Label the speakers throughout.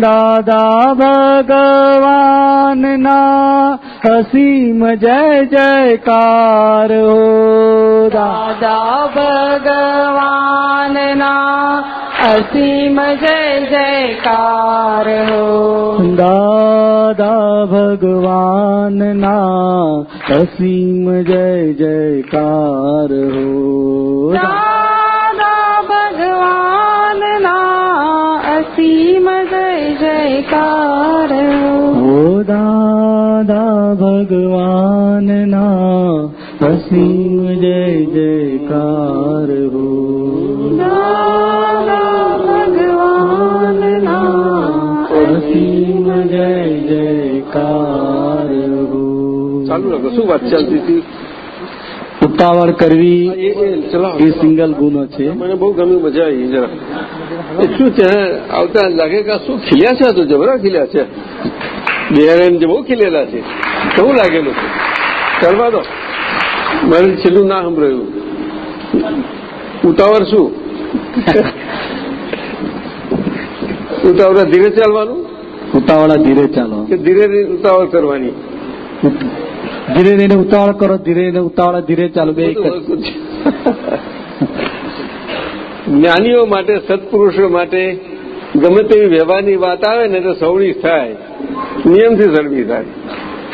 Speaker 1: દાદા ભગવાનના હસીમ જય જયકાર હો.
Speaker 2: દાદા ભગવાનના હસીમ જય જયકાર હો.
Speaker 1: દાદા ભગવાનના હસીમ જય જયકાર હો.
Speaker 2: હો
Speaker 1: ઓ દાદા ભગવાનના અસીમ જય જયકાર હો.
Speaker 2: દાદા ભગવાનના
Speaker 1: અસીમ જય જયકાર હો.
Speaker 3: ચાલુ રાખો શું વાત ચાલતી હતી?
Speaker 1: ઉતાવળ કરવી
Speaker 3: એ
Speaker 1: સિંગલ ગુનો છે.
Speaker 3: મને બહુ ગમ્યું મજા આવી જરા. શું છે? આવતા લાગે કે શું ખીલ્યા છે તો જબરા ખીલ્યા છે. બિહારેન જે બહુ ખીલેલા છે. કેવું લાગેલું છે? કરવા દો. મારે છેલ્લું ના સંભળાયું. ઉતાવળ શું? ઉતાવળ ધીરે ચાલવાનું?
Speaker 1: ઉતાવળા ધીરે ચાલો
Speaker 3: કે ધીરે ધીરે ઉતાવળ કરવાની?
Speaker 1: ધીરે ધીરે ઉતાવળ કરો ધીરે ધીરે ઉતાવળા ધીરે ચાલો બે એક.
Speaker 3: જ્ઞાનીઓ માટે સત્પુરુષો માટે ગમે તેવી વ્યવહારની વાત આવે ને તો સવળી થાય. નિયમથી સળવી થાય.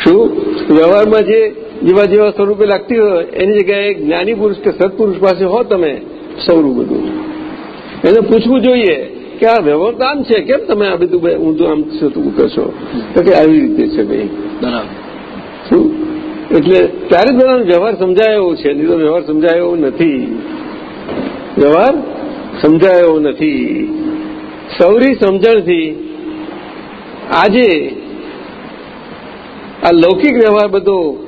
Speaker 3: શું? વ્યવહારમાં જે જેવા જેવા સ્વરૂપે લાગતી હોય એની જગ્યાએ જ્ઞાની પુરુષ કે સત્પુરુષ પાસે હો તમે સવરું બધું. એને પૂછવું જોઈએ કે આ વ્યવહાર તો આમ છે કેમ તમે આ બધું ઊંધું આમ છો તું કરશો તો કે આવી રીતે છે ભાઈ. શું? એટલે ત્યારે જ વ્યવહાર સમજાય છે નહીં તો વ્યવહાર સમજાયો એવો નથી. વ્યવહાર સમજાય નથી. સૌરી સમજણથી આજે આ લૌકિક વ્યવહાર બધો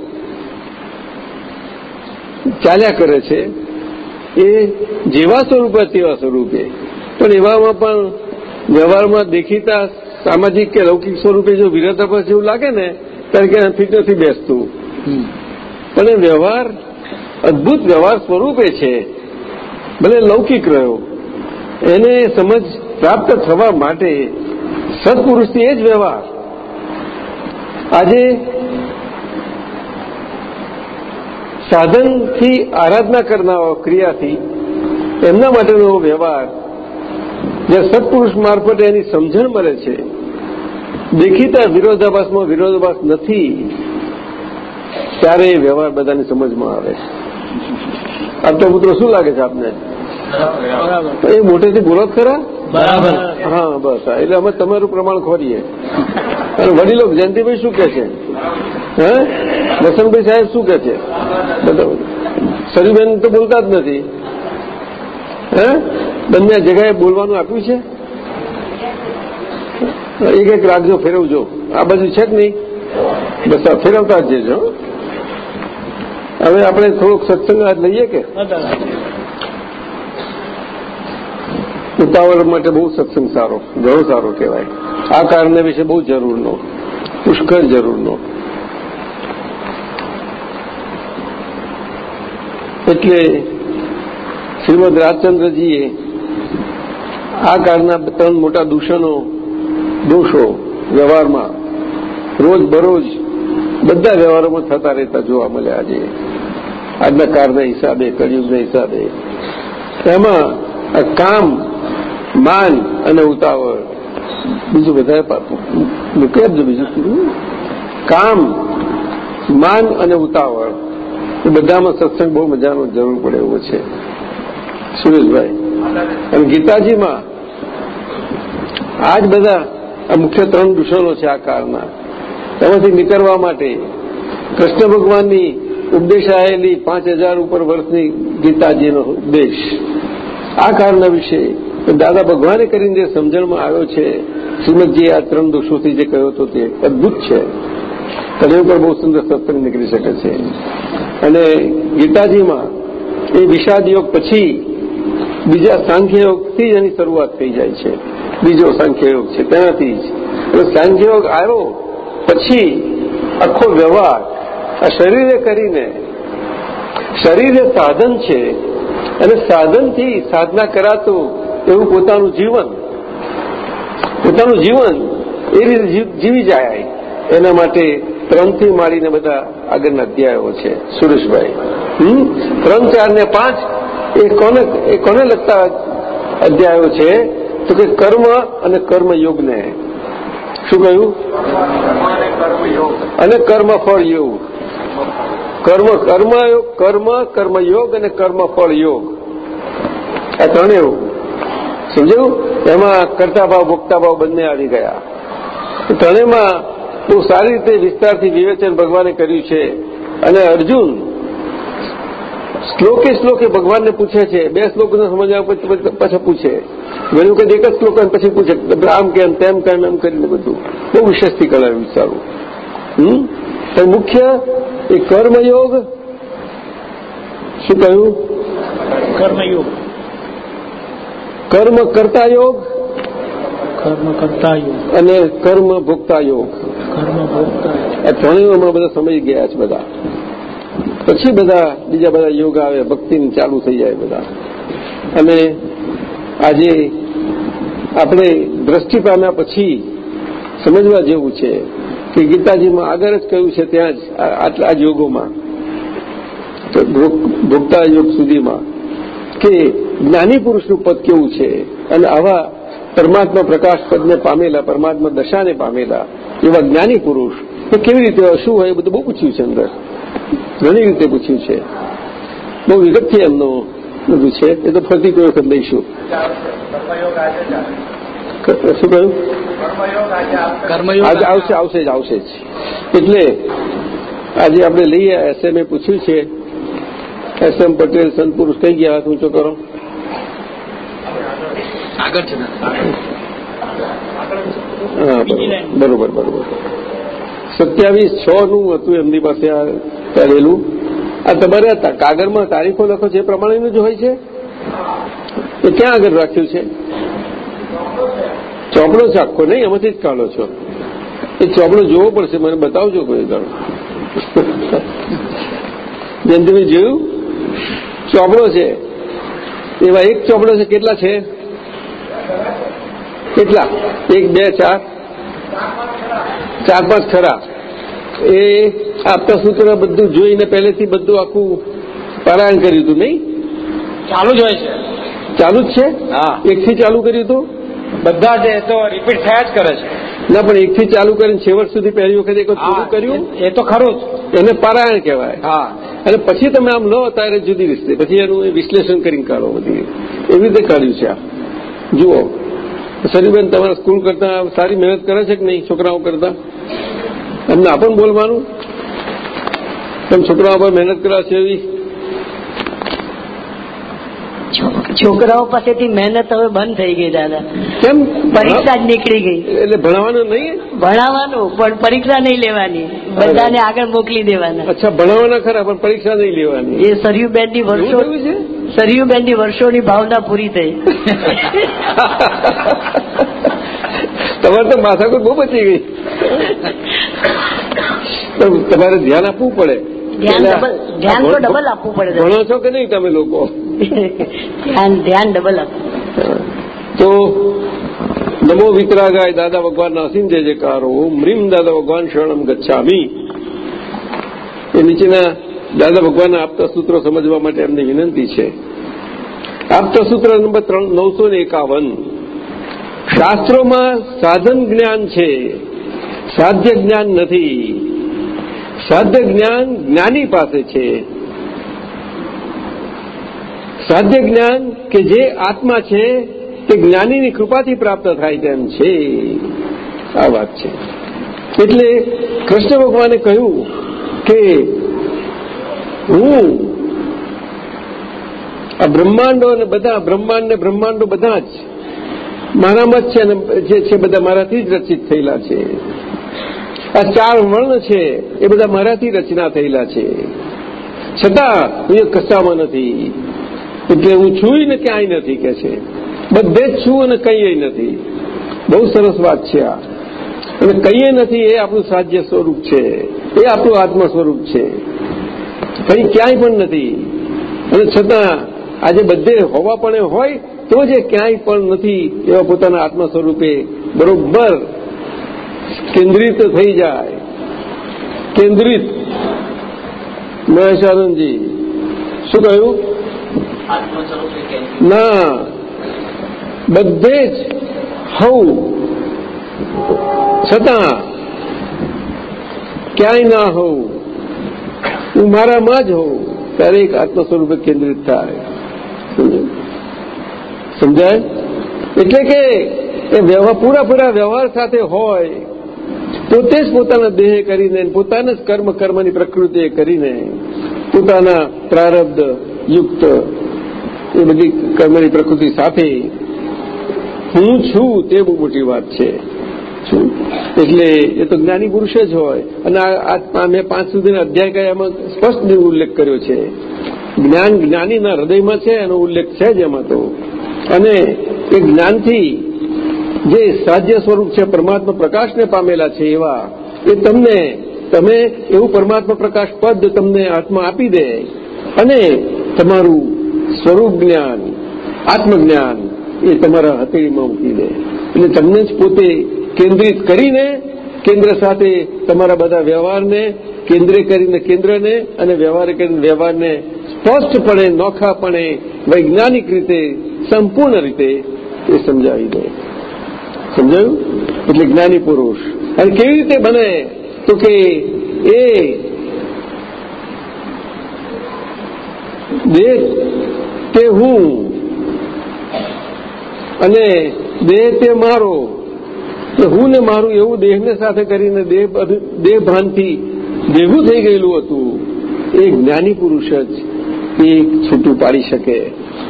Speaker 3: ચાલ્યા કરે છે. એ જેવા સ્વરૂપે તેવા સ્વરૂપે. પણ એવામાં પણ વ્યવહારમાં દેખીતા સામાજિક કે લૌકિક સ્વરૂપે જો વિરોધાભાસ જેવું લાગે ને ત્યારે કે ફીટ નથી બેસતું. પણ એ વ્યવહાર અદભુત વ્યવહાર સ્વરૂપે છે. ભલે લૌકિક રહ્યો. એને સમજ પ્રાપ્ત થવા માટે સત્પુરુષથી એ જ વ્યવહાર. આજે સાધનથી આરાધના કરનારો ક્રિયાથી એમના માટેનો વ્યવહાર જે સત્પુરુષ મારફતે એની સમજણ મળે છે, દેખીતા વિરોધાભાસમાં વિરોધાભાસ નથી, ત્યારે એ વ્યવહાર બધાની સમજમાં આવે છે. આમ તો પુત્રો શું લાગે છે આપને? તો એ મોટેથી બોલો જ ખરા?
Speaker 1: બરાબર.
Speaker 3: હા બસ. એટલે અમે તમારું પ્રમાણ ખોરીએ અને વડીલો જયંતિભાઈ શું કે છે? હે? વસંતભાઈ સાહેબ શું કે છે? સરીબેન તો બોલતા જ નથી. હે? બંને જગાએ બોલવાનું આપ્યું છે? એક એક રાખજો ફેરવજો. આ બધું છે જ નહીં. બસ ફેરવતા જ જજો. હવે આપણે થોડોક સત્સંગ લઈએ કે? ઉતાવળ માટે બહુ સત્સંગ સારો, ઘણો સારો કહેવાય. આ કારણે વિશે બહુ જરૂરનો પુષ્કળ જરૂરનો એટલે શ્રીમદ રાજચંદ્રજીએ આ કારના ત્રણ મોટા દૂષણો, દોષો વ્યવહારમાં રોજ બરોજ બધા વ્યવહારોમાં થતા રહેતા જોવા મળ્યા આજે આજના કારના હિસાબે, કળિયુગના હિસાબે. એમાં આ કામ માન અને ઉતાવળ. બીજું બધા મૂકી આપજો બીજું કામ, માન અને ઉતાવળ. એ બધામાં સત્સંગ બહુ મજાનો જરૂર પડે એવો છે. સુરેશભાઈ. અને ગીતાજીમાં આ જ બધા આ મુખ્ય ત્રણ દુષણો છે આ કાળના. તેમાંથી નીકળવા માટે કૃષ્ણ ભગવાનની ઉપદેશ આવેલી પાંચ હજાર ઉપર વર્ષની ગીતાજીનો ઉપદેશ. આ કાળના વિશે દાદા ભગવાને કરીને જે સમજણમાં આવ્યો છે શ્રીમદજીએ આ ત્રણ દોષોથી જે કહ્યો હતો તે અદભુત છે. તને ઉપર બહુ સુંદર સત્સંગ નીકળી શકે છે. અને ગીતાજીમાં એ વિષાદ યોગ પછી બીજા સાંખ્યયોગથી જ એની શરૂઆત થઈ જાય છે. બીજો સાંખ્યયોગ છે, તેનાથી જ. એટલે સાંખ્યયોગ આવ્યો પછી આખો વ્યવહાર આ શરીરે કરીને, શરીર સાધન છે અને સાધનથી સાધના કરાતું એવું પોતાનું જીવન. પોતાનું જીવન એ રીતે જીવી જાય. એના માટે ત્રણથી માંડીને બધા આગળના અધ્યાયો છે. સુરેશભાઈ. હમ? ત્રણ ચાર ને પાંચ? એ કોને એ કોને લગતા અધ્યાયો છે? તો કે કર્મ અને કર્મયોગને. શું કહ્યું? અને કર્મફળ યોગ. કર્મ કર્મયોગ કર્મ, કર્મયોગ અને કર્મફળ યોગ આ ત્રણેય સમજાયું? એમાં કરતા ભાવ ભોગતા ભાવ બંને આવી ગયા. ત્રણેયમાં બહુ સારી રીતે વિસ્તારથી વિવેચન ભગવાને કર્યું છે. અને અર્જુન શ્લોકે શ્લોકે ભગવાનને પૂછે છે. બે શ્લોકને સમજવા પછી પૂછે ઘણી વખત એક જ શ્લોક પછી પૂછે. આમ કેમ, તેમ કેમ, એમ કરીને બધું. બહુ વિશેષથી હમ? પણ મુખ્ય એ કર્મયોગ? શું કહ્યું?
Speaker 1: કર્મયોગ.
Speaker 3: કર્મ કરતા યોગ
Speaker 1: કર્મ કરતા યોગ
Speaker 3: અને કર્મ ભોગતા યોગ
Speaker 1: કર્મ ભોગતા
Speaker 3: આ ત્રણેય હમણાં બધા સમજી ગયા છે બધા. પછી બધા બીજા બધા યોગ આવે ભક્તિની ચાલુ થઈ જાય બધા. અને આજે આપણે દ્રષ્ટિ પામ્યા પછી સમજવા જેવું છે. કે ગીતાજીમાં આગળ જ કહ્યું છે ત્યાં જ આટલા યોગોમાં. ભોગતા યોગ સુધીમાં કે જ્ઞાની પુરુષનું પદ કેવું છે? અને આવા પરમાત્મા પ્રકાશ પદને પામેલા, પરમાત્મા દશાને પામેલા એવા જ્ઞાની પુરુષ, એ કેવી રીતે, શું હોય એ બધું બહુ પૂછ્યું છે અંદર. ઘણી રીતે પૂછ્યું છે. બહુ વિગતથી એમનું બધું છે. એ તો ફરતી કોઈ વખત લઈશું. શું કહ્યું? આજે આવશે આવશે જ આવશે જ. એટલે આજે આપણે લઈએ એસએમએ પૂછ્યું છે. એસએમ પટેલ સંત પુરુષ કઈ ગયા ઊંચો કરો?
Speaker 1: આગળ છે
Speaker 3: હા બરોબર બરોબર સત્યાવીસ છ નું હતું એમની પાસે આ કરેલું આ તમારે કાગળમાં તારીખો લખો છે એ પ્રમાણેનું જ હોય છે? એ ક્યાં આગળ રાખ્યું છે? ચોપડો છે આખો નહીં એમાંથી જ કાઢો છો. એ ચોપડો જોવો પડશે મને બતાવજો કોઈ ગણો જેમ તમે જોયું ચોપડો છે. એવા એક ચોપડો છે કેટલા છે? કેટલા? એક બે ચાર. ચાર પાંચ ખરા. એ આપતા સૂત્ર બધું જોઈને પહેલેથી બધું આખું પારાયણ કર્યું હતું નહીં?
Speaker 1: ચાલુ જ હોય છે.
Speaker 3: ચાલુ જ છે?
Speaker 1: હા.
Speaker 3: એકથી ચાલુ કર્યું હતું?
Speaker 1: બધા જે તો રિપીટ થયા જ કરે છે.
Speaker 3: ના પણ એકથી ચાલુ કરીને છેવટ સુધી પહેલી વખત એક પૂરું કર્યું?
Speaker 1: એ- તો ખરું જ.
Speaker 3: એને પારાયણ કહેવાય.
Speaker 1: હા.
Speaker 3: અને પછી તમે આમ લો ત્યારે જુદી રીતે. પછી એનું વિશ્લેષણ કરીને કાઢો બધી. એવી રીતે કાઢ્યું છે આ. જુઓ સરીબેન તમારા સ્કૂલ કરતા સારી મહેનત કરે છે કે નહીં છોકરાઓ કરતા? એમને આપણ બોલવાનું. તમે છોકરાઓ પર મહેનત કરાશે એવી?
Speaker 4: છોકરાઓ પાસેથી મહેનત હવે બંધ થઈ ગઈ દાદા.
Speaker 3: કેમ?
Speaker 4: પરીક્ષા જ નીકળી ગઈ.
Speaker 3: એટલે ભણાવવાનું નહીં?
Speaker 4: ભણાવવાનું પણ પરીક્ષા નહીં લેવાની. બધાને આગળ મોકલી દેવાના.
Speaker 3: અચ્છા ભણાવવાના ખરા પણ પરીક્ષા નહીં લેવાની.
Speaker 4: એ સરયુબેનની વર્ષો સરયુબેનની વર્ષોની ભાવના પૂરી થઈ.
Speaker 3: તમારે તો માથાકૂટ બહુ બચી ગઈ. તમારે ધ્યાન આપવું પડે.
Speaker 4: ધ્યાન તો ડબલ આપવું પડે
Speaker 3: ભણો છો કે નહીં તમે લોકો?
Speaker 4: ધ્યાન ધ્યાન ડબલ આપવું.
Speaker 3: તો નમો વિતરાગાય દાદા ભગવાનના અસીમ જે જયકારો. મ્રીમ દાદા ભગવાન શરણમ ગચ્છામી. એ નીચેના દાદા ભગવાનના આપતા સૂત્રો સમજવા માટે એમની વિનંતી છે. આપતા સૂત્ર નંબર ત્રણ નવસો ને એકાવન. શાસ્ત્રોમાં સાધન જ્ઞાન છે. સાધ્ય જ્ઞાન નથી. સાધ્ય જ્ઞાન જ્ઞાની પાસે છે. સાધ્ય જ્ઞાન કે જે આત્મા છે, તે જ્ઞાનીની કૃપાથી પ્રાપ્ત થાય તેમ છે. આ વાત છે. એટલે કૃષ્ણ ભગવાને કહ્યું કે હું આ બ્રહ્માંડો અને બધા બ્રહ્માંડ ને બ્રહ્માંડો બધા જ મારામાં જ છે અને જે છે બધા મારાથી જ રચિત થયેલા છે. આ ચાર વર્ણ છે, એ બધા મારાથી રચના થયેલા છે. છતાં, હું એ કશામાં નથી. એટલે હું છું ને ક્યાંય નથી કે છે. બધે જ છું અને કંઈ નથી. બહુ સરસ વાત છે આ. અને કંઈ નથી એ આપણું સાધ્ય સ્વરૂપ છે. એ આપણું આત્મ સ્વરૂપ છે. કંઈ ક્યાંય પણ નથી. અને છતાં, આજે બધે હોવા પણ હોય, તો જે ક્યાંય પણ નથી એવા પોતાના આત્મ સ્વરૂપે બરોબર કેન્દ્રિત થઈ જાય. કેન્દ્રિત. મહેશ શું કહ્યું? ના. બધે જ હોઉં. છતાં ક્યાંય ના હોઉં. હું મારામાં જ હોઉં. એક આત્મ સ્વરૂપે કેન્દ્રિત થાય. સમજાય? એટલે કે એ વ્યવહાર, પૂરાપૂરા વ્યવહાર સાથે હોય. પોતે જ પોતાના દેહે કરીને પોતાના જ કર્મ કર્મની પ્રકૃતિએ કરીને પોતાના પ્રારબ્ધ, યુક્ત એ બધી કર્મની પ્રકૃતિ સાથે હું છું તે બહુ મોટી વાત છે. એટલે એ તો જ્ઞાની પુરુષ જ હોય. અને આ મેં પાંચ સુધીના અધ્યાય કયામાં સ્પષ્ટ ઉલ્લેખ કર્યો છે. જ્ઞાન જ્ઞાનીના હૃદયમાં છે એનો ઉલ્લેખ છે જ એમાં તો. અને એ જ્ઞાનથી જે સાધ્ય સ્વરૂપ છે, પરમાત્મા પ્રકાશને પામેલા છે એવા, એ તમને, તમે એવું પરમાત્મા પ્રકાશ પદ તમને હાથમાં આપી દે અને તમારું સ્વરૂપ જ્ઞાન, આત્મજ્ઞાન એ તમારા હથેળીમાં મૂકી દે. એટલે તમને જ પોતે કેન્દ્રિત કરીને કેન્દ્ર સાથે તમારા બધા વ્યવહારને, કેન્દ્રે કરીને કેન્દ્રને અને વ્યવહાર કરીને વ્યવહારને સ્પષ્ટપણે, નોખાપણે, વૈજ્ઞાનિક રીતે, સંપૂર્ણ રીતે એ સમજાવી દે. સમજાયું? એટલે જ્ઞાની પુરુષ. અને કેવી રીતે બને? તો કે એ દેહ તે હું અને દેહ તે મારો. હું ને મારું એવું દેહને સાથે કરીને દેહ ભાનથી ભેગું થઈ ગયેલું હતું. એ જ્ઞાની પુરુષ જ એ છૂટું પાડી શકે.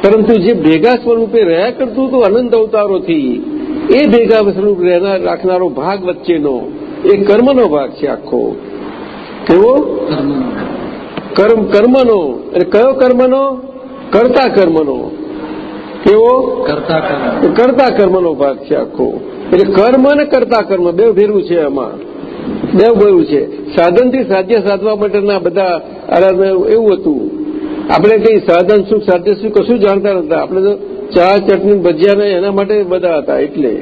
Speaker 3: પરંતુ જે ભેગા સ્વરૂપે રહ્યા કરતું હતું અનંત અવતારોથી એ ભેગા સ્વરૂપ રહેનાર રાખનારો ભાગ વચ્ચેનો એ કર્મનો ભાગ છે આખો. કેવો? કર્મ કર્મનો. એટલે કયો કર્મનો? કરતા કર્મનો. કેવો?
Speaker 1: કરતા
Speaker 3: કરતા કર્મનો ભાગ છે આખો. એટલે કર્મ અને કરતા કર્મ બે ભેરું છે એમાં બે ભર્યું છે. સાધનથી સાધ્ય સાધવા માટેના બધા એવું હતું. આપણે કઈ સાધન સુખ સાધ્ય સુખ કશું જાણતા નતા આપણે તો ચા ચટણી ભજીયા ને એના માટે બધા હતા એટલે.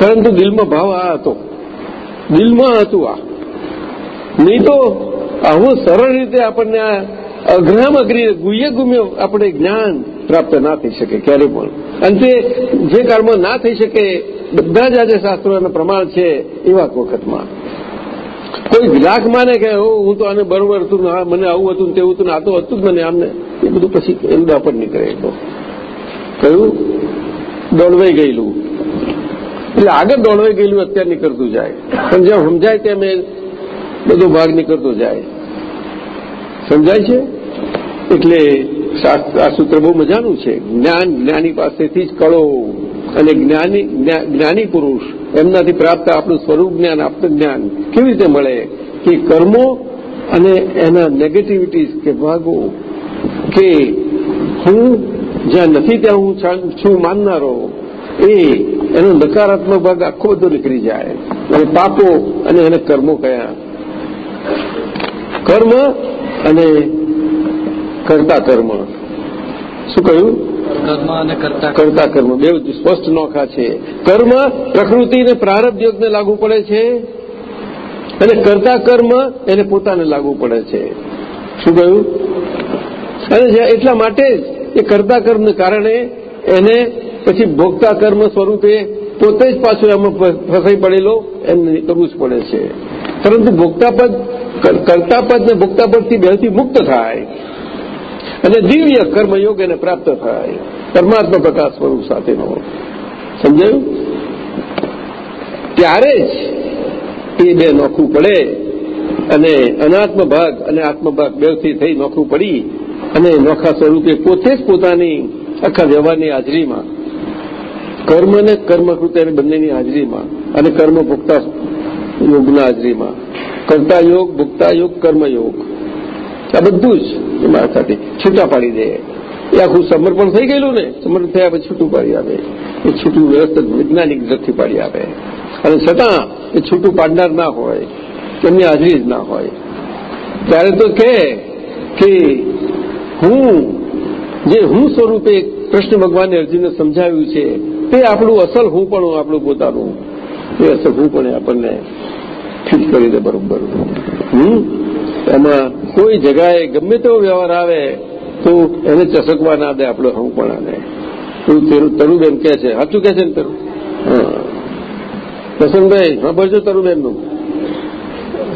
Speaker 3: પરંતુ દિલમાં ભાવ આ હતો. દિલમાં હતું આ. નહીં તો આવું સરળ રીતે આપણને આ અઘરામ અઘરી ગુહ્ય ગુમ્ય આપણે જ્ઞાન પ્રાપ્ત ના થઈ શકે ક્યારે પણ. અંતે જે કાળમાં ના થઈ શકે બધા જ આજે શાસ્ત્રોના પ્રમાણ છે એવા વખતમાં કોઈ વિલાક માને કે હો, તો આને બરોબર હતું મને આવું હતું તેવું હતું આ તો હતું જ મને આમને. એ બધું પછી એનું દાપણ નીકળે તો. કયું દોડવાઈ ગયેલું. એટલે આગળ દોડવાઈ ગયેલું અત્યારે નીકળતું જાય. પણ જેમ સમજાય તેમ એ બધો ભાગ નીકળતો જાય. સમજાય છે? એટલે આ સૂત્ર બહુ મજાનું છે. જ્ઞાન જ્ઞાની પાસેથી જ કળો અને જ્ઞાની જ્ઞા- જ્ઞાની પુરુષ એમનાથી પ્રાપ્ત આપણું સ્વરૂપ જ્ઞાન આપતું જ્ઞાન કેવી રીતે મળે? કે કર્મો અને એના નેગેટિવિટીઝ કે ભાગો કે હું જ્યાં નથી ત્યાં હું છા- માનનારો એ એનો નકારાત્મક ભાગ આખો બધો નીકળી જાય. અને પાપો અને એને કર્મો કયા? કર્મ અને કરતા કર્મ. શું કહ્યું?
Speaker 1: કર્મ અને કરતા
Speaker 3: કરતા કર્મ. બે સ્પષ્ટ નોખા છે. કર્મ પ્રકૃતિ અને પ્રારબ્ધ યોગને લાગુ પડે છે અને કરતા કર્મ એને પોતાને લાગુ પડે છે. શું કહ્યું? અને એટલા માટે જ એ કરતા કર્મને કારણે એને પછી ભોગતા કર્મ સ્વરૂપે પોતે જ પાછો એમાં ફસાઈ પડેલો, એમને કરવું જ પડે છે. પરંતુ ભોગતાપદ કરતાપદ ને ભોગતાપદથી બેથી મુક્ત થાય. અને દિવ્ય કર્મયોગ એને પ્રાપ્ત થાય. પરમાત્મા પ્રકાશ સ્વરૂપ સાથેનો. સમજાયું? ત્યારે જ એ બે નોખું પડે અને અનાત્મ ભાગ અને આત્મભાગ બેથી થઈ નોખું પડી. અને નોખા સ્વરૂપે પોતે જ પોતાની આખા વ્યવહારની હાજરીમાં, કર્મ અને કર્મકૃત્ય બંનેની હાજરીમાં અને કર્મ ભોગતા યોગના હાજરીમાં, કરતા યોગ, ભોગતા યોગ કર્મયોગ આ બધું જ એમાં સાથે છૂટા પાડી દે. એ આખું સમર્પણ થઈ ગયેલું ને, સમર્પણ થયા પછી છૂટું પાડી આપે. એ છૂટું વ્યવસ્થિત વૈજ્ઞાનિક દ્રષ્ટિ પાડી આપે. અને છતાં એ છૂટું પાડનાર ના હોય તેમની હાજરી જ ના હોય. ત્યારે તો કે હું, જે હું સ્વરૂપે કૃષ્ણ ભગવાને અર્જુનને સમજાવ્યું છે, તે આપણું અસલ હું પણ આપણું પોતાનું. એ અસલ હું પણ આપણને ફિટ કરી દે બરોબર. હમ? એમાં કોઈ જગાએ ગમે તેવો વ્યવહાર આવે, તો એને ચસકવા ના દે આપણો હું પણ આને. તું તેરું તરુબેન કે છે. સાચું કે છે ને તરુ? પ્રસન્નભાઈ સાંભળજો તરુબેનનું.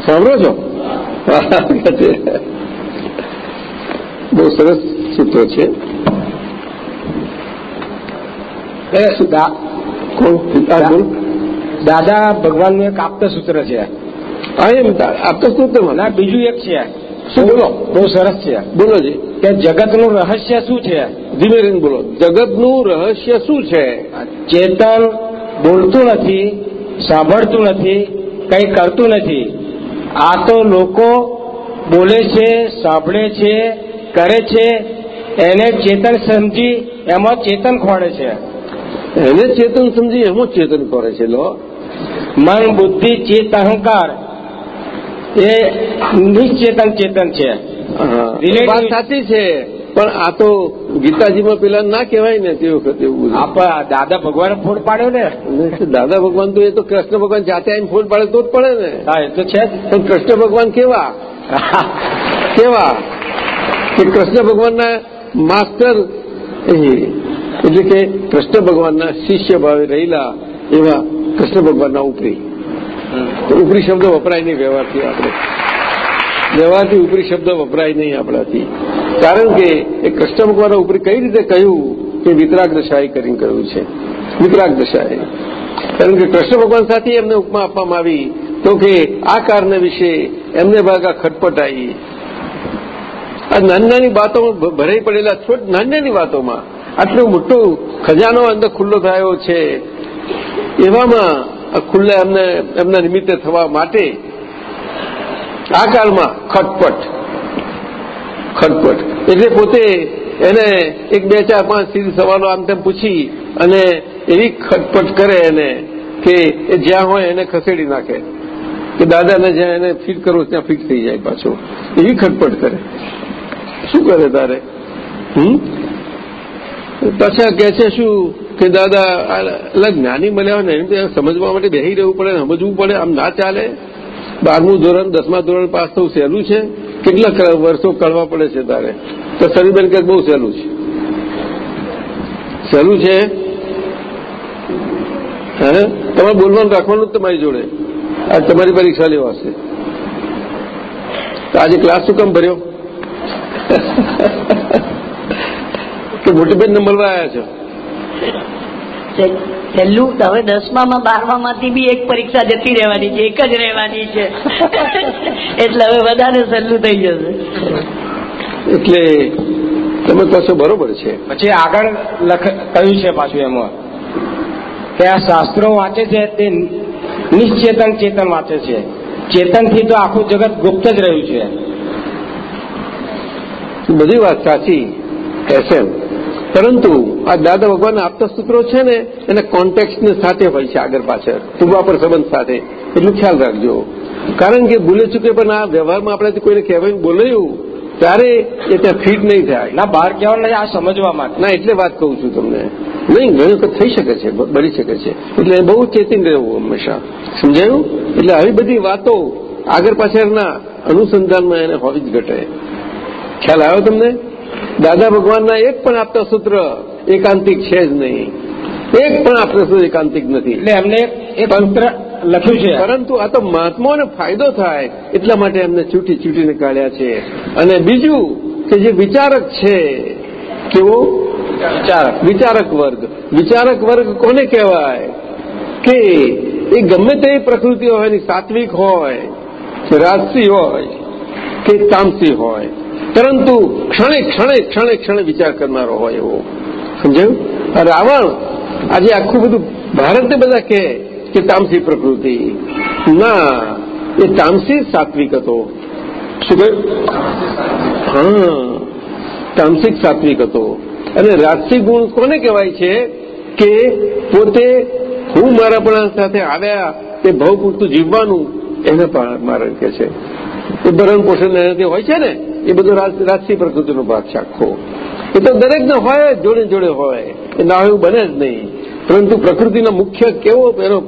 Speaker 3: સાંભળો છે. બહુ સરસ સૂત્ર છે.
Speaker 5: દાદા ભગવાનનું એક આપતા સૂત્ર છે.
Speaker 3: એમ આપતો સૂત્રમાં
Speaker 5: ના બીજું એક છે.
Speaker 3: શું બોલો?
Speaker 5: બહુ સરસ છે.
Speaker 3: બોલો જી.
Speaker 5: કે જગતનું રહસ્ય શું છે?
Speaker 3: ધીમે ધીમે બોલો. જગતનું રહસ્ય શું છે?
Speaker 5: ચેતન બોલતું નથી સાંભળતું નથી કંઈ કરતું નથી. આ તો લોકો બોલે છે સાંભળે છે કરે છે એને ચેતન સમજી એમાં ચેતન ખોડે છે.
Speaker 3: એને ચેતન સમજી એમાં ચેતન ખોડે છે લો.
Speaker 5: મન બુદ્ધિ ચેત અહંકાર એ નિશ્ચેતન ચેતન છે.
Speaker 3: વાત સાચી છે પણ આ તો ગીતાજીમાં પેલા ના કહેવાય ને તે વખતે એવું
Speaker 5: દાદા ભગવાને ફોડ પાડ્યો ને?
Speaker 3: દાદા ભગવાન તો એ તો કૃષ્ણ ભગવાન જાતે આવીને ફોન પાડે તો જ પડે ને.
Speaker 5: હા એ તો છે
Speaker 3: પણ કૃષ્ણ ભગવાન કેવા? કેવા? કે કૃષ્ણ ભગવાનના માસ્ટર એટલે કે કૃષ્ણ ભગવાનના શિષ્ય ભાવે રહેલા એવા કૃષ્ણ ભગવાનના ઉપરી તો ઉપરી શબ્દ વપરાય નહીં વ્યવહારથી આપણે વ્યવહારથી ઉપરી શબ્દ વપરાય નહીં આપણાથી કારણ કે એ કૃષ્ણ ભગવાનના ઉપરી કઈ રીતે કહ્યું કે વિતરાગ દશાએ કરીને કહ્યું છે વિતરાગ દશાએ કારણ કે કૃષ્ણ ભગવાન સાથે એમને ઉપમા આપવામાં આવી તો કે આ કારને વિશે એમને ભાગા ખટપટ આવી આ નાની નાની વાતોમાં ભરાઈ પડેલા છોટ નાની નાની વાતોમાં. આટલું મોટું ખજાનો અંદર ખુલ્લો થયો છે. એવામાં ખુલ્લા એમને, એમના નિમિત્તે થવા માટે આ કાળમાં ખટપટ ખટપટ. એટલે પોતે એને એક, બે, ચાર, પાંચ સીધી સવાલો આમ તેમ પૂછી અને એવી ખટપટ કરે એને કે એ જ્યાં હોય એને ખસેડી નાખે. કે દાદાને જ્યાં એને ફિટ કરવો ત્યાં ફિટ થઈ જાય પાછો. એવી ખટપટ કરે. શું કરે તારે? હમ? પાછા કે છે શું કે દાદા એટલે જ્ઞાની હોય ને, એને સમજવા માટે બેસી રહેવું પડે સમજવું પડે, આમ ના ચાલે. બારમું ધોરણ, દસમા ધોરણ પાસ થવું સહેલું છે. કેટલા વર્ષો કરવા પડે છે તારે. તો સરીબેન કે બહુ સહેલું છે. સહેલું છે? હે? તમારે બોલવાનું રાખવાનું જ તમારી જોડે. આજ તમારી પરીક્ષા લેવાશે. આજે ક્લાસ શું કામ ભર્યો? કે મોટી બેન નંબર આવ્યા છો
Speaker 4: છેલ્લું હવે દસમામાં બારમામાંથી બી એક પરીક્ષા જતી રહેવાની છે એક જ રહેવાની છે. એટલે હવે વધારે સહેલું થઈ જશે.
Speaker 3: એટલે તમે કહો બરોબર છે.
Speaker 5: પછી આગળ લખ કહ્યું છે પાછું એમાં કે આ શાસ્ત્રો વાંચે છે તે નિશ્ચેતન ચેતન વાંચે છે. ચેતનથી તો આખું જગત ગુપ્ત જ રહ્યું છે.
Speaker 3: બધી વાત સાચી કહેશે પરંતુ આ દાદા ભગવાનના આપતા સૂત્રો છે ને એને કોન્ટેક્ટની સાથે હોય છે આગળ પાછળ. પૂર્વાપર સંબંધ સાથે. એટલું ખ્યાલ રાખજો. કારણ કે ભૂલે ચૂકે પણ આ વ્યવહારમાં આપણે કોઈને કહેવાય બોલાયું ત્યારે એ ત્યાં ફિટ નહીં થાય.
Speaker 5: ના બહાર કહેવાનું આ સમજવા માટે.
Speaker 3: ના એટલે વાત કહું છું તમને. નહીં ઘણી વખત થઈ શકે છે બની શકે છે. એટલે બહુ ચેતીને રહેવું હંમેશા. સમજાયું? એટલે આવી બધી વાતો આગળ પાછળના અનુસંધાનમાં એને હોવી જ ઘટે. ખ્યાલ આવ્યો તમને? દાદા ભગવાનના એક પણ આપતા સૂત્ર એકાંતિક છે જ નહીં. એક પણ આપતા સૂત્ર એકાંતિક નથી.
Speaker 5: એટલે એમને એક સૂત્ર લખ્યું છે.
Speaker 3: પરંતુ આ તો મહાત્માઓને ફાયદો થાય એટલા માટે એમને ચૂંટી ચૂંટીને કાઢ્યા છે. અને બીજું કે જે વિચારક છે કેવો?
Speaker 5: વિચારક.
Speaker 3: વિચારક વર્ગ. વિચારક વર્ગ કોને કહેવાય? કે એ ગમે તે પ્રકૃતિ હોય સાત્વિક હોય કે રાજસી હોય કે તામસી હોય. પરંતુ ક્ષણે ક્ષણે ક્ષણે ક્ષણે વિચાર કરનારો હોય એવો. સમજાયું? રાવણ આજે આખું બધું ભારતને બધા કહે કે તામસી પ્રકૃતિ. ના, એ તામસી સાત્વિક હતો. શું કહ્યું? તામસિક સાત્વિક હતો. અને રાજસી ગુણ કોને કહેવાય છે? કે પોતે હું મારાપણા સાથે આવ્યા તે ભવ પૂરતું જીવવાનું એને મારણ કે છે. એ ભરણ પોષણ એનાથી હોય છે ને? એ બધો રાજ- રાજસી પ્રકૃતિનો ભાગ છે આખો એ તો દરેકને હોય, જોડે જોડે હોય. એ ના હોય બને જ નહીં. પરંતુ પ્રકૃતિનો મુખ્ય કેવો એનો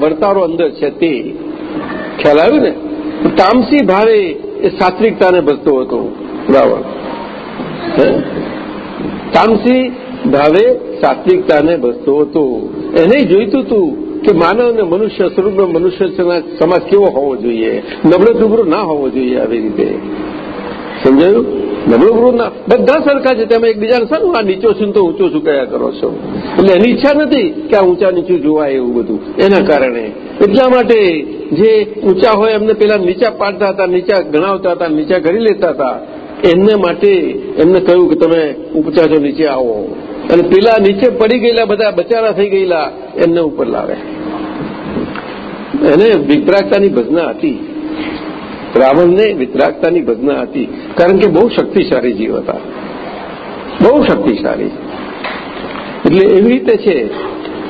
Speaker 3: વર્તારો અંદર છે તે ખ્યાલ આવ્યું ને? તામસી ભાવે એ સાત્વિકતાને ભજતો હતો. રાવણ તામસી ભાવે સાત્વિકતાને ભજતો હતો. એને જોઈતું હતું કે માનવ અને મનુષ્ય સ્વરૂપનો મનુષ્ય સમાજ કેવો હોવો જોઈએ? નબળો ટુકડો ના હોવો જોઈએ આવી રીતે. સમજાયું? નબળું ના બધા સરખા છે, તમે એકબીજાને સર. આ નીચો છું તો ઊંચો છું, કયા કરો છો? એટલે એની ઈચ્છા નથી કે આ ઊંચા નીચું જોવાય એવું બધું. એના કારણે. એટલા માટે જે ઊંચા હોય, એમને પેલા નીચા પાડતા હતા, નીચા ગણાવતા હતા, નીચા કરી લેતા હતા. એમને માટે એમને કહ્યું કે તમે ઊંચા છો, નીચે આવો. અને પેલા નીચે પડી ગયેલા બધા બચારા થઈ ગયેલા, એમને ઉપર લાવે એને વિતરાગતાની ભજના હતી. રાવણને વિતરાગતાની ભજના હતી કારણ કે બહુ શક્તિશાળી જીવ હતા. બહુ શક્તિશાળી. એટલે એવી રીતે છે.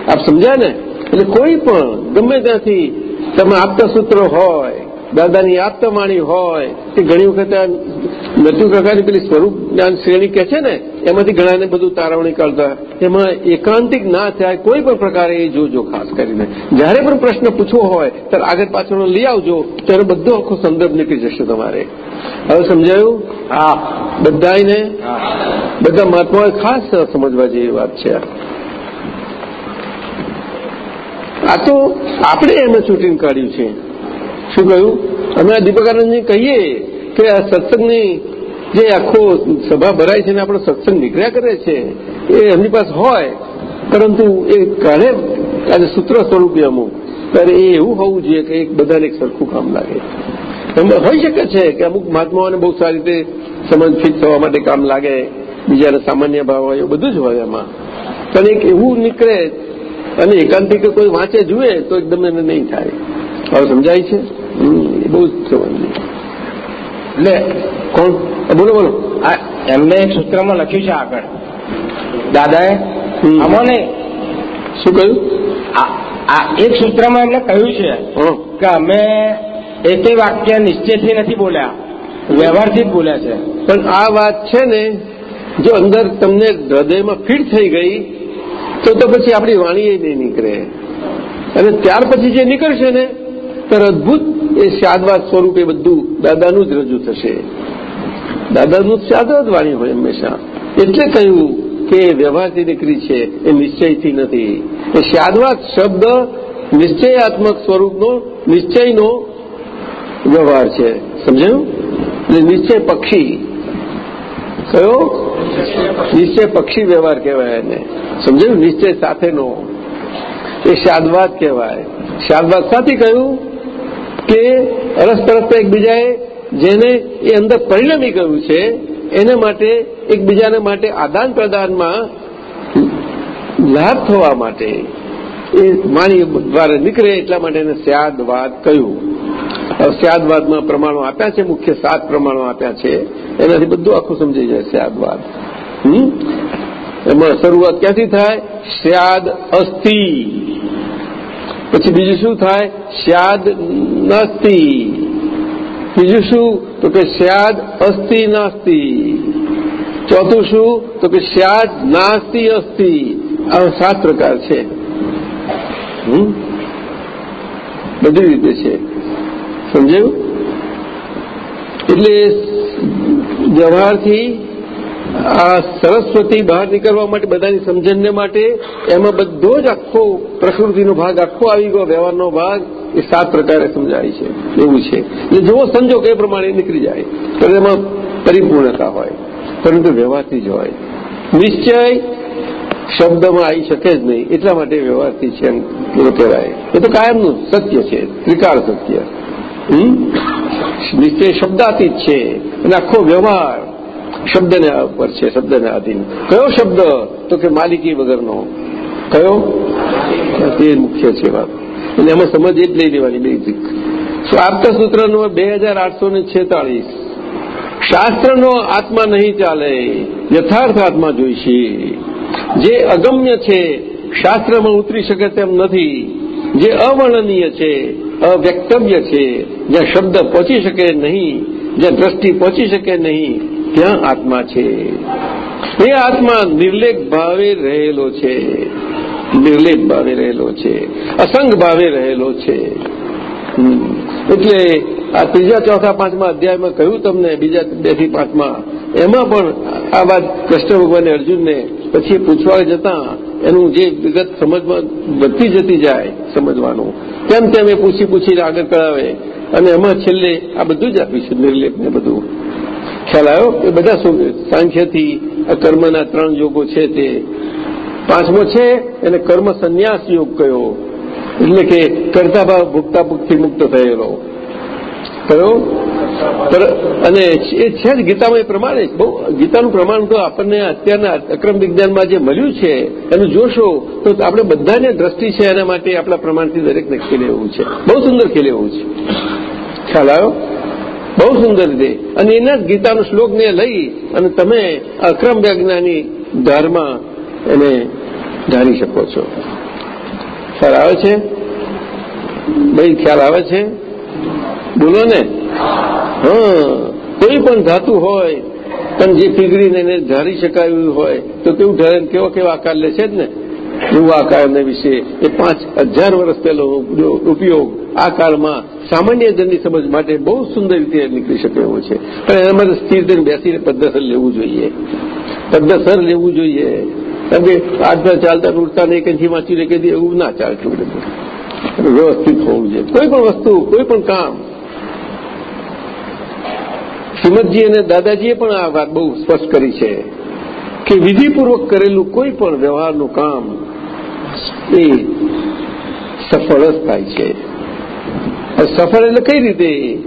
Speaker 3: આપ સમજ્યા ને? એટલે કોઈ પણ ગમે ત્યાંથી તમે આપતા સૂત્રો હોય દાદાની આપતમાણી હોય કે ઘણી વખત નટુ કાકાની પેલી સ્વરૂપ જ્ઞાન શ્રેણી કે છે ને એમાંથી ઘણાને બધું તારવણી કરતા. એમાં એકાંતિક ના થાય કોઈ પણ પ્રકારે એ જોજો ખાસ કરીને. જ્યારે પણ પ્રશ્ન પૂછવો હોય ત્યારે આગળ પાછળનો લઈ આવજો ત્યારે બધો આખો સંદર્ભ નીકળી જશે તમારે. હવે સમજાયું?
Speaker 5: હા.
Speaker 3: બધાને બધા મહાત્માઓએ ખાસ સમજવા જેવી વાત છે. આ. તો આપણે એમાં ચૂંટીને કાઢ્યું છે. શું કહ્યું? અમે આ દીપકાનંદજી કહીએ કે આ સત્સંગની જે આખો સભા ભરાય છે ને આપણો સત્સંગ નીકળ્યા કરે છે, એ એમની પાસે હોય, પરંતુ એ કાઢે આજે સૂત્ર સ્વરૂપે અમુક. ત્યારે એ એવું હોવું જોઈએ કે એક બધાને એક સરખું કામ લાગે. એમાં હોઈ શકે છે કે અમુક મહાત્માઓને બહુ સારી રીતે સમજ ફિટ થવા માટે કામ લાગે, બીજાને સામાન્ય ભાવ હોય, એવું બધું જ હોય એમાં પણ એક એવું નીકળે અને એકાંતિક કોઈ વાંચે જુએ, તો એકદમ એને નહીં થાય. હવે સમજાય છે? બહુ
Speaker 5: એટલે
Speaker 3: કોણ બોલો બોલો.
Speaker 5: આ એમને એક સૂત્રમાં લખ્યું છે આગળ. દાદાએ. આમાં
Speaker 3: શું કહ્યું?
Speaker 5: આ એક સૂત્રમાં એમને કહ્યું છે. કે અમે એકે વાક્ય નિશ્ચયથી નથી બોલ્યા વ્યવહારથી જ બોલ્યા છે.
Speaker 3: પણ આ વાત છે ને જો અંદર તમને હૃદયમાં ફિટ થઈ ગઈ તો તો પછી આપણી વાણી એ નહીં નીકળે. અને ત્યાર પછી જે નીકળશે ને ત્યારે અદભુત એ શાદવાદ સ્વરૂપે બધું દાદાનું જ રજૂ થશે. દાદાનું જ શાદવાદ વાણી હોય હંમેશા. એટલે કહ્યું કે વ્યવહારથી નીકળી છે એ નિશ્ચયથી નથી. એ શાદવાદ શબ્દ નિશ્ચયાત્મક સ્વરૂપનો, નિશ્ચયનો વ્યવહાર છે. સમજાયું? એટલે નિશ્ચય પક્ષી. કયો? નિશ્ચય પક્ષી વ્યવહાર કહેવાય એને. સમજાયું? નિશ્ચય સાથેનો. એ શાદવાદ કહેવાય. શાદવાદ સાથે કહ્યું કે અરસ પરસ્પર એકબીજાએ જેને એ અંદર પરિણમી ગયું છે, એના માટે, એકબીજાને માટે આદાન પ્રદાનમાં લાભ થવા માટે એ વાણી દ્વારા નીકળે એટલા માટે એને સ્યાદવાદ કહ્યું. સ્યાદવાદમાં પ્રમાણો આપ્યા છે, મુખ્ય સાત પ્રમાણો આપ્યા છે, એનાથી બધું આખું સમજાઈ જાય સ્યાદવાદ? એમાં શરૂઆત ક્યાંથી થાય? સ્યાદ અસ્થિ. પછી બીજું શું થાય? સ્યાદ નાસ્તિ. બીજું શું? તો કે સ્યાદ અસ્થિ નાસ્તિ. ચોથું શું? તો કે સ્યાદ નાસ્તિ અસ્થિ આ સાત પ્રકાર છે? બધી રીતે છે. સમજાયું? એટલે વ્યવહારથી આ સરસ્વતી બહાર નીકળવા માટે બધાની સમજણને માટે એમાં બધો જ આખો પ્રકૃતિનો ભાગ, આખો આવી ગયો, વ્યવહારનો ભાગ, એ સાત પ્રકારે સમજાય છે. એવું છે. એટલે જેવો સંજોગ એ પ્રમાણે નીકળી જાય. તો એમાં પરિપૂર્ણતા હોય, પરંતુ વ્યવહારથી જ હોય. નિશ્ચય શબ્દમાં આવી શકે જ નહીં. એટલા માટે વ્યવહારથી છે એમ કહેવાય. એ તો કાયમનું સત્ય છે, ત્રિકાળ સત્ય? નિશ્ચય શબ્દાતીત છે. અને આખો વ્યવહાર શબ્દને ઉપર છે, શબ્દને આધીન. કયો શબ્દ? તો કે માલિકી વગરનો. કયો? તે મુખ્ય છે વાત. એટલે એમાં સમજ એ જ લઈ લેવાની બેઝિક સો આપતા સૂત્રનો બે હજાર આઠસો ને છેતાળીસ. શાસ્ત્રનો આત્મા નહીં ચાલે, યથાર્થ આત્મા જોઈશે. જે અગમ્ય છે, શાસ્ત્રમાં ઉતરી શકે તેમ નથી. જે અવર્ણનીય છે, અવ્યક્તવ્ય છે, જ્યાં શબ્દ પહોંચી શકે નહીં જ્યાં દ્રષ્ટિ પહોંચી શકે નહીં, ત્યાં આત્મા છે. એ આત્મા નિર્લેપ ભાવે રહેલો છે. નિર્લેપ ભાવે રહેલો છે. અસંગ ભાવે રહેલો છે. એટલે આ ત્રીજા, ચોથા, પાંચમા અધ્યાયમાં કહ્યું તમને, બીજા બેથી પાંચમાં. એમાં પણ આ વાત કૃષ્ણ ભગવાને અર્જુનને પછી પૂછવા જતા એનું જે વિગત સમજમાં વધતી જતી જાય, સમજવાનું. તેમ તેમ એ પૂછી પૂછીને આગળ કરાવે. અને એમાં છેલ્લે આ બધું જ આપ્યું છે, નિર્લેપ ને બધું. ખ્યાલ આવ્યો? એ બધા શું સાંખ્યથી કર્મના ત્રણ યોગો છે તે. પાંચમો છે, એને કર્મ સંન્યાસ યોગ કયો. એટલે કે કરતા ભાવ ભોગતા ભોગથી મુક્ત થયેલો. કયો? અને એ છે જ ગીતામાં એ પ્રમાણે. બહુ ગીતાનું પ્રમાણ તો આપણને અત્યારના અક્રમ વિજ્ઞાનમાં જે મળ્યું છે, એનું જોશો તો આપણે બધાને દ્રષ્ટિ છે એના માટે આપણા પ્રમાણથી દરેકને ખેલે એવું છે. બહુ સુંદર ખેલે એવું છે. ખ્યાલ આવ્યો? બહુ સુંદર રીતે. અને એના જ ગીતાનો શ્લોકને લઈ અને તમે અક્રમ વિજ્ઞાની ધારમાં એને ધારી શકો છો. ખ્યાલ આવે છે? ભાઈ, ખ્યાલ આવે છે? બોલો ને? હા પણ ધાતુ હોય, પણ જે પીગળીને એને ધારી શકાયું હોય, તો કેવું ધારે કેવા કેવો આકાર લે છે જ ને? એવું આકારને વિશે એ પાંચ હજાર વર્ષ પહેલો ઉપયોગ આ કાળમાં સામાન્ય જનની સમજ માટે બહુ સુંદર રીતે નીકળી શકે એવું છે. પણ એના માટે સ્થિર થઈને બેસીને પદ્ધસર લેવું જોઈએ. પદ્ધસર લેવું જોઈએ. કેમ કે આજના ચાલતા ઉડતા ને ઇંચી વાંચી લે કે એવું ના ચાલતું વ્યવસ્થિત હોવું જોઈએ. કોઈ પણ વસ્તુ, કોઈ પણ કામ શ્રીમદજી અને દાદાજીએ પણ આ વાત બહુ સ્પષ્ટ કરી છે કે વિધિપૂર્વક કરેલું કોઈ પણ વ્યવહારનું કામ એ સફળ જ થાય છે. સફળ એટલે કઈ રીતે?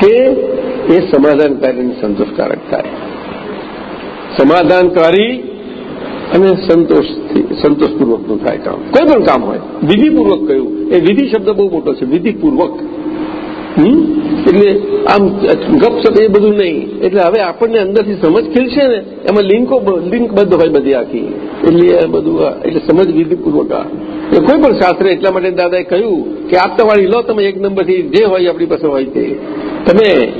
Speaker 3: કે એ સમાધાનકારી સંતોષકારક થાય. સમાધાનકારી અને સંતોષથી, સંતોષપૂર્વકનું થાય કામ. કોઈ પણ કામ હોય, વિધિપૂર્વક કહ્યું. એ વિધિ શબ્દ બહુ મોટો છે. વિધિપૂર્વક? એટલે આમ ગપસપ એ બધું નહીં. એટલે હવે આપણને અંદરથી સમજ ખીલશે ને, એમાં લિંકો લિંક બંધ હોય બધી આખી. એટલે એ બધું એટલે સમજ વિધિપૂર્વક આ. કોઈ પણ શાસ્ત્ર એટલા માટે દાદાએ કહ્યું કે આપતાવાળી લો, તમે એક નંબરથી જે હોય આપણી પાસે હોય તે. તમે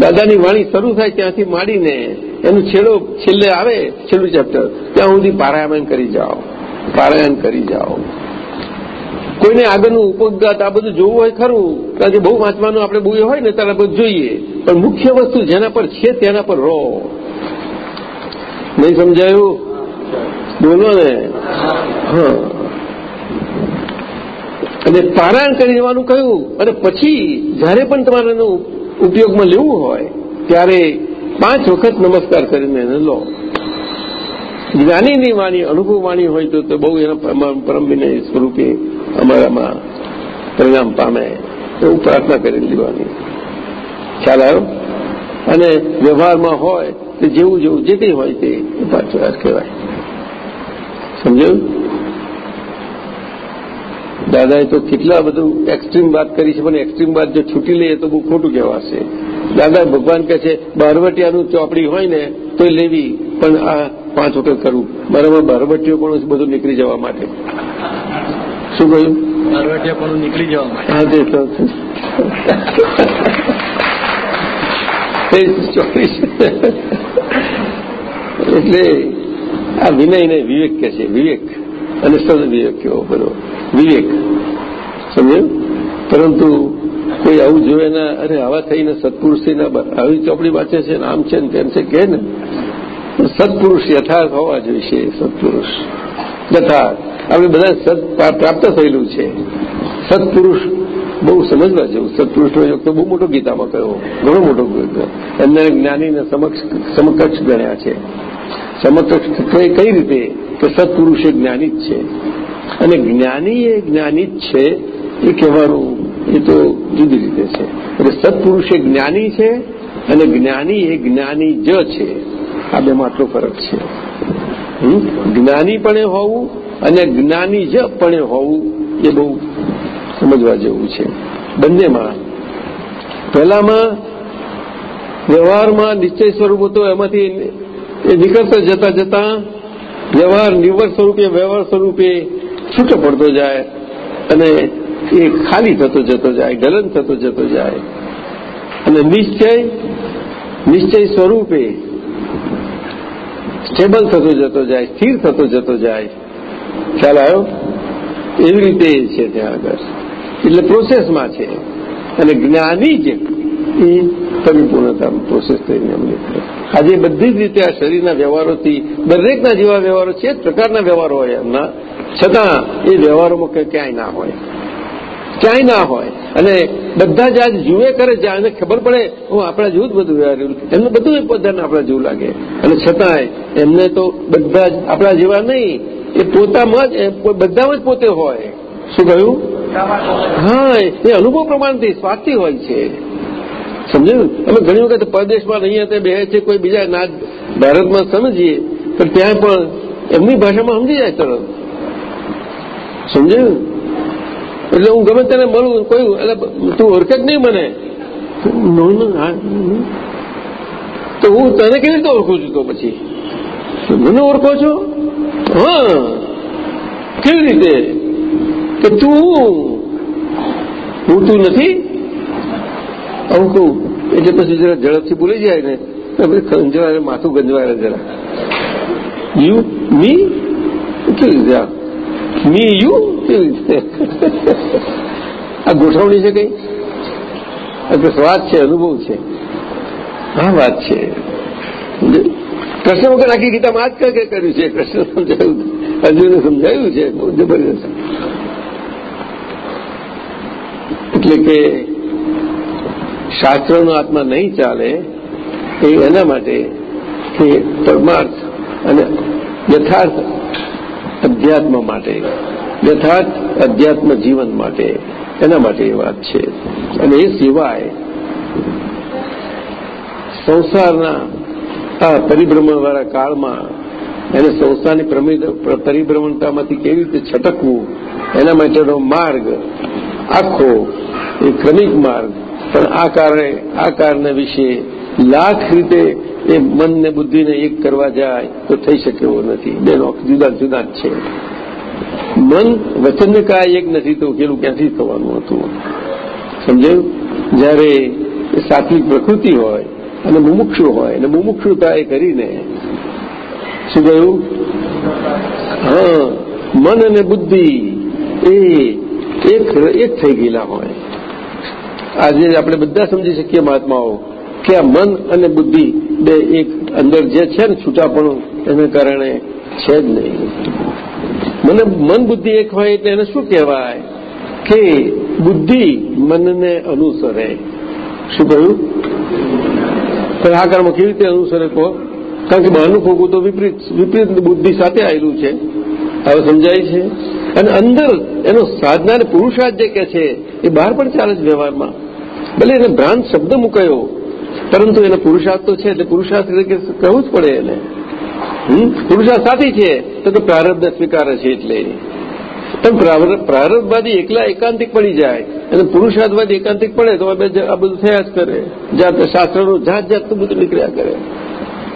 Speaker 3: દાદાની વાણી શરૂ થાય ત્યાંથી માંડીને એનું છેડો છેલ્લે આવે, છેલ્લું ચેપ્ટર ત્યાં સુધી પારાયણ કરી જાઓ. પારાયણ કરી જાઓ. કોઈને આગળનું ઉપગત આ બધું જોવું હોય ખરું. કારણ કે બહુ વાંચવાનું આપણે બહુ હોય ને ત્યારે બધું જોઈએ. પણ મુખ્ય વસ્તુ જેના પર છે તેના પર રહો. નહીં સમજાયું? બોલો ને. અને પારાયણ કરી દેવાનું કહ્યું. અને પછી જ્યારે પણ તમારે ઉપયોગમાં લેવું હોય, ત્યારે પાંચ વખત નમસ્કાર કરીને એને લો. જ્ઞાનીની વાણી, અનુભવ વાણી હોય તો બહુ એના પરમ વિનય સ્વરૂપે અમારામાં પરિણામ પામે એવું પ્રાર્થના કરી લેવાની. ખ્યાલ આવ્યો? અને વ્યવહારમાં હોય તો જેવું જેવું જે કંઈ હોય તે ઉપાચાર કહેવાય. સમજાયું? દાદાએ તો કેટલા બધું એક્સ્ટ્રીમ વાત કરી છે, પણ એક્સ્ટ્રીમ વાત જો છૂટી લઈએ તો બહુ ખોટું કહેવાશે. દાદા ભગવાન કહે છે, બારવટિયાનું ચોપડી હોય ને તો લેવી, પણ આ પાંચ વખત કરવું. બરાબર બારવટીઓ પણ બધું નીકળી જવા માટે. શું કહ્યું?
Speaker 1: પણ નીકળી જવા માટે
Speaker 3: હા તે તો એ એટલે આ વિનયને વિવેક કે છે વિવેક અને સદ વિવેક કેવો બધો વિવેક. સમજ્યું? પરંતુ કોઈ આવું જોવે ના અરે આવા થઈને સત્પુરુષ થઈને આવી ચોપડી વાંચે છે ને આમ છે ને તેમ છે કે ને? સત્પુરુષ યથાર્થ હોવા જોઈશે સત્પુરુષ. યથાર્થ આપણે બધા સત પ્રાપ્ત થયેલું છે. સત્પુરુષ બહુ સમજવા જેવું. સત્પુરુષનો યોગ તો બહુ મોટો ગીતામાં કયો? ઘણો મોટો એમને જ્ઞાનીને સમક્ષ સમકક્ષ ગણ્યા છે. સમકક્ષ કઈ રીતે? કે સત્પુરુષ એ જ્ઞાની જ છે. અને જ્ઞાની એ જ્ઞાની જ છે એ કહેવાનું એ તો જુદી રીતે છે. એટલે સત્પુરુષ એ જ્ઞાની છે અને જ્ઞાની એ જ્ઞાની જ છે. આ બેમાં આટલો ફરક છે. જ્ઞાની પણ હોવું અને જ્ઞાની જ પણે હોવું એ બહુ સમજવા જેવું છે. બંનેમાં પહેલામાં વ્યવહારમાં નિશ્ચય સ્વરૂપ હતો એમાંથી એ નીકળતા જતા જતા વ્યવહાર નિવર સ્વરૂપે, વ્યવહાર સ્વરૂપે છૂટો પડતો જાય અને એ ખાલી થતો જતો જાય, ગલન થતો જતો જાય. અને નિશ્ચય નિશ્ચય સ્વરૂપે સ્ટેબલ થતો જતો જાય, સ્થિર થતો જતો જાય. ખ્યાલ આવ્યો? એવી રીતે છે ત્યાં આગળ. એટલે પ્રોસેસમાં છે. અને જ્ઞાની જે એ પરિપૂર્ણતા પ્રોસેસ થઈને અમને આજે બધી જ રીતે આ શરીરના વ્યવહારોથી, દરેકના જેવા વ્યવહારો છે પ્રકારના વ્યવહારો હોય એમના. છતાં એ વ્યવહારોમાં ક્યાંય ના હોય. ક્યાંય ના હોય. અને બધા જ આજ જુએ કરે છે એને ખબર પડે હું આપણા જેવું જ બધું વ્યવહાર એમને બધું એ બધાને આપણા જેવું લાગે. અને છતાંય એમને તો બધા જ આપણા જેવા નહીં. એ પોતામાં જ બધામાં જ પોતે હોય. શું કહ્યું? હા, એ અનુભવ પ્રમાણથી સ્વાર્થી હોય છે. સમજ્યું? અમે ઘણી વખત પરદેશમાં અહીંયા ત્યાં બે છે, કોઈ બીજા ના, ભારતમાં સમજીએ તો ત્યાં પણ એમની ભાષામાં સમજી જાય તરત. સમજ્યું? એટલે હું ગમે તેને મળું, કોઈ એટલે તું ઓળખે જ નહીં મને. તો હું તને કેવી રીતે ઓળખું છું તો પછી? મને ઓળખો છો? હા. કેવી રીતે? કે તું હું? તું નથી? આવું કહું એટલે પછી જરા ઝડપથી ભૂલી જાય ને. ગંજવાય માથું ગંજવાય જરા. યુ મી કેવી રીતે મી યુ કેવી રીતે? આ ગોઠવણી છે કઈ? સ્વાદ છે, અનુભવ છે. આ વાત છે. કૃષ્ણ વગર આખી ગીતામાં આ જ કર્યું છે? કૃષ્ણ સમજાયું? અર્જુને સમજાયું છે? જબરજસ્ત. એટલે કે શાસ્ત્રનો આત્મા નહીં ચાલે એ એના માટે કે પરમાર્થ અને યથાર્થ અધ્યાત્મ માટે, યથાર્થ અધ્યાત્મ જીવન માટે એના માટે એ વાત છે. અને એ સિવાય સંસારના આ પરિભ્રમણવાળા કાળમાં એને સંસ્થાની પરિભ્રમણતામાંથી કેવી રીતે છટકવું, એના માટેનો માર્ગ આખો એ ક્રમિક માર્ગ. પણ આ કારણે આ કારણે વિશે લાખ રીતે એ મનને બુદ્ધિને એક કરવા જાય તો થઈ શકે એવો નથી. બેનો જુદા જુદા જ છે. મન વચનને કાંઈ એક નથી તો ઉકેલું ક્યાંથી થવાનું હતું? સમજાયું? જ્યારે સાત્વિક પ્રકૃતિ હોય અને મુમુક્ષુ હોય અને મુમુક્ષુતા એ કરીને શું કહ્યું? હા, મન અને બુદ્ધિ એ એક થઈ ગયેલા હોય. આજે આપણે બધા સમજી શકીએ મહાત્માઓ કે આ મન અને બુદ્ધિ બે એક અંદર જે છે ને છૂટાપણું, એને કારણે છે જ નહીં. મને મન બુદ્ધિ એક હોય એટલે એને શું કહેવાય? કે બુદ્ધિ મનને અનુસરે. શું કહ્યું? આ કેવી રીતે અનુસરે કહો? કારણ કે બહારનું ખોખું તો વિપરીત વિપરીત બુદ્ધિ સાથે આવેલું છે. હવે સમજાય છે? અને અંદર એનો સાધના અને પુરુષાર્થ જે કે છે, એ બહાર પણ ચાલે છે વ્યવહારમાં. ભલે એને ભ્રાંત શબ્દ મુકાયો, પરંતુ એને પુરુષાર્થ તો છે, એટલે પુરુષાર્થ તરીકે કહેવું જ પડે એને? પુરુષાર્થ સાથી છે, તો કે પ્રારબ્ધ સ્વીકારે છે એટલે. પણ પ્રારંભવાદી એકલા એકાંતિક પડી જાય. અને પુરુષાર્થવાદી એકાંતિક પડે તો આ બધું થયા જ કરે. જાતે શાસ્ત્રનું જાત જાતનું બધું નીકળ્યા કરે.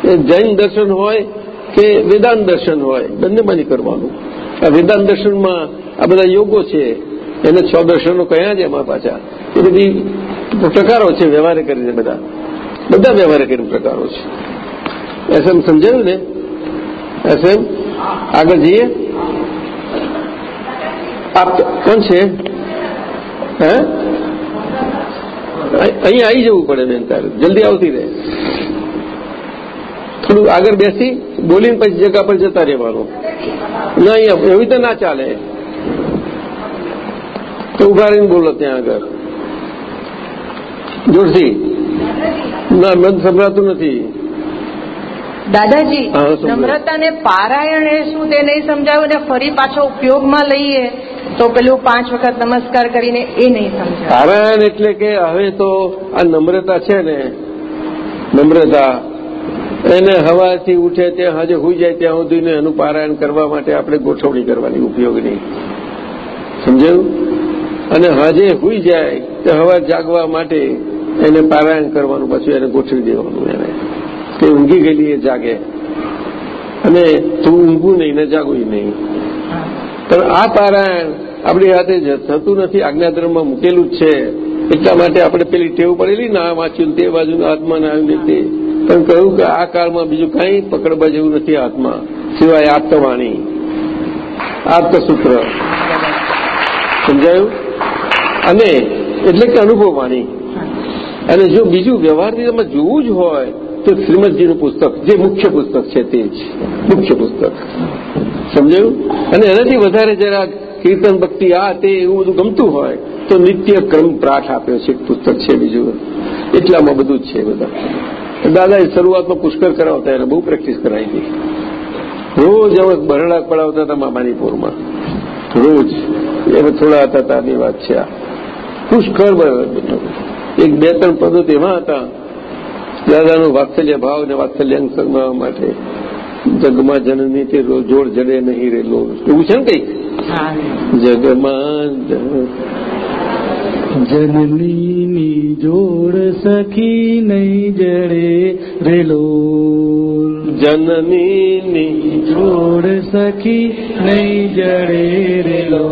Speaker 3: એ જૈન દર્શન હોય કે વેદાંત દર્શન હોય, બંનેમાંથી કરવાનું. આ વેદાંત દર્શનમાં આ બધા યોગો છે. એને છ દર્શનો કયા છે એમાં પાછા? એ બધી પ્રકારો છે વ્યવહારે કરીને બધા. બધા વ્યવહારે કરીને પ્રકારો છે. એસ એમ સમજાયું ને? S M? આગળ જઈએ? આપ કોણ છે? હે? અહીં આવી જવું પડે બેન તારે. જલ્દી આવતી રહે. થોડું આગળ બેસી બોલીને પછી જગા પર જતા રહેવાનું. ના અહીંયા એવી તો ના ચાલે. તો ઊભા રહીને બોલો ત્યાં આગળ. જોરથી ના મન સંભળાતું નથી.
Speaker 2: દાદાજી
Speaker 3: હા,
Speaker 2: નમ્રતા ને પારાયણ એ શું તે નહીં સમજાવ્યું ને ફરી પાછો ઉપયોગમાં લઈએ? તો પેલું પાંચ વખત નમસ્કાર કરીને એ નહીં સમજાય.
Speaker 3: પારાયણ એટલે કે હવે તો આ નમ્રતા છે ને નમ્રતા એને હવાથી ઉઠે ત્યાં હજે હોઈ જાય ત્યાં સુધીને એનું પારાયણ કરવા માટે આપણે ગોઠવણી કરવાની ઉપયોગની સમજાયું? અને હજે હોઈ જાય તો હવા જાગવા માટે એને પારાયણ કરવાનું પછી એને ગોઠવી દેવાનું એને. કે ઊંઘી ગયેલી એ જાગે. અને તું ઊંઘું નહીં ને જાગવું નહીં. પણ આ પારાયણ આપણી હાથે થતું નથી. આજ્ઞાધર્મમાં મૂકેલું જ છે. એટલા માટે આપણે પેલી ટેવ પડેલી, ના વાંચ્યું તે બાજુ હાથમાં ના આવ્યું તે પણ કહ્યું કે આ કાળમાં બીજું કંઈ પકડવા જેવું નથી હાથમાં સિવાય આપ્તવાણી. આપ્તસૂત્ર. સમજાયું? અને એટલે કે અનુભવ વાણી અને જો બીજું વ્યવહારથી તમે જોવું જ હોય, તો શ્રીમદજીનું પુસ્તક, જે મુખ્ય પુસ્તક છે તે જ. મુખ્ય પુસ્તક. સમજાયું? અને એનાથી વધારે જરા કીર્તન ભક્તિ આ તે એવું બધું ગમતું હોય, તો નિત્ય ક્રમ પાઠ આપ્યો છે એક પુસ્તક છે બીજું. એટલામાં બધું જ છે બધા. દાદાએ શરૂઆતમાં પુષ્કર કરાવતા એને બહુ પ્રેક્ટિસ કરાવી હતી. રોજ અમે બરડા પડાવતા હતા મામાની રોજ. એને થોડા હતા તારની વાત છે આ. પુષ્કળ એક બે ત્રણ પદો તેમાં હતા. દાદાનું વાત્સલ્ય ભાવ અને વાત્સલ્ય અંગ માટે. જગમાં જનની તે જોડ જડે નહીં રેલો એવું છે ને કઈ? જગમાં
Speaker 1: જનની જોડ સખી નહીં જડે રેલો
Speaker 3: જનની
Speaker 1: જોડ સખી નહીં જડે રેલો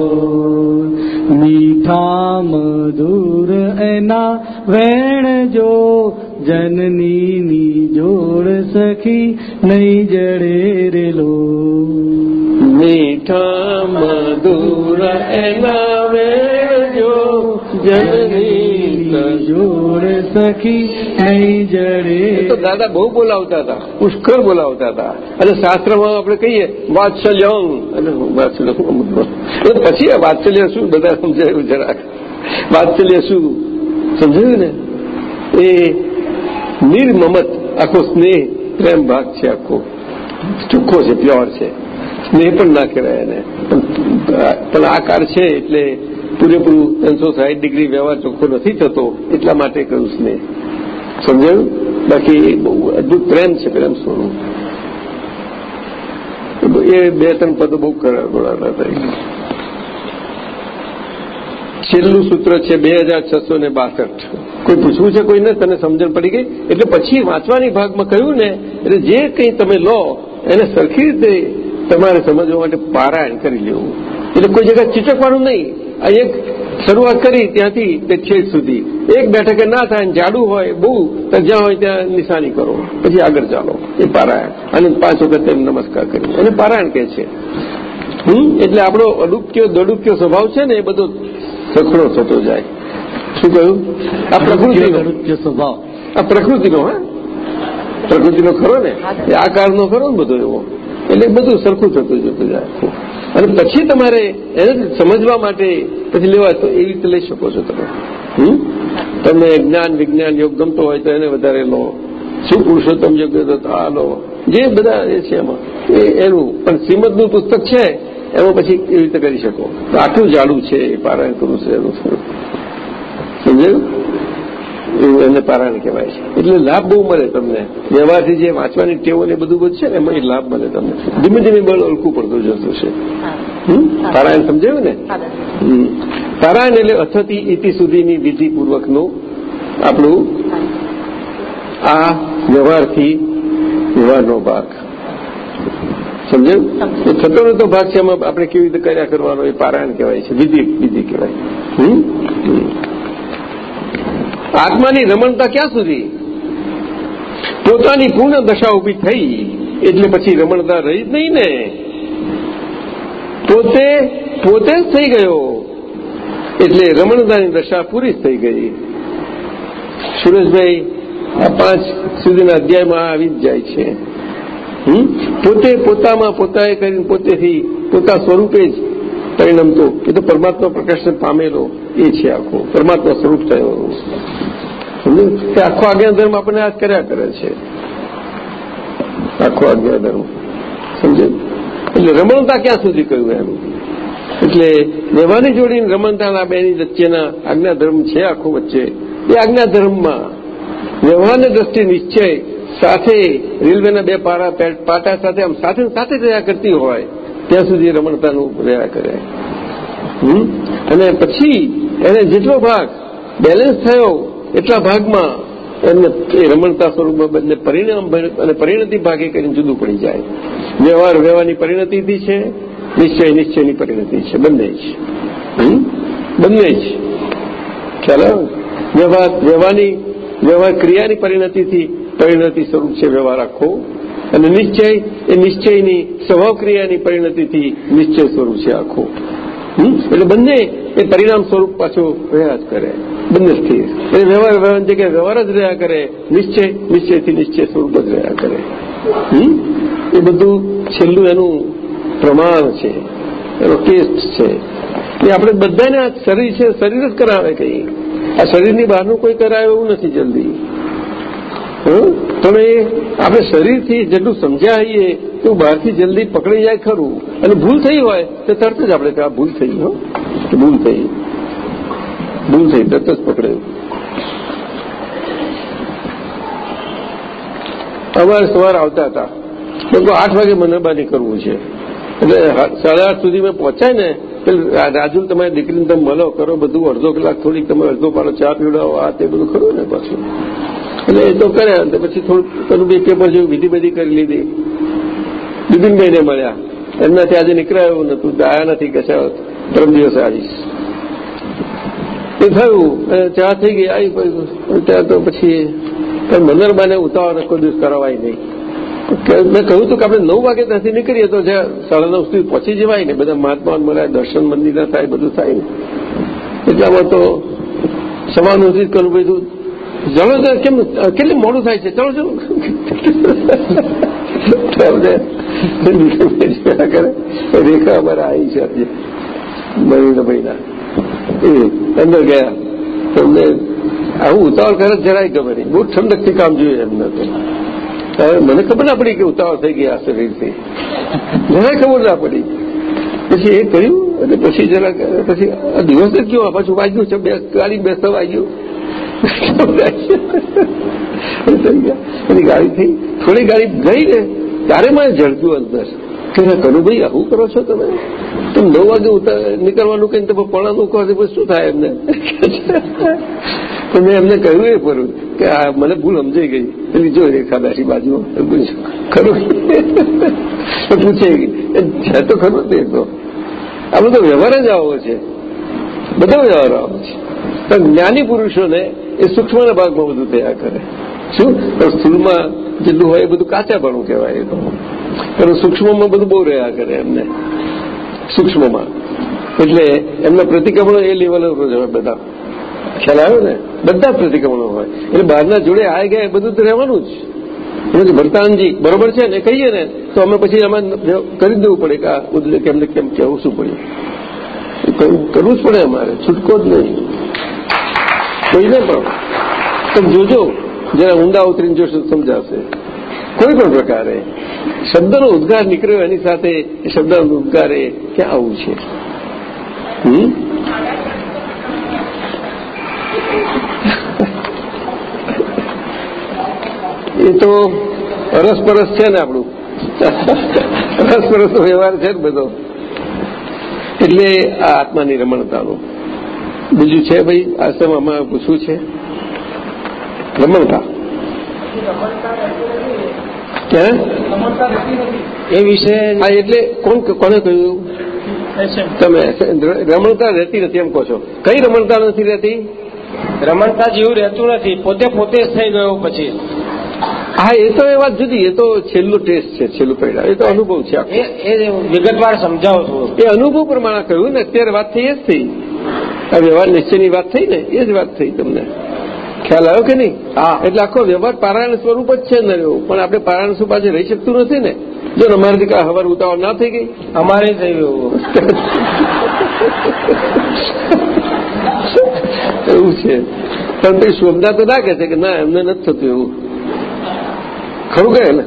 Speaker 1: મીઠા મધુર એના વેણ જો જનનીની જોડ સખી નહીં જડે રેલો
Speaker 3: મીઠા મધુર એના વેજો જનની
Speaker 1: જોડ સખી નહીં જડે
Speaker 3: એ તો દાદા બહુ બોલાવતા હતા પુષ્કળ બોલાવતા હતા અને શાસ્ત્રમાં આપણે કહીએ વાત્સલ્યં અને વાત્સલ્ય એટલે પછી આ વાત્સલ્ય શું બધા સમજાયું જરાક વાત્સલ્ય શું સમજાયું ને એ નિર્મમત આખો સ્નેહ પ્રેમ ભાગ છે આખો ચોખ્ખો છે પ્યોર છે સ્નેહ પણ ના કહેવાય એને પણ આકાર છે એટલે પૂરેપૂરું ત્રણસો સાહીઠ ડિગ્રી વ્યવહાર ચોખ્ખો નથી થતો એટલા માટે કહ્યું સ્નેહ સમજાયું બાકી બહુ અદભુત પ્રેમ છે પ્રેમ સ્વરૂપ એ બે ત્રણ પદો બહુ બોલાતા હતા છેલ્લું સૂત્ર છે બે ને બાસઠ. કોઈ પૂછવું છે કોઈને? તને સમજણ પડી ગઈ? એટલે પછી વાંચવાની ભાગમાં કહ્યું ને, એટલે જે કંઈ તમે લો, એને સરખી રીતે તમારે સમજવા માટે પારાયણ કરી લેવું. એટલે કોઈ જગ્યા ચીચકવાનું નહીં. આ શરૂઆત કરી, ત્યાંથી તે છેક સુધી. એક બેઠકે ના થાય જાડુ હોય, બહુ તો જ્યાં હોય, ત્યાં નિશાની કરો. પછી આગળ ચાલો. એ પારાયણ. અને પાંચ વખત તેમ નમસ્કાર કરી. અને પારાયણ કહે છે. એટલે આપણો અડુક્યો, દડુક્યો સ્વભાવ છે ને, એ બધો સખડો થતો જાય. શું કહ્યું? આ પ્રકૃતિનો.
Speaker 1: સ્વભાવ.
Speaker 3: આ પ્રકૃતિનો હા? પ્રકૃતિનો ખરો ને? એ આકારનો ખરો ને બધો એવો? એટલે બધું સરખું થતું જતું જાય. અને પછી તમારે એને સમજવા માટે પછી લેવા તો એવી રીતે લઈ શકો છો તમે? તમને જ્ઞાન વિજ્ઞાન યોગ ગમતો હોય તો એને વધારે લો. શું પુરુષોત્તમ યોગ્ય તો આ લો. જે બધા એ છે એમાં. એ એનું. પણ શ્રીમદનું પુસ્તક છે એમાં પછી કેવી રીતે કરી શકો? તો આટલું જાડું છે એ પારાયણ કરવું છે એનું. સમજાયું? એવું એને પારાયણ કહેવાય છે. એટલે લાભ બહુ મળે તમને. વ્યવહારથી જે વાંચવાની ટેવો ને બધું બધું છે ને એમાં એ લાભ મળે તમને. ધીમે ધીમે બળ ઓળખું પડતું જતું છે? પારાયણ સમજાયું ને. પારાયણ એટલે અથતી ઇતિ સુધીની વિધિપૂર્વકનું આપણું આ વ્યવહારથી વ્યવહારનો ભાગ. સમજાયું એ થતો નતો ભાગ છે એમાં આપણે કેવી રીતે કર્યા કરવાનો એ પારાયણ કહેવાય છે વિધિ વિધિ કહેવાય. આત્માની રમણતા ક્યાં સુધી? પોતાની પૂર્ણ દશા ઊભી થઈ એટલે પછી રમણતા રહી જ નહીં ને. પોતે પોતે જ થઈ ગયો એટલે રમણતાની દશા પૂરી જ થઈ ગઈ. સુરેશભાઈ આ પાંચ સુધીના અધ્યાયમાં આવી જ જાય છે? પોતે પોતામાં પોતાએ કરીને પોતેથી પોતા સ્વરૂપે જ પરિણમતો એ તો પરમાત્મા પ્રકાશન પામેલો એ છે આખો. પરમાત્મા સ્વરૂપ થયો. સમજ આખો આજ્ઞા ધર્મ આપણને આ કર્યા કરે છે. આખો આજ્ઞા ધર્મ સમજે? એટલે રમણતા ક્યાં સુધી કહ્યું એમ? એટલે વ્યવહારની જોડીને રમણતાના બેની વચ્ચેના આજ્ઞા ધર્મ છે આખો વચ્ચે. એ આજ્ઞા ધર્મમાં વ્યવહારની દ્રષ્ટિ નિશ્ચય સાથે રેલવેના બે પારા પાટા સાથે આમ સાથે સાથે રહ્યા કરતી હોય, ત્યાં સુધી રમણતાનું રહ્યા કરે? અને પછી એને જેટલો ભાગ બેલેન્સ થયો એટલા ભાગમાં એમને એ રમણતા સ્વરૂપમાં બદલે પરિણામ અને પરિણતિ ભાગે કરીને જુદું પડી જાય. વ્યવહાર વ્યવહારની પરિણતિથી છે, નિશ્ચય નિશ્ચયની પરિણતિ છે. બંને જ? બંને જ. ખ્યાલ વ્યવહાર વ્યવહારની વ્યવહાર ક્રિયાની પરિણતિથી પરિણતિ સ્વરૂપ છે વ્યવહાર આખો. અને નિશ્ચય, એ નિશ્ચયની સ્વભાવ પરિણતિથી નિશ્ચય સ્વરૂપ છે આખો. એટલે બંને એ પરિણામ સ્વરૂપ પાછો રહ્યા જ કરે. બંને સ્થિર એટલે વ્યવહાર વ્યવહાર જગ્યાએ વ્યવહાર જ રહ્યા કરે. નિશ્ચય, નિશ્ચયથી નિશ્ચય સ્વરૂપ જ રહ્યા કરે. એ બધું છેલ્લું એનું પ્રમાણ છે. એનો ટેસ્ટ છે. એ આપણે બધાને આ શરીર છે, શરીર જ કરાવે કંઈ. આ શરીરની બહારનું કોઈ કરાવે એવું નથી જલ્દી? તમે આપણે શરીરથી જેટલું સમજ્યા હોઈએ એવું બહારથી જલ્દી પકડી જાય ખરું અને ભૂલ થઈ હોય તો તરત જ આપણે કહે, ભૂલ થઈ હો. ભૂલ થઈ ભૂલ થઈ તરત જ પકડે. અમારે સવારે આવતા હતા. લોકો આઠ વાગે મનરબાની કરવું છે. એટલે સાડા આઠ સુધી મેં પહોંચાય ને રાજુ તમારી દીકરીને તમે મળો કરો બધું અડધો કલાક થોડીક તમે અડધો પાડો ચા પીવડાવો આ તે બધું ખરું ને પાછું? એટલે એ તો કર્યા અને પછી થોડું પેલું બે પેપર જેવું વિધિ બધી કરી લીધી. બિપિનભાઈને મળ્યા. એમનાથી આજે નીકળ્યા એવું નતું આયા નથી કે ત્રણ દિવસે આવીશ. એ થયું. અને ચા થઈ ગઈ. આવી ત્યાં તો પછી મંદરબાને ઉતાવળ કોઈ દિવસ કરાવાય નહીં. મેં કહ્યું હતું કે આપણે નવ વાગે ત્યાંથી નીકળીએ તો જ્યાં સાડા નવ સુધી પહોંચી જવાય ને, બધા મહાત્મા મળ્યા, દર્શન મંદિરના થાય, બધું થાય. ને એટલામાં તો જ કરવું બધું ચલો તો કેમ કેટલું મોડું થાય છે ચલો કરે રેખા અમારે આવી છે આજે મહિના મહિના એ અંદર ગયા તમને આવું ઉતાવળ કરે જરાય ગમે નહીં બહુ ઠંડકથી કામ જોઈએ એમને તો હવે મને ખબર ના પડી કે ઉતાવળ થઈ ગયા શરીરથી જરાય ખબર ના પડી પછી એ કર્યું અને પછી જરા પછી આ દિવસ જ ગયો પાછું વાગ્યું છે બે ગાડી બેસતા વાગ્યું થઈ ગાડી થઈ થોડી ગાડી ગઈ ને ત્યારે મને જડતું અંદર. કે કનુભાઈ, આવું કરો છો તમે? તમે નવ વાગે નીકળવાનું કઈ તમે કહો છો શું થાય એમને? મેં એમને કહ્યું એ ફરું કે, આ મને ભૂલ સમજાઈ ગઈ. પેલી જો રેખા બેઠી બાજુ ખરું. પૂછે છે તો ખરું તે તો. આ બધો વ્યવહાર જ આવો છે. બધો વ્યવહાર આવો છે. પણ જ્ઞાની પુરુષોને એ સૂક્ષ્મના ભાગમાં બધું થયા કરે. શું? સ્થૂળમાં જેટલું હોય એ બધું કાચાપણું કહેવાય એ તો. પણ સૂક્ષ્મમાં બધું બહુ રહ્યા કરે એમને. સૂક્ષ્મમાં. એટલે એમના પ્રતિક્રમણો એ લેવલ ઉપર હોય બધા. ખ્યાલ આવ્યો ને? બધા પ્રતિક્રમણો હોય. એટલે બહારના જોડે આ ગયા બધું તો રહેવાનું જ. એટલે ભરતાનજી બરોબર છે ને? કહીએ ને, તો અમે પછી એમાં કરી દેવું પડે કે આ ઉદ્લેખ એમને કેમ કહેવું શું પડ્યું કરવું જ પડે અમારે. છૂટકો જ નહીં. કોઈને પણ તમે જોજો, જરા ઊંડા ઉતરીને જોશો સમજાશે. કોઈ પણ પ્રકારે શબ્દનો ઉદ્ગાર નીકળ્યો એની સાથે શબ્દનો ઉદ્ગાર એ ક્યાં આવું છે? એ તો અરસપરસ છે ને આપણું. અરસપરસનો વ્યવહાર છે ને બધો. એટલે આ આત્માની રમણતાનું. બીજું છે ભાઈ? આશ્રમમાં પૂછવું છે? રમણતા
Speaker 5: એ વિશે
Speaker 3: હા એટલે કોણ કોને કહ્યું? તમે રમણતા રહેતી નથી એમ કહો છો. કઈ રમણતા નથી રહેતી?
Speaker 5: રમણતા જેવું રહેતું નથી. પોતે પોતે જ થઈ ગયો પછી.
Speaker 3: હા એ તો એ વાત જુદી. એ તો છેલ્લું ટેસ્ટ છે છેલ્લું પરિણામ. એ તો અનુભવ છે
Speaker 5: એ વિગતવાર સમજાવો છો.
Speaker 3: એ અનુભવ પ્રમાણે કહ્યું ને અત્યારે વાત થઈ એ જ થઈ. આ વ્યવહાર નિશ્ચયની વાત થઈ ને એ જ વાત થઈ તમને. ખ્યાલ આવ્યો કે નહીં?
Speaker 5: હા.
Speaker 3: એટલે આખો વ્યવહાર પારાયણ સ્વરૂપ જ છે એવું. પણ આપણે પારાયણ સ્વરૂપ આજે રહી શકતું નથી ને. જો ને કાંઈ હવાર ઉતાવળ ના થઈ ગઈ.
Speaker 5: અમારે થઈ ગયું.
Speaker 3: એવું છે. પણ પછી શોભના તો ના કહે છે કે ના એમને નથી થતું એવું. ખરું કહે ને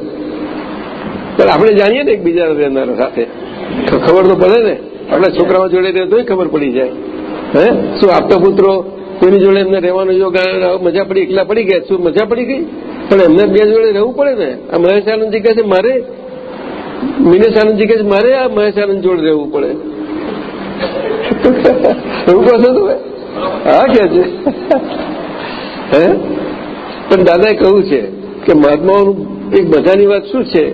Speaker 3: પણ આપણે જાણીએ ને એકબીજા રહેનારા સાથે. ખબર તો પડે ને. આપણા છોકરાઓ જોડે રહે તોય ખબર પડી જાય. હે? શું આપતા પુત્રો? કોઈની જોડે એમને રહેવાનો યોગ મજા પડી, એકલા પડી ગયા? શું મજા પડી ગઈ? પણ એમને બે જોડે રહેવું પડે ને? આ મહેશ આનંદજી કહે છે, મારે મિનેશ આનંદજી કહે છે, મારે આ મહેશ આનંદ જોડે રહેવું પડે. એવું કહો છો તમે? હા કે છે. હે? પણ દાદાએ કહ્યું છે કે મહાત્માઓનું એક મજાની વાત શું છે?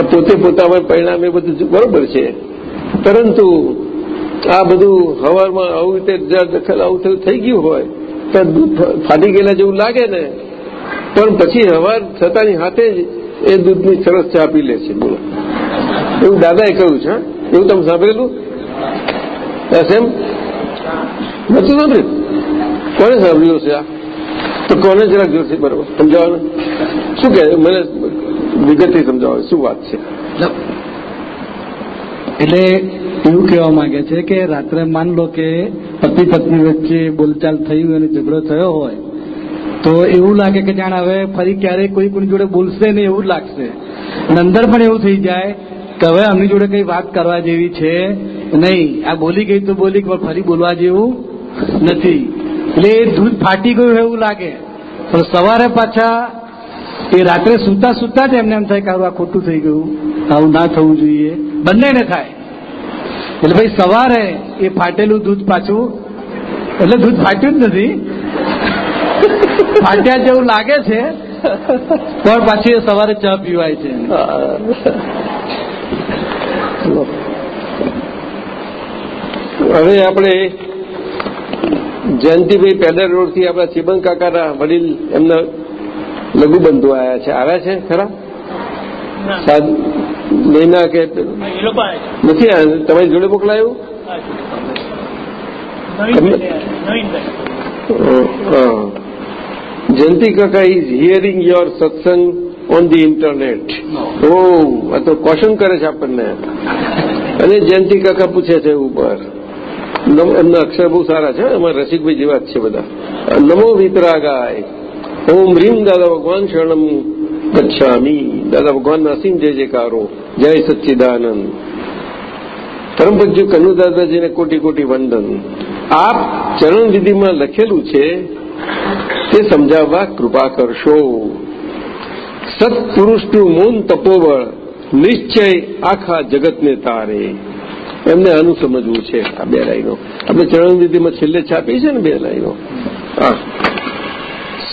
Speaker 3: પોતે પોતામાં પરિણામ એ બધું બરોબર છે. પરંતુ આ બધું હવારમાં આવું રીતે જરા દખલ આવું થયું, થઈ ગયું હોય, તો દૂધ ફાટી ગયેલા જેવું લાગે ને, પણ પછી હવાર થતાની હાથે જ એ દૂધની સરસ ચા પી લે છે, બોલો. એવું દાદાએ કહ્યું છે એવું તમે સાંભળેલું? એમ? નથી સાંભળ્યું? કોને સાંભળ્યું છે આ? તો કોને જરાક જોશે બરોબર. સમજાવવાનું? શું કે મને વિગતથી સમજાવો, શું વાત છે?
Speaker 1: એટલે એવું કહેવા માંગે છે કે રાત્રે માન લો કે પતિ પત્ની વચ્ચે બોલચાલ થઈ હોય અને ઝઘડો થયો હોય, તો એવું લાગે કે જાણ હવે ફરી ક્યારેય કોઈ કોઈ જોડે બોલશે નહીં એવું લાગશે. અને અંદર પણ એવું થઈ જાય કે હવે અમની જોડે કઈ વાત કરવા જેવી છે નહીં. આ બોલી ગઈ તો બોલી, પણ ફરી બોલવા જેવું નથી. એટલે એ દૂધ ફાટી ગયું એવું લાગે. પણ સવારે પાછા એ રાત્રે સૂતા સૂતા જ એમને એમ થાય કે આ ખોટું થઈ ગયું, આવું ના થવું જોઈએ. બંનેને થાય. એટલે ભાઈ સવારે એ ફાટેલું દૂધ પાછું એટલે દૂધ ફાટ્યું જ નથી. ફાટ્યા જેવું લાગે છે પણ પાછી એ સવારે ચા પીવાય છે.
Speaker 3: હવે આપણે જયંતિભાઈ પેડર રોડથી આપણા ચિબન કાકાના વડીલ એમના લઘુબંધુ આવ્યા છે. આવ્યા છે ખરા? સાદ કે નથી તમારી જોડે મોકલાયું જયંતિ કાકા is hearing your satsang on the internet ઓ આ તો કોશન કરે છે આપણને. અને જયંતિ કાકા પૂછે છે ઉપર. એમના અક્ષર બહુ સારા છે એમાં રસિકભાઈ જેવા જ છે બધા. નમો વિતરાગાય. ઓમ રીમ દાદા ભગવાન શરણમ ગચ્છામી. દાદા ભગવાનના અસીમ જય જયકારો. જય સચ્ચિદાનંદ પરમ પૂજ્ય કનુ દાદાજીને કોટી કોટી વંદન આપ ચરણવિધિમાં લખેલું છે તે સમજાવવા કૃપા કરશો સત્પુરુષનું મૌન તપોબળ નિશ્ચય આખા જગતને તારે એમને આનું સમજવું છે આ બે લાઈનો. આપણે ચરણવિધિમાં છેલ્લે છાપી છે ને બે લાઈનો.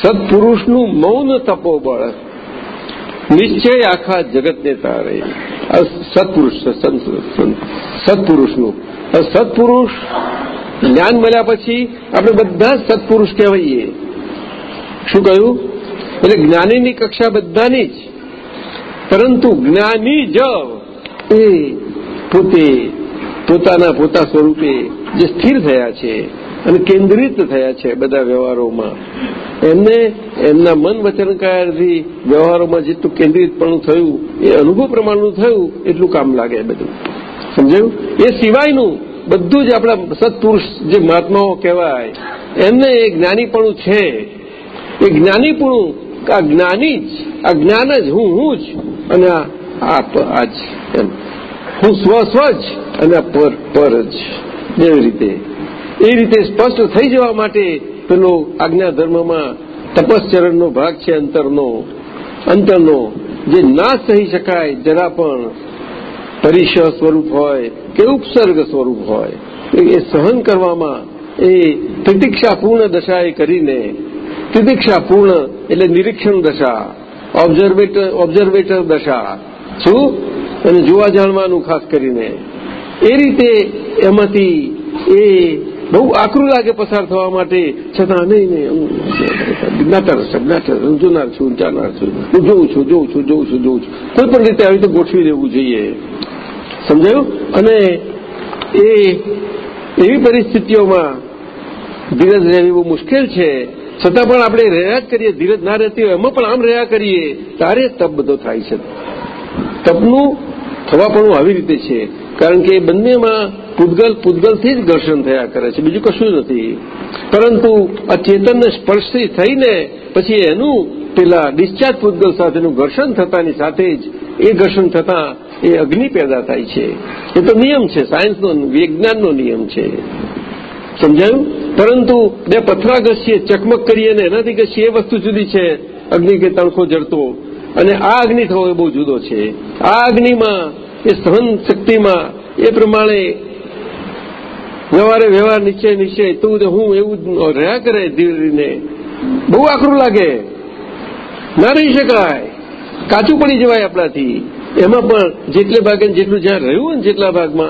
Speaker 3: સત્પુરુષનું મૌન તપોબળ. નિશ્ચય આખા જગતને તારે. સત્પુરુષ સત્પુરુષનું. સત્પુરુષ જ્ઞાન મળ્યા પછી આપણે બધા જ સત્પુરુષ કહેવાઈએ. શું કહ્યું? એટલે જ્ઞાનીની કક્ષા બધાની જ. પરંતુ જ્ઞાની જ એ પોતે પોતાના પોતા સ્વરૂપે જે સ્થિર થયા છે અને કેન્દ્રિત થયા છે બધા વ્યવહારોમાં. એમને, એમના મન વચન વ્યવહારોમાં જેટલું કેન્દ્રિતપણું થયું, એ અનુભવ પ્રમાણનું થયું, એટલું કામ લાગે બધું. સમજાયું? એ સિવાયનું બધું જ આપણા સત્પુરુષ જે મહાત્માઓ કહેવાય, એમને એ જ્ઞાનીપણું છે. એ જ્ઞાનીપણું, આ જ્ઞાની જ, આ જ્ઞાન જ, હું હું જ, અને આપ આ જ એમ. હું સ્વ સ્વ જ, અને પર જ. જેવી રીતે એ રીતે સ્પષ્ટ થઈ જવા માટે પેલો આજ્ઞા ધર્મમાં તપશ્ચરણનો ભાગ છે અંતરનો. અંતરનો, જે ના સહી શકાય, જરા પણ પરિશ સ્વરૂપ હોય કે ઉપસર્ગ સ્વરૂપ હોય, એ સહન કરવામાં એ તિતિક્ષાપૂર્ણ દશાએ કરીને તિતિક્ષાપૂર્ણ એટલે નિરીક્ષણ દશા ઓબ્ઝર્વેટર ઓબ્ઝર્વેટર દશા, શું? અને જોવા જાણવાનું ખાસ કરીને. એ રીતે એમાંથી એ બહુ આકરું લાગે પસાર થવા માટે. છતાં નહીં નહીં જ્ઞાતર જ્ઞાતર હું જોનાર છું જાનાર છું. હું જોઉં છું જોઉં છું જોઉં છું જોઉં છું. કોઈ પણ રીતે આવી રીતે ગોઠવી દેવું જોઈએ. સમજાયું? અને એ એવી પરિસ્થિતિઓમાં ધીરજ રહેવી બહુ મુશ્કેલ છે. છતાં પણ આપણે રહ્યા જ કરીએ, ધીરજ ના રહેતી હોય એમાં પણ આમ રહ્યા કરીએ, તારે તપ બધો થાય છે. તપનું થવાપણું આવી રીતે છે. કારણ કે બંનેમાં પૂતગલ પૂતગલથી જ ઘર્ષણ થયા કરે છે. બીજું કશું નથી. પરંતુ આ ચેતનને સ્પર્શથી થઈને પછી એનું પેલા ડિસ્ચાર્જ પૂતગલ સાથેનું ઘર્ષણ થતાની સાથે જ એ ઘર્ષણ થતાં એ અગ્નિ પેદા થાય છે. એ તો નિયમ છે. સાયન્સનો વિજ્ઞાનનો નિયમ છે. સમજાયું? પરંતુ બે પથરા ઘસીએ ચકમક કરીએ ને એનાથી ઘસીએ એ વસ્તુ જુદી છે? અગ્નિ કે તણખો જડતો. અને આ અગ્નિ થવો એ બહુ જુદો છે. આ અગ્નિમાં એ સહન શક્તિમાં એ પ્રમાણે વ્યવહારે વ્યવહાર નિશ્ચય નિશ્ચય તું હું એવું રહ્યા કરે ધીરે બહુ આકરું લાગે. ના રહી શકાય. કાચું પડી જવાય આપણાથી. એમાં પણ જેટલે ભાગે જેટલું જ્યાં રહ્યું ને જેટલા ભાગમાં,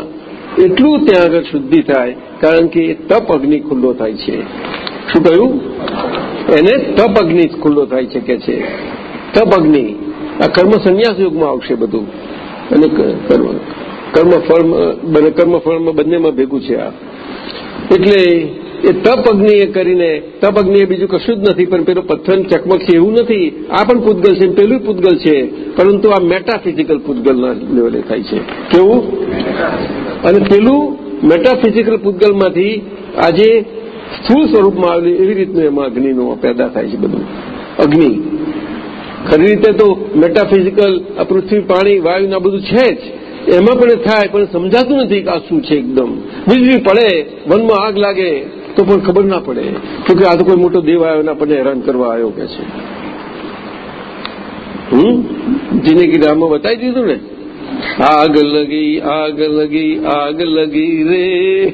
Speaker 3: એટલું ત્યાં આગળ શુદ્ધિ થાય. કારણ કે એ તપ અગ્નિ ખુલ્લો થાય છે. શું કહ્યું? એને તપ અગ્નિ ખુલ્લો થાય છે કે છે. તપ અગ્નિ. આ કર્મ સંન્યાસ યુગમાં આવશે બધું. અને કર્મફળ કર્મફળમાં બંનેમાં ભેગું છે આ. એટલે એ તપ અગ્નિ એ કરીને, તપ અગ્નિ એ બીજું કશું જ નથી, પણ પેલો પથ્થર ચકમક છે એવું નથી. આ પણ પૂતગલ છે પેલું પૂતગલ છે, પરંતુ આ મેટાફિઝિકલ પૂતગલના લેવલે થાય છે. કેવું? અને પેલું મેટાફિઝિકલ પૂતગલમાંથી આજે સ્થૂળ સ્વરૂપમાં આવેલી એવી રીતનું એમાં અગ્નિનો પેદા થાય છે બધું. અગ્નિ. ખરી રીતે તો મેટાફિઝિકલ આ પૃથ્વી, પાણી, વાયુના બધું છે જ. એમાં પણ થાય, પણ સમજાતું નથી કે આ શું છે એકદમ. વીજળી પડે, વનમાં આગ લાગે, તો પણ ખબર ના પડે કે આ તો કોઈ મોટો દેવ આવ્યો ને આપણને હેરાન કરવા આવ્યો કે છે. હમ? જિંદગી રામમાં બતાવી દીધું ને? આગ લગી આગ લગી આગ લગી રે.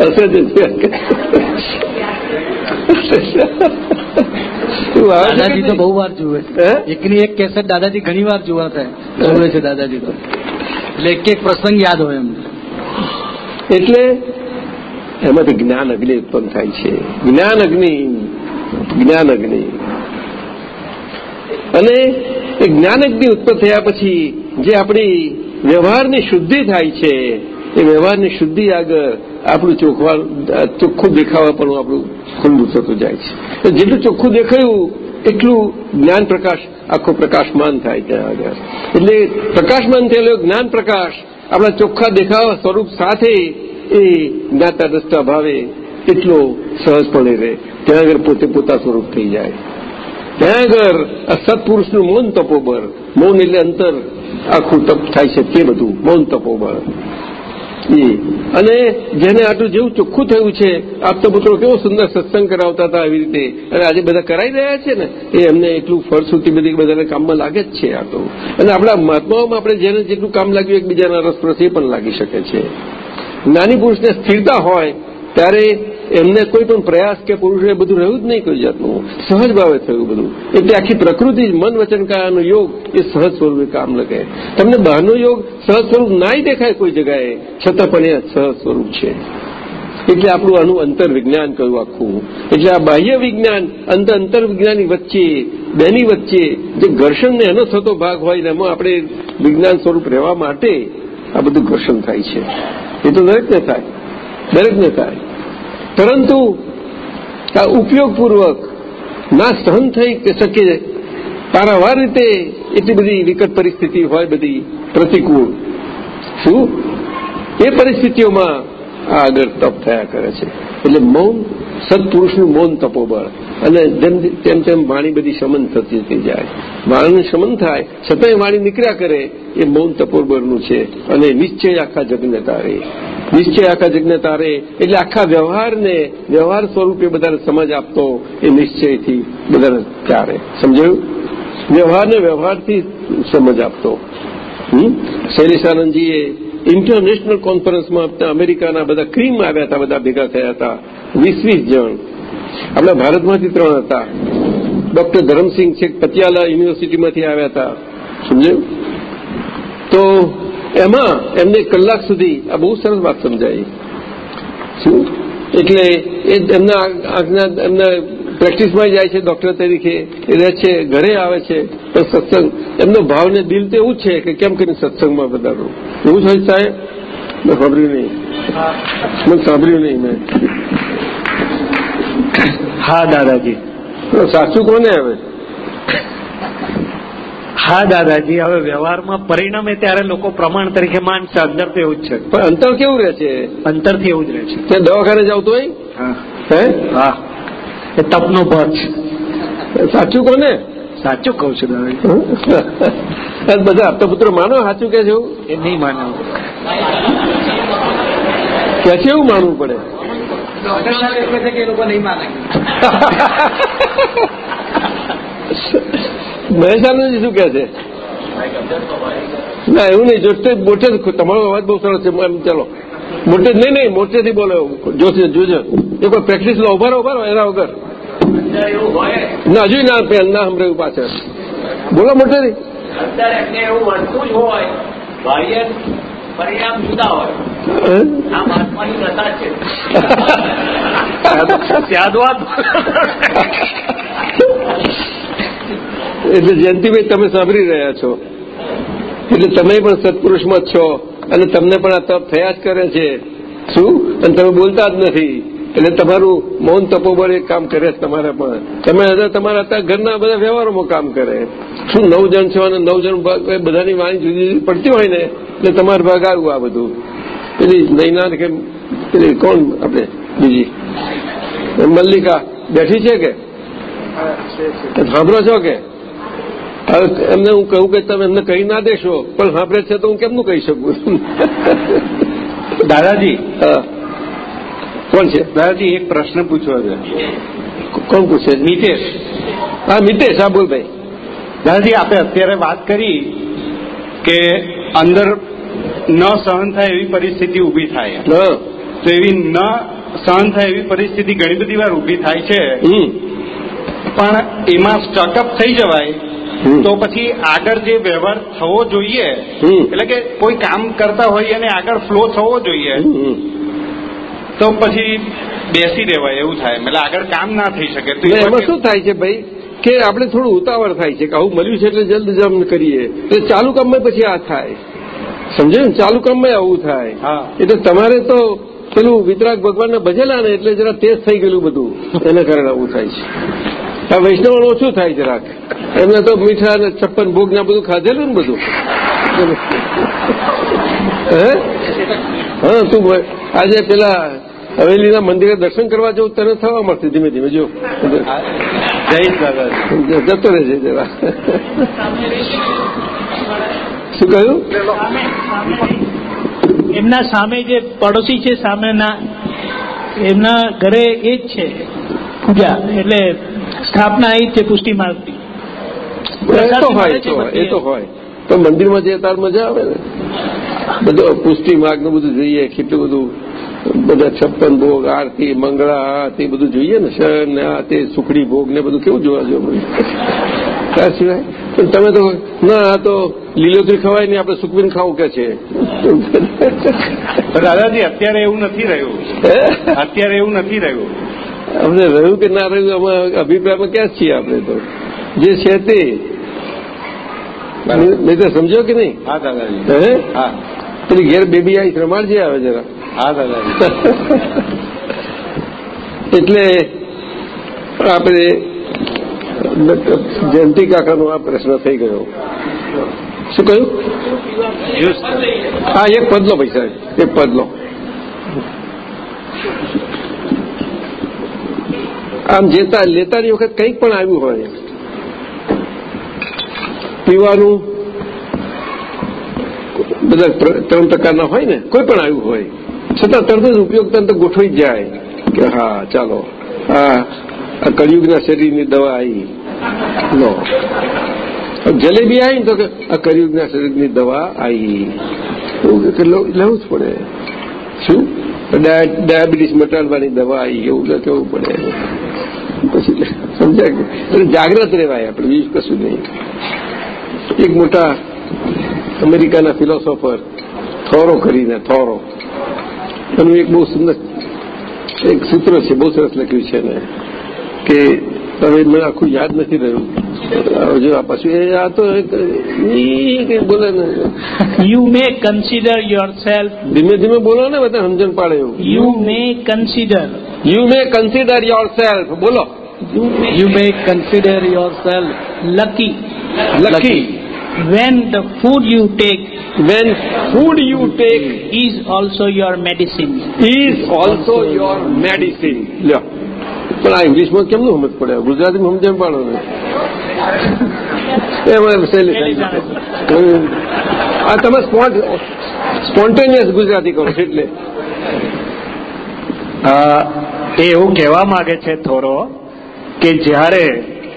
Speaker 3: હશે
Speaker 1: દાદાજી તો બહુ વાર જુએ. એકની એક કેસેટ દાદાજી ઘણી વાર જોવા થાય. જોવે છે દાદાજી તો. એટલે એક એક પ્રસંગ યાદ હોય એમને
Speaker 3: એટલે એમાંથી જ્ઞાન અગ્નિ ઉત્પન્ન થાય છે. જ્ઞાન અગ્નિ જ્ઞાન અગ્નિ. અને એ જ્ઞાન અગ્નિ ઉત્પન્ન થયા પછી જે આપણી વ્યવહારની શુદ્ધિ થાય છે એ વ્યવહારની શુદ્ધિ આગળ આપણું ચોખવાળ ચોખ્ખું દેખાવા પણ આપણું ખુલ્લું થતું જાય છે. જેટલું ચોખ્ખું દેખાયું, એટલું જ્ઞાન પ્રકાશ આખો પ્રકાશમાન થાય ત્યાં આગળ. એટલે પ્રકાશમાન થયેલો જ્ઞાન પ્રકાશ આપણા ચોખ્ખા દેખાવા સ્વરૂપ સાથે એ જ્ઞાતા દ્રષ્ટા ભાવે એટલો સહજપણે રહે. ત્યાં આગળ પોતે પોતા સ્વરૂપ થઈ જાય. ત્યાં આગળ આ સત્પુરુષનું મૌન તપોબર મૌન એટલે અંતર આખું તપ થાય છે તે બધું, મૌન તપોબળ. એ અને જેને આટલું જેવું ચોખ્ખું થયું છે આપતા પુત્રો કેવો સુંદર સત્સંગ કરાવતા હતા આવી રીતે. અને આજે બધા કરાઈ રહ્યા છે ને, એ એમને એટલું ફળશ્રુતિ બધી બધાને કામમાં લાગે જ છે આ તો. અને આપણા મહાત્માઓમાં આપણે જેને જેટલું કામ લાગ્યું, એકબીજાના રસપ્રસ એ પણ લાગી શકે છે. નાની પુરુષને સ્થિરતા હોય, ત્યારે એમને કોઈ પણ પ્રયાસ કે પુરુષે બધું રહ્યું જ નહીં કોઈ જાતનું. સહજ ભાવે થયું બધું. એટલે આખી પ્રકૃતિ મન વચન યોગ એ સહજ સ્વરૂપે કામ લગે. તમને બહારનો યોગ સહજ સ્વરૂપ નાય દેખાય કોઈ જગાએ છતાં પણ એ સહજ સ્વરૂપ છે. એટલે આપણું આનું અંતર કહ્યું આખું. એટલે આ બાહ્ય વિજ્ઞાન અંતર અંતર વિજ્ઞાનની વચ્ચે, બેની વચ્ચે જે ઘર્ષણને એનો થતો ભાગ હોય ને એમાં આપણે વિજ્ઞાન સ્વરૂપ રહેવા માટે આ બધું ઘર્ષણ થાય છે. એ તો દરેકને થાય. દરેકને થાય. પરંતુ આ ઉપયોગપૂર્વક ના સહન થઈ શકે પારાવાર રીતે એટલી બધી વિકટ પરિસ્થિતિ હોય બધી પ્રતિકૂળ. શું? એ પરિસ્થિતિઓમાં આ આગળ તપ થયા કરે છે. એટલે મૌન, સત્પુરુષનું મૌન તપોબળ. અને જેમ તેમ તેમ વાણી બધી શમન થતી થઈ જાય. વાણીનું શમન થાય, છતાંય વાણી નીકળ્યા કરે, એ મૌન તપોબળનું છે. અને નિશ્ચય આખા જગને તારે. નિશ્ચય આખા જગને રે એટલે આખા વ્યવહારને, વ્યવહાર સ્વરૂપે બધાને સમજ આપતો એ નિશ્ચયથી બધાને ચારે. સમજાયું? વ્યવહારને વ્યવહારથી સમજ આપતો? શૈલેષાનંદજીએ ઇન્ટરનેશનલ કોન્ફરન્સમાં અમેરિકાના બધા ક્રીમ આવ્યા હતા, બધા ભેગા થયા હતા. વીસ વીસ જણ. આપણા ભારતમાંથી ત્રણ હતા. ડોક્ટર ધરમસિંહ છેક પટિયાલા યુનિવર્સિટીમાંથી આવ્યા હતા. સમજાયું? તો એમાં એમને કલાક સુધી આ બહુ સરસ વાત સમજાય શું? એટલે એ એમના આજના એમના પ્રેક્ટિસમાં જાય છે ડોક્ટર તરીકે એ રહે છે ઘરે આવે છે પણ સત્સંગ એમનો ભાવને દિલ તો એવું જ છે કે કેમ કરીને સત્સંગમાં બધાનું એવું છે સાહેબ? મેં સાંભળ્યું નહીં. મને સાંભળ્યું નહીં મેં.
Speaker 5: હા દાદાજી.
Speaker 3: સાચું કોને હવે
Speaker 5: હા દાદાજી હવે વ્યવહારમાં પરિણમે ત્યારે લોકો પ્રમાણ તરીકે માનશે અંદર તો એવું જ છે.
Speaker 3: પણ અંતર કેવું રહે છે?
Speaker 5: અંતરથી એવું જ રહે છે.
Speaker 3: તે દવાખાને જાવ તોય?
Speaker 5: હા.
Speaker 3: હે?
Speaker 5: હા. એ તપનો ભર છે.
Speaker 3: સાચું કોને?
Speaker 5: સાચું કહું છું દાદાજી.
Speaker 3: બધા આપતા માનો સાચું કે છે એવું
Speaker 5: એ નહીં માને.
Speaker 3: કે છે એવું માનવું પડે?
Speaker 1: કે એ લોકો નહીં માને.
Speaker 3: મહેશાનંદજી શું કે છે? ના એવું નહીં જોતે મોટે તમારો અવાજ બહુ સરસ છે એમ ચાલો. મોટે નહીં નહીં મોટેથી બોલો જોશે જોજો. એ કોઈ પ્રેક્ટિસ લો ઊભા રહો ઊભા રહો એના વગર. ના હજુ ના ના સંભળાયું પાછળ. બોલો મોટેથી.
Speaker 6: એવું વર્તું જ હોય પરિણામ જુદા હોય. આ મહાત્માની છે
Speaker 5: ત્યાદવાદ
Speaker 3: એટલે જયંતિભાઈ તમે સાંભળી રહ્યા છો. એટલે તમે પણ સત્પુરુષમાં જ છો અને તમને પણ આ તપ થયા જ કરે છે. શું? અને તમે બોલતા જ નથી. એટલે તમારું મૌન તપોબળ એક કામ કરે તમારા પણ તમે હવે તમારા અત્યારે ઘરના બધા વ્યવહારોમાં કામ કરે. શું નવ જણ છો અને નવ જણ બધાની વાણી જુદી જુદી પડતી હોય ને એટલે તમારે ભાગ આવ્યું આ બધું. પેલી નૈના કે પેલી કોણ આપણે? બીજી. મલ્લિકા બેઠી છે કે? સાંભળો છો કે? એમને હું કહું કે તમે એમને કહી ના દેશો પણ સાંભળે છે તો હું કેમનું કહી શકું?
Speaker 5: દાદાજી.
Speaker 3: કોણ છે?
Speaker 5: દાદાજી એક પ્રશ્ન પૂછવા છે.
Speaker 3: કોણ પૂછે
Speaker 5: નીતેશ
Speaker 3: હા મિતેશ હા બોલ ભાઈ.
Speaker 5: દાદાજી આપણે અત્યારે વાત કરી કે અંદર ન સહન થાય એવી પરિસ્થિતિ ઊભી થાય. તો એવી ન સહન થાય એવી પરિસ્થિતિ ઘણી બધી વાર ઊભી થાય છે. પણ એમાં સ્ટકઅપ થઈ જવાય. તો પછી આગળ જે વ્યવહાર થવો જોઈએ એટલે કે કોઈ કામ કરતા હોય અને આગળ ફ્લો થવો જોઈએ. તો પછી બેસી રહેવાય એવું થાય. એટલે આગળ કામ ના થઈ શકે. તો એમાં
Speaker 3: શું થાય છે ભાઈ? કે આપણે થોડું ઉતાવળ થાય છે કે આવું મળ્યું છે એટલે જલ્દ જમ કરીએ. એટલે ચાલુ કામમાં પછી આ થાય. સમજે ને? ચાલુ કામમાં આવું થાય.
Speaker 5: હા.
Speaker 3: એટલે તમારે તો પેલું વિતરાગ ભગવાનને ભજેલા ને એટલે જરા તેજ થઈ ગયેલું બધું. એના કારણે આવું થાય છે. આ વૈષ્ણવ ઓછું થાય જરાક. એમને તો મીઠા ને છપ્પન ભોગ ને આ બધું ખાધેલું ને બધું. હે? હા તું ભાઈ આજે પેલા હવેલીના મંદિરે દર્શન કરવા જવું તને થવા મળશે ધીમે ધીમે જો જતો રહેજે જરા. શું કહ્યું?
Speaker 7: એમના સામે જે પડોશી છે સામેના એમના ઘરે એ જ છે પૂજા. એટલે સ્થાપના એ જ છે પુષ્ટિ માર્ગની
Speaker 3: એ તો હોય એ તો હોય, તો મંદિરમાં જઈએ તાર મજા આવે ને? બધું પુષ્ટિ માર્ગ બધું જોઈએ કેટલું બધું બધા છપ્પન ભોગ આરતી મંગળા આરતી બધું જોઈએ ને શરણ ને આ તે સુખડી ભોગ ને બધું કેવું જોવા જોયું ત્યાં સિવાય? પણ તમે તો ના આ તો લીલોતરી ખવાય નહીં આપણે સુખવીને ખાવું કે છે.
Speaker 5: દાદાજી અત્યારે એવું નથી રહ્યું. અત્યારે એવું નથી રહ્યું.
Speaker 3: અમને રહ્યું કે ના રહ્યું આમાં અભિપ્રાયમાં ક્યાં છીએ આપણે તો? જે છે તે. નહીં તો સમજો કે નહીં?
Speaker 5: હા દાદાજી.
Speaker 3: હે?
Speaker 5: હા.
Speaker 3: પેલી ઘેર બેબી આવી રમાડજે આવે જરા.
Speaker 5: હા દાદાજી.
Speaker 3: એટલે આપણે જયંતિ કાકાનો આ પ્રશ્ન થઈ ગયો. શું કહ્યું? હા એક પદ ભાઈ સાહેબ એક પદ લો. આમ જેતા લેતાની વખત કંઈક પણ આવ્યું હોય, પીવાનું બધા ત્રણ પ્રકારના હોય ને, કોઈ પણ આવ્યું હોય, છતાં તરત જ ઉપયોગ તંત્ર ગોઠવી જાય કે હા, ચાલો, આ કળિયુગના શરીરની દવા આવી લો. જલેબી આવી તો કે આ કળિયુગના શરીરની દવા આવી લેવું જ પડે. શું? ડાયાબિટીસ મટાડવાની દવા આવી એવું કેવું પડે? પછી સમજાય એટલે જાગ્રત રહેવાય આપણે, બીજું કશું નહીં. એક મોટા અમેરિકાના ફિલોસોફર થોરો કરીને, થોરો. એનું એક બહુ સુંદર એક સૂત્ર છે, બહુ સરસ લખ્યું છે ને કે હવે મને આખું યાદ નથી રહ્યું જો પાછું એ આ તો કંઈ બોલે ને
Speaker 7: You may consider yourself,
Speaker 3: ધીમે ધીમે બોલો ને બધા સમજણ પાડે એવું
Speaker 7: you may consider,
Speaker 3: you may consider yourself બોલો
Speaker 7: you may,
Speaker 1: You may consider yourself
Speaker 7: lucky
Speaker 3: lucky
Speaker 7: when the food you take
Speaker 3: when food you take
Speaker 7: is also your medicine.
Speaker 3: Is also your medicine લ્યો પણ આ ઇંગ્લિશમાં કેમનું સમજ પડે? ગુજરાતીમાં સમજણ પાડો ને. આ તમે સ્પોન્ટેનિયસ ગુજરાતી કરો છો એટલે.
Speaker 8: એ એવું કહેવા માંગે છે થોરો કે જ્યારે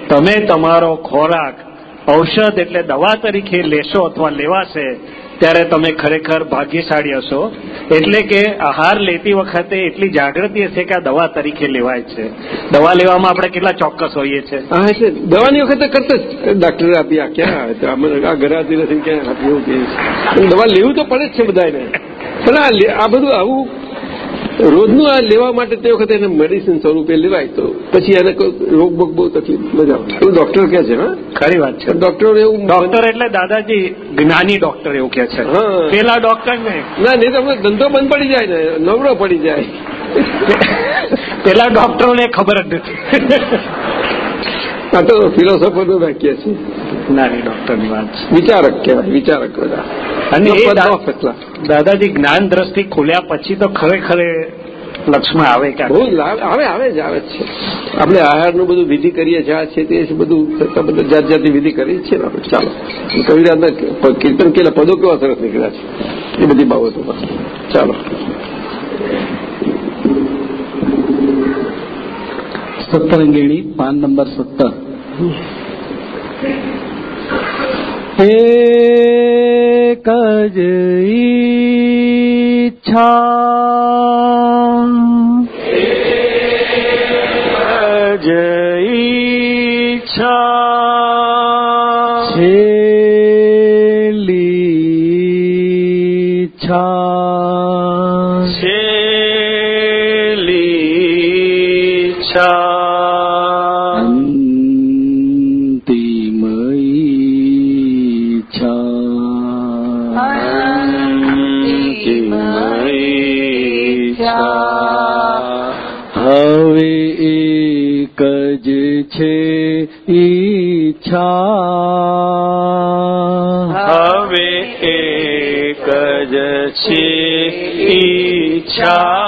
Speaker 8: તમે તમારો ખોરાક ઔષધ એટલે દવા તરીકે લેશો અથવા લેવાશે ત્યારે તમે ખરેખર ભાગ્યશાળી હશો. એટલે કે આહાર લેતી વખતે એટલી જાગૃતિ હશે કે આ દવા તરીકે લેવાય છે. દવા લેવામાં આપણે કેટલા ચોક્કસ હોઈએ છીએ
Speaker 3: હા, એટલે દવાની વખતે કરતા જ ડોક્ટરે આપી, આ ક્યાં આ ઘરાતી નથી ક્યાં? આપી દવા લેવું તો પડે જ છે બધાને પણ આ બધું આવું રોજનું આ લેવા માટે તે વખતે એને મેડિસિન સ્વરૂપે લેવાય તો પછી એને રોગ બોગ બહુ તકલીફ મજા આવે. એવું ડોક્ટર કે છે હા?
Speaker 8: ખરી વાત છે.
Speaker 3: ડોક્ટર એવું
Speaker 8: ડોક્ટર એટલે દાદાજી જ્ઞાની ડોક્ટર એવું કે છે.
Speaker 3: હા.
Speaker 8: પેલા ડોક્ટર ને.
Speaker 3: ના નહીં તમને ધંધો બંધ પડી જાય ને નવરો પડી જાય.
Speaker 8: પેલા ડોક્ટરોને ખબર જ નથી.
Speaker 3: આ તો ફિલોસોફરનું વાક્ય છે.
Speaker 8: જ્ઞાની ડોક્ટરની વાત
Speaker 3: વિચારક કહેવાય વિચારક બધા.
Speaker 8: અને
Speaker 3: ફેસલા.
Speaker 8: દાદાજી જ્ઞાન દ્રષ્ટિ ખોલ્યા પછી તો ખરેખર લક્ષ્મણ આવે કે
Speaker 3: બહુ આવે આવે જ આવે જ છે. આપણે આહારનું બધું વિધિ કરીએ છીએ આ છે તે છે બધું જાત જાતની વિધિ કરી જ છે ને આપણે. ચાલો. કવિરાજના કીર્તન કેલા પદો કેવા સરસ નીકળ્યા છે? એ બધી બાબતોમાં ચાલો.
Speaker 1: સત્તરંગીણી પાન નંબર સત્તર. એક જ ઈચ્છા
Speaker 8: ઈચ્છા
Speaker 1: છેલી ઈચ્છા છે ઈચ્છા.
Speaker 8: હવે એક જ છે ઈચ્છા.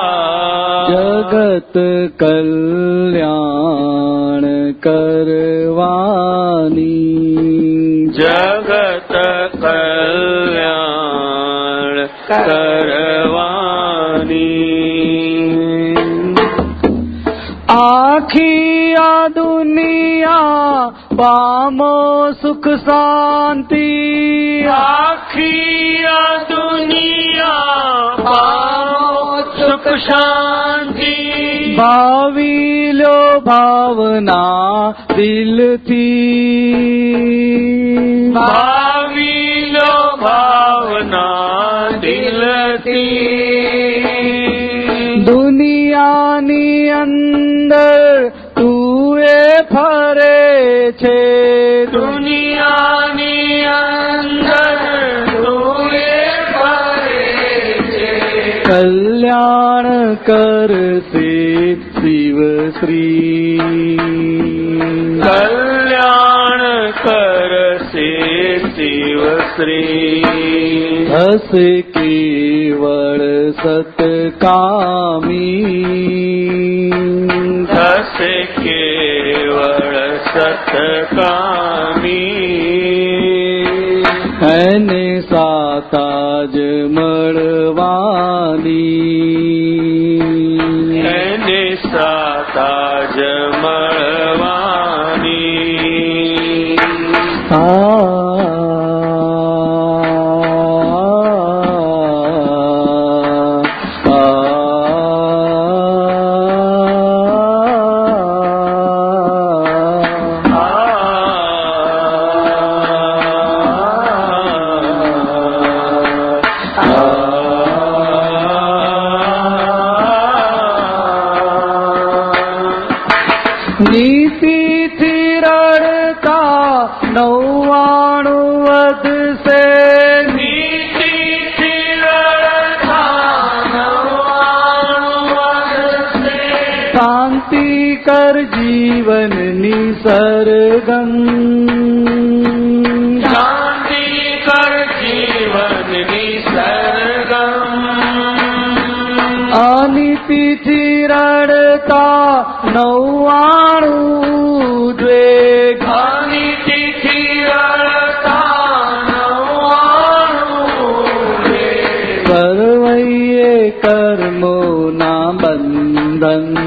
Speaker 1: જગત કલ્યાણ કરવાની.
Speaker 8: જગત કલ્યાણ કરવાની.
Speaker 1: આખી દુનિયા પામો સુખ શાંતિ.
Speaker 8: આખી દુનિયા પામો સુખ શાંતિ.
Speaker 1: ભાવી લો ભાવના દિલથી.
Speaker 8: ભાવીલો ભાવના દિલથી.
Speaker 1: દુનિયાની અંદર ફરે છે.
Speaker 8: દુનિયાની અંદર
Speaker 1: કલ્યાણ કરશે શિવ શ્રી.
Speaker 8: કલ્યાણ કરશે શિવશ્રી
Speaker 1: હશે કેવળ સતકામી.
Speaker 8: से केवल सतकामी।
Speaker 1: એને સાતાજ મળવાની પીઠી રડતા નવ્વાણું
Speaker 8: જોઈ ઘણી
Speaker 1: પીઠી રડતા નવ્વાણું કરવૈયે કર્મોના બંધન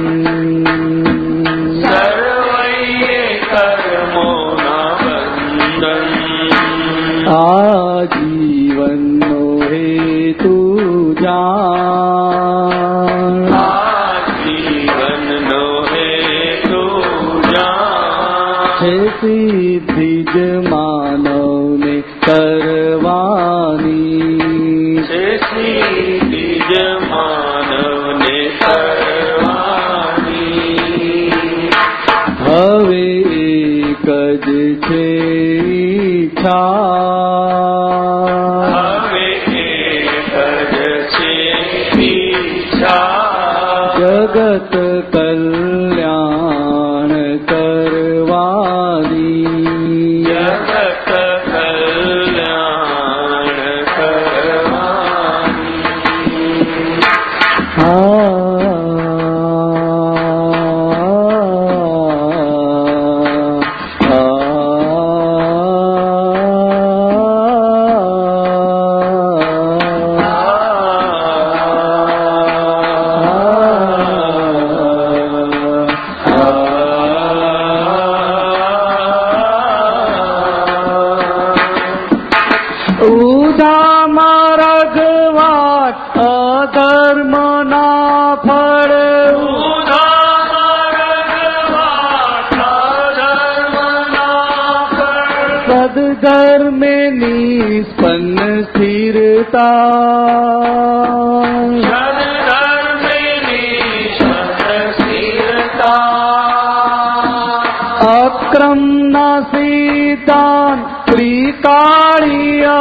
Speaker 1: અક્રમ ના સીતાન ત્રિકાળીય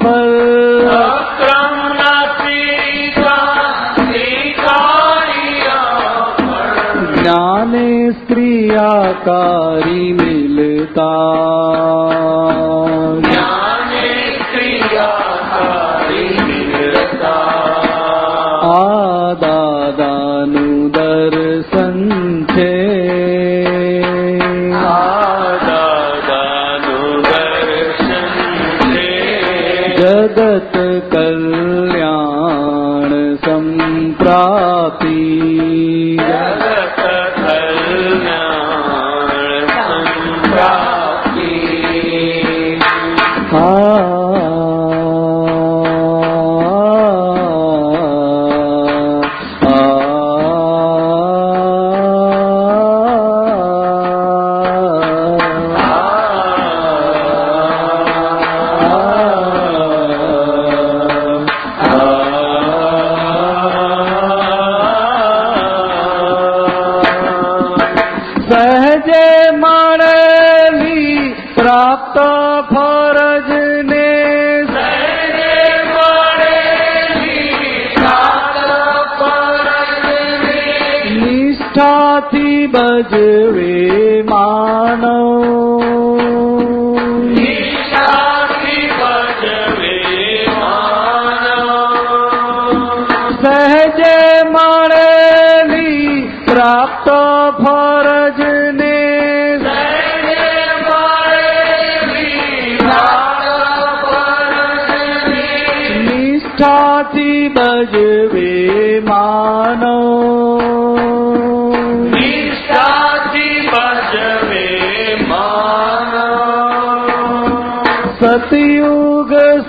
Speaker 1: ફલ અક્રમ ના સીતાન ત્રિકાળીય ફલ જ્ઞાને સ્ત્રિયાકારી મિલતા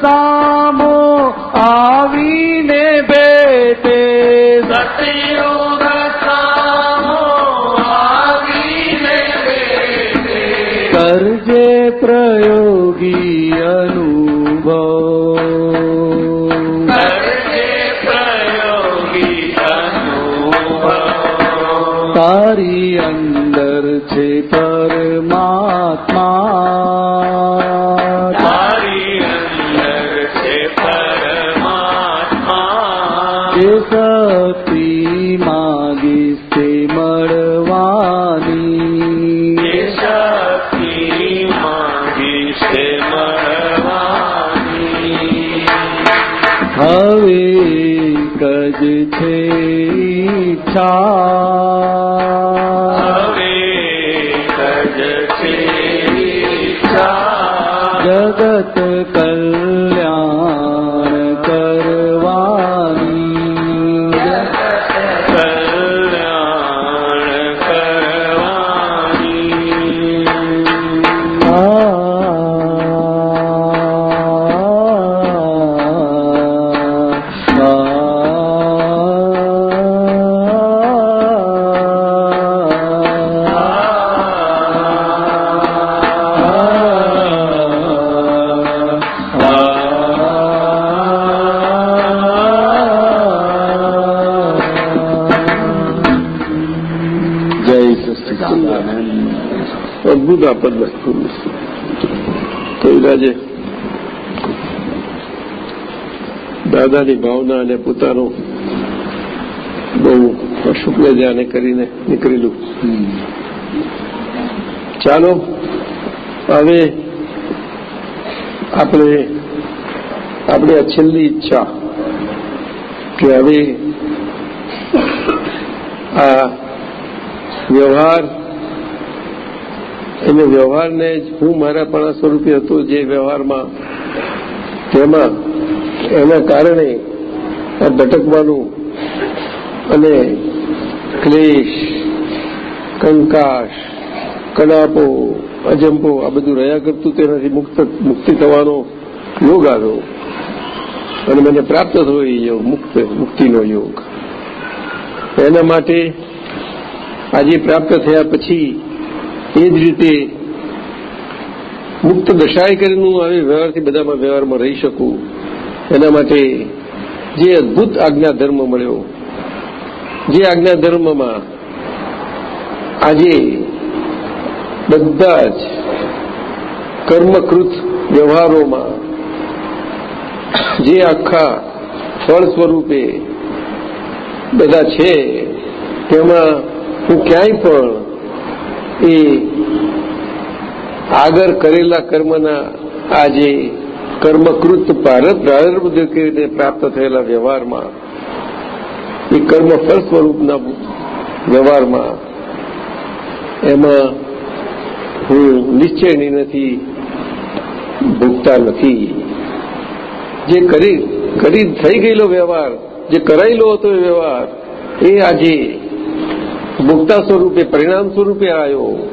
Speaker 1: Pakistan. દાદાની
Speaker 3: ભાવના અને પોતાનું બહુ શુક્લ ધ્યાને કરીને નીકળેલું. ચાલો, હવે આપણે આપણે આ છેલ્લી ઈચ્છા કે હવે આ વ્યવહાર, એને વ્યવહારને જ હું મારા પણ સ્વરૂપે હતો જે વ્યવહારમાં તેમાં એના કારણે આ ભટકવાનું અને ક્લેશ, કંકાશ, કડાપો, અજંપો આ બધું રહ્યા કરતું તેનાથી મુક્ત, મુક્તિ થવાનો યોગ આવ્યો. અને મને પ્રાપ્ત થયો એ યોગ, મુક્ત, મુક્તિનો યોગ. એના માટે આજે પ્રાપ્ત થયા પછી એ જ રીતે મુક્ત દશાએ કરીને હું આવી વ્યવહારથી બધામાં વ્યવહારમાં રહી શકું. એના માટે જે અદભુત આજ્ઞા ધર્મ મળ્યો, જે આજ્ઞા ધર્મમાં આજે બધા જ કર્મકૃત વ્યવહારોમાં જે આખા ફળ સ્વરૂપે બધા છે, તેમાં હું ક્યાંય પણ એ આગળ કરેલા કર્મના આ જે કર્મકૃત પ્રારંભ રીતે પ્રાપ્ત થયેલા વ્યવહારમાં? એ કર્મ ફળ સ્વરૂપના વ્યવહારમાં. એમાં હું નિશ્ચયની નથી, ભોગતા નથી. જે કરી કરી થઈ ગયેલો વ્યવહાર, જે કરાયેલો હતો એ વ્યવહાર, એ આજે ભોગતા સ્વરૂપે, પરિણામ સ્વરૂપે આવ્યો.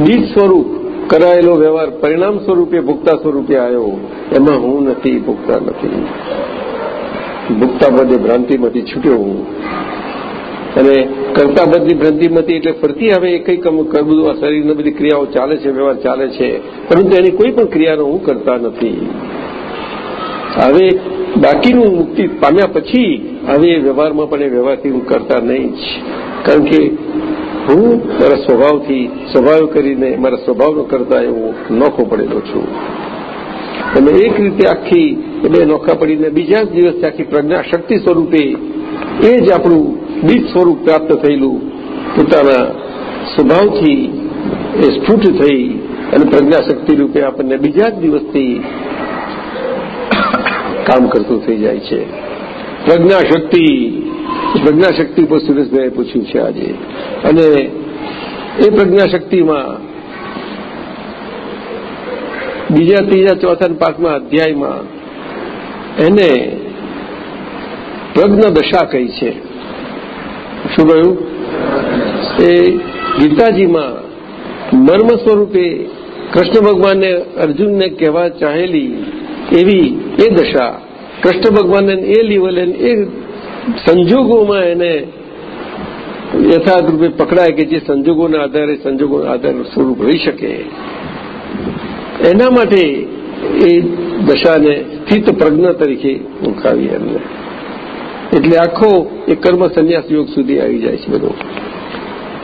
Speaker 3: બીજ સ્વરૂપ. કરાયેલો વ્યવહાર પરિણામ સ્વરૂપે ભૂખતા સ્વરૂપે આવ્યો, એમાં હું નથી ભૂખતા નથી. ભૂખતા બધે ભ્રાંતિમાંથી છૂટ્યો હું. અને કરતા બધી ભ્રાંતિમાંથી એટલે ફરતી હવે કંઈ બધું આ શરીરની બધી ક્રિયાઓ ચાલે છે, વ્યવહાર ચાલે છે. પરંતુ એની કોઈ પણ ક્રિયાનો હું કરતા નથી. હવે બાકીનું મુક્તિ પામ્યા પછી, હવે એ વ્યવહારમાં પણ એ વ્યવહારથી હું કરતા નહીં જ. કારણ કે હું મારા સ્વભાવથી સ્વભાવ કરીને મારા સ્વભાવનો કરતા એવો નોખો પડેલો છું અને એક રીતે આખી બે નોખા પડીને બીજા જ દિવસથી આખી પ્રજ્ઞા શક્તિ સ્વરૂપે એ જ આપણું બીજ સ્વરૂપ પ્રાપ્ત થયેલું પોતાના સ્વભાવથી એ સ્ફુટ થઈ અને પ્રજ્ઞાશક્તિ રૂપે આપણને બીજા જ દિવસથી કામ કરતું થઈ જાય છે પ્રજ્ઞાશક્તિ પ્રજ્ઞાશક્તિ ઉપર સુરેશભાઈએ પૂછ્યું છે આજે. અને એ પ્રજ્ઞાશક્તિમાં બીજા ત્રીજા ચોથા પાંચમા અધ્યાયમાં એને પ્રજ્ઞ દશા કહી છે. શું કહ્યું? એ ગીતાજીમાં મર્મ સ્વરૂપે કૃષ્ણ ભગવાનને અર્જુનને કહેવા ચાહેલી એવી એ દશા. કૃષ્ણ ભગવાનને એ લેવલે એ સંજોગોમાં એને યથાર્થ રૂપે પકડાય કે જે સંજોગોના આધારે સંજોગોના આધારે સ્વરૂપ રહી શકે. એના માટે એ દશાને સ્થિત પ્રજ્ઞ તરીકે ઓળખાવી એમને. એટલે આખો એ કર્મ સંન્યાસ યોગ સુધી આવી જાય છે બધો.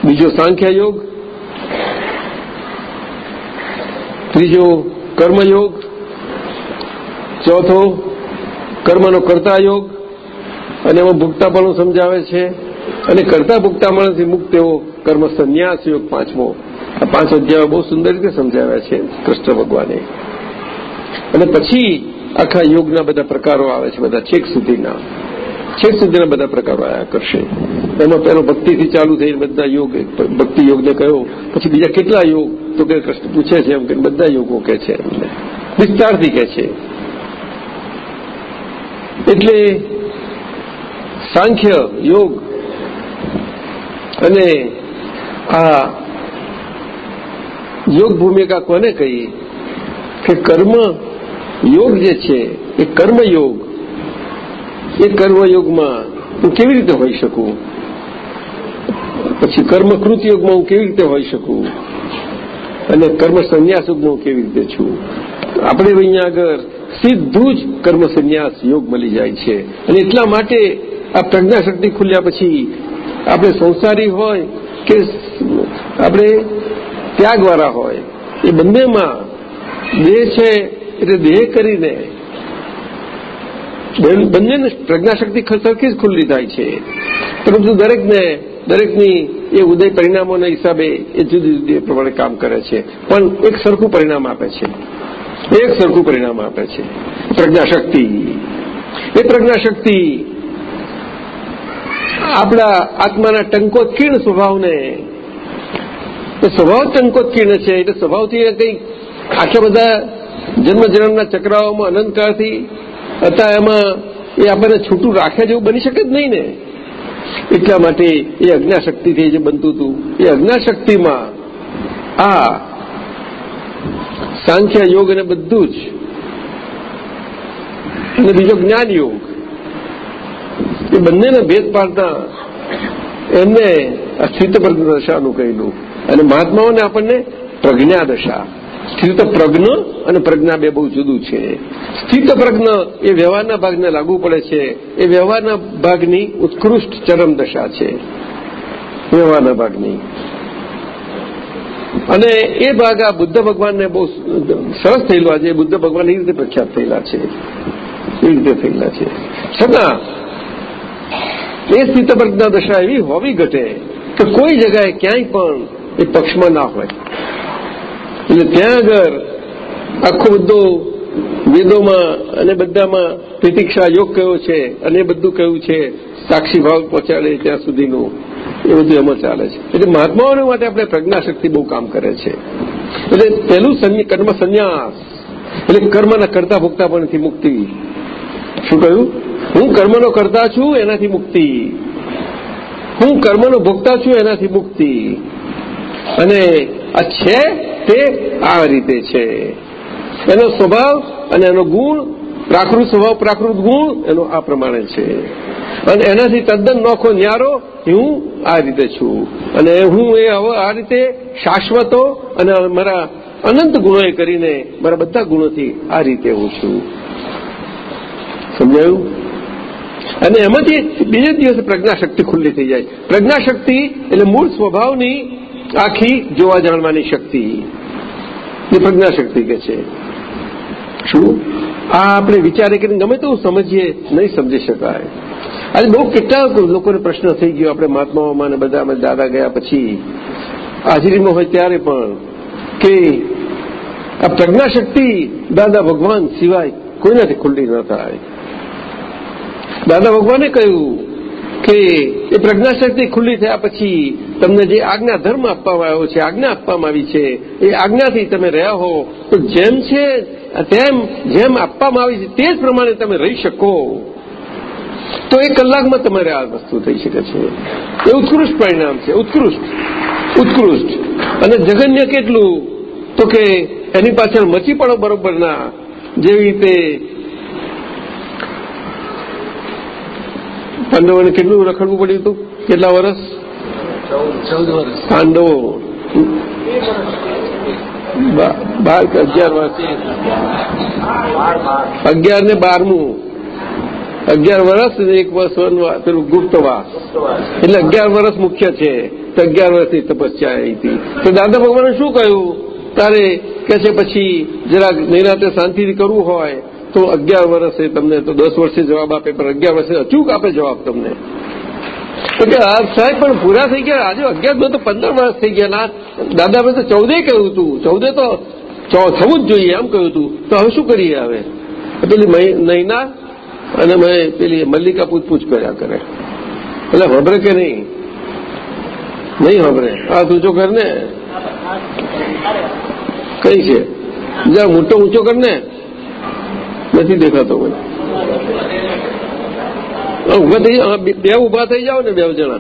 Speaker 3: બીજો સાંખ્ય યોગ, ત્રીજો કર્મયોગ, ચોથો કર્મનો કર્તા યોગ અને એમાં ભૂગતાપણું સમજાવે છે. અને કરતા ભુગતાપણથી મુક્ત એવો કર્મ સંન્યાસ યોગ પાંચમો. આ પાંચ અધ્યાયો બહુ સુંદર રીતે સમજાવ્યા છે કૃષ્ણ ભગવાને. અને પછી આખા યોગના બધા પ્રકારો આવે છે, બધા છેક સુધીના. છેક સુધીના બધા પ્રકારો આવ્યા કરશે. એમાં પહેલો ભક્તિથી ચાલુ થઈને બધા યોગ, ભક્તિ યોગને કહ્યો. પછી બીજા કેટલા યોગ? તો કે કૃષ્ણ પૂછે છે એમ કે બધા યોગો કે છે એમને. વિસ્તારથી કે છે. એટલે સાંખ્ય યોગ અને આ યોગ ભૂમિકા કોને કહી કે કર્મ યોગ જે છે, એ કર્મયોગ, એ કર્મયોગમાં હું કેવી રીતે હોઈ શકું? પછી કર્મકૃત યોગમાં હું કેવી રીતે હોઈ શકું? અને કર્મ સંન્યાસ યોગમાં હું કેવી રીતે છું? આપણે અહીંયા આગળ સીધું જ કર્મ સંન્યાસ યોગ મળી જાય છે. અને એટલા માટે આ પ્રજ્ઞાશક્તિ ખુલ્યા પછી આપણે સંસારી હોય કે આપણે ત્યાગવાળા હોય, એ બંનેમાં દેહ છે એટલે દેહ કરીને બંનેને પ્રજ્ઞાશક્તિ સરખી જ ખુલ્લી થાય છે. પરંતુ દરેકને દરેકની એ ઉદય પરિણામોના હિસાબે એ જુદી જુદી પ્રમાણે કામ કરે છે. પણ એક સરખું પરિણામ આપે છે. એક સરખું પરિણામ આપે છે. પ્રજ્ઞાશક્તિ. એ પ્રજ્ઞાશક્તિ આપણા આત્માના ટંકોત્કીર્ણ સ્વભાવને સ્વભાવ ટંકોત્કીર્ણ છે, એટલે સ્વભાવથી કંઈક આટલા બધા જન્મ જન્મના ચક્રાઓમાં અનંતકાળથી હતા એમાં એ આપણને છૂટું રાખે જેવું બની શકે જ નહીં ને. એટલા માટે એ અજ્ઞાશક્તિથી જે બનતું હતું, એ અજ્ઞાશક્તિમાં આ સાંખ્ય યોગ અને બધું જ અને બીજો જ્ઞાન યોગ એ બંનેને ભેદ પાડતા એમને સ્થિત દશાનું કહેલું અને મહાત્માઓને આપણને પ્રજ્ઞા દશા સ્થિત પ્રજ્ઞ અને પ્રજ્ઞા બે બહુ જુદું છે સ્થિત પ્રજ્ઞ એ વ્યવહારના ભાગને લાગુ પડે છે એ વ્યવહારના ભાગની ઉત્કૃષ્ટ ચરમ દશા છે વ્યવહારના ભાગની અને એ ભાગ આ બુદ્ધ ભગવાનને બહુ સરસ થયેલું આજે. બુદ્ધ ભગવાન એ રીતે પ્રખ્યાત થયેલા છે. એ રીતે થયેલા છે. છતાં, એ સ્થિત દશા એવી હોવી ઘટે કે કોઈ જગાએ ક્યાંય પણ એ પક્ષમાં ના હોય. એટલે ત્યાં આગળ આખો બધો વેદોમાં અને બધામાં પ્રતિક્ષા યોગ કયો છે અને બધું કયું છે, સાક્ષી ભાવ પહોંચાડે ત્યાં સુધીનું. એ બધું એમાં ચાલે છે. એટલે મહાત્માઓને માટે આપણે પ્રજ્ઞાશક્તિ બહુ કામ કરે છે. એટલે પહેલું કર્મ સંન્યાસ. એટલે કર્મના કરતા ભોગતા પણથી મુક્તિ. શું કહ્યું? હું કર્મનો કરતા છું, એનાથી મુક્તિ. હું કર્મનો ભોગતા છું, એનાથી મુક્તિ. અને આ છે તે આ રીતે છે. એનો સ્વભાવ અને એનો ગુણ પ્રાકૃત સ્વભાવ, પ્રાકૃત ગુણ, એનો આ પ્રમાણે છે. અને એનાથી તદ્દન નોખો ન્યારો હું આ રીતે છું. અને હું એ હવે આ રીતે શાશ્વતો અને મારા અનંત ગુણોએ કરીને મારા બધા ગુણોથી આ રીતે હું છું. સમજાયું? અને એમાંથી બીજે દિવસે પ્રજ્ઞાશક્તિ ખુલ્લી થઈ જાય. પ્રજ્ઞાશક્તિ એટલે મૂળ સ્વભાવની આખી જોવા જાણવાની શક્તિ. એ પ્રજ્ઞાશક્તિ કે છે. શું? આ આપણે વિચારે કરીને ગમે તેવું સમજીએ, નહીં સમજી શકાય. આજે બહુ કેટલા લોકોને પ્રશ્ન થઈ ગયો, આપણે મહાત્માઓમાં ને બધા દાદા ગયા પછી. હાજરીમાં હોય ત્યારે પણ કે આ પ્રજ્ઞાશક્તિ દાદા ભગવાન સિવાય કોઈનાથી ખુલ્લી ન થાય. દાદા ભગવાને કહ્યું કે એ પ્રજ્ઞાશક્તિ ખુલ્લી થયા પછી તમને જે આજ્ઞા ધર્મ આપવામાં આવ્યો છે, આજ્ઞા આપવામાં આવી છે, એ આજ્ઞાથી તમે રહ્યા હો, તો જેમ છે, તેમ, જેમ આપવામાં આવી છે, તે જ પ્રમાણે તમે રહી શકો. તો એક કલાકમાં તમારે આ વસ્તુ થઈ શકે છે. એ ઉત્કૃષ્ટ પરિણામ છે, ઉત્કૃષ્ટ ઉત્કૃષ્ટ. અને જગન્ય કેટલું? તો કે એની પાછળ મચી પડો બરોબરના. જેવી રીતે પાંડવોને કેટલું રખડવું પડ્યું હતું? કેટલા વર્ષ
Speaker 1: ચૌદ વર્ષ
Speaker 3: પાંડવો. બાર કે અગિયાર વર્ષ અગિયાર ને બારમું. અગિયાર વર્ષ ને એક વર્ષ પેલું ગુપ્તવાસ. એટલે અગિયાર વર્ષ મુખ્ય છે. તો અગિયાર વર્ષની તપસ્યા આવી હતી. તો દાદા ભગવાને શું કહ્યું? તારે કે છે પછી જરાક નિરાતે શાંતિથી કરવું હોય તો અગિયાર વર્ષે તમને તો દસ વર્ષે જવાબ આપે, પણ અગિયાર વર્ષે અચૂક આપે જવાબ તમને. આ સાહેબ પણ પૂરા થઈ ગયા, આજે અગિયાર તો પંદર વર્ષ થઈ ગયા. ના, દાદાભાઈ તો ચૌદે કહ્યું હતું. ચૌદે તો થવું જ જોઈએ, એમ કહ્યું હતું. તો હવે શું કરીએ હવે? પેલી નૈના અને મેં પેલી મલ્લિકા પૂછપૂછ કર્યા કરે. એટલે ખબરે કે નહીં? નહીં ખબરે આ ઊંચો કર ને. કઈ છે? મોટો ઊંચો કર ને. નથી દેખાતો મને ઊભા થઈ બે ઊભા થઈ જાઓ ને બે જણા.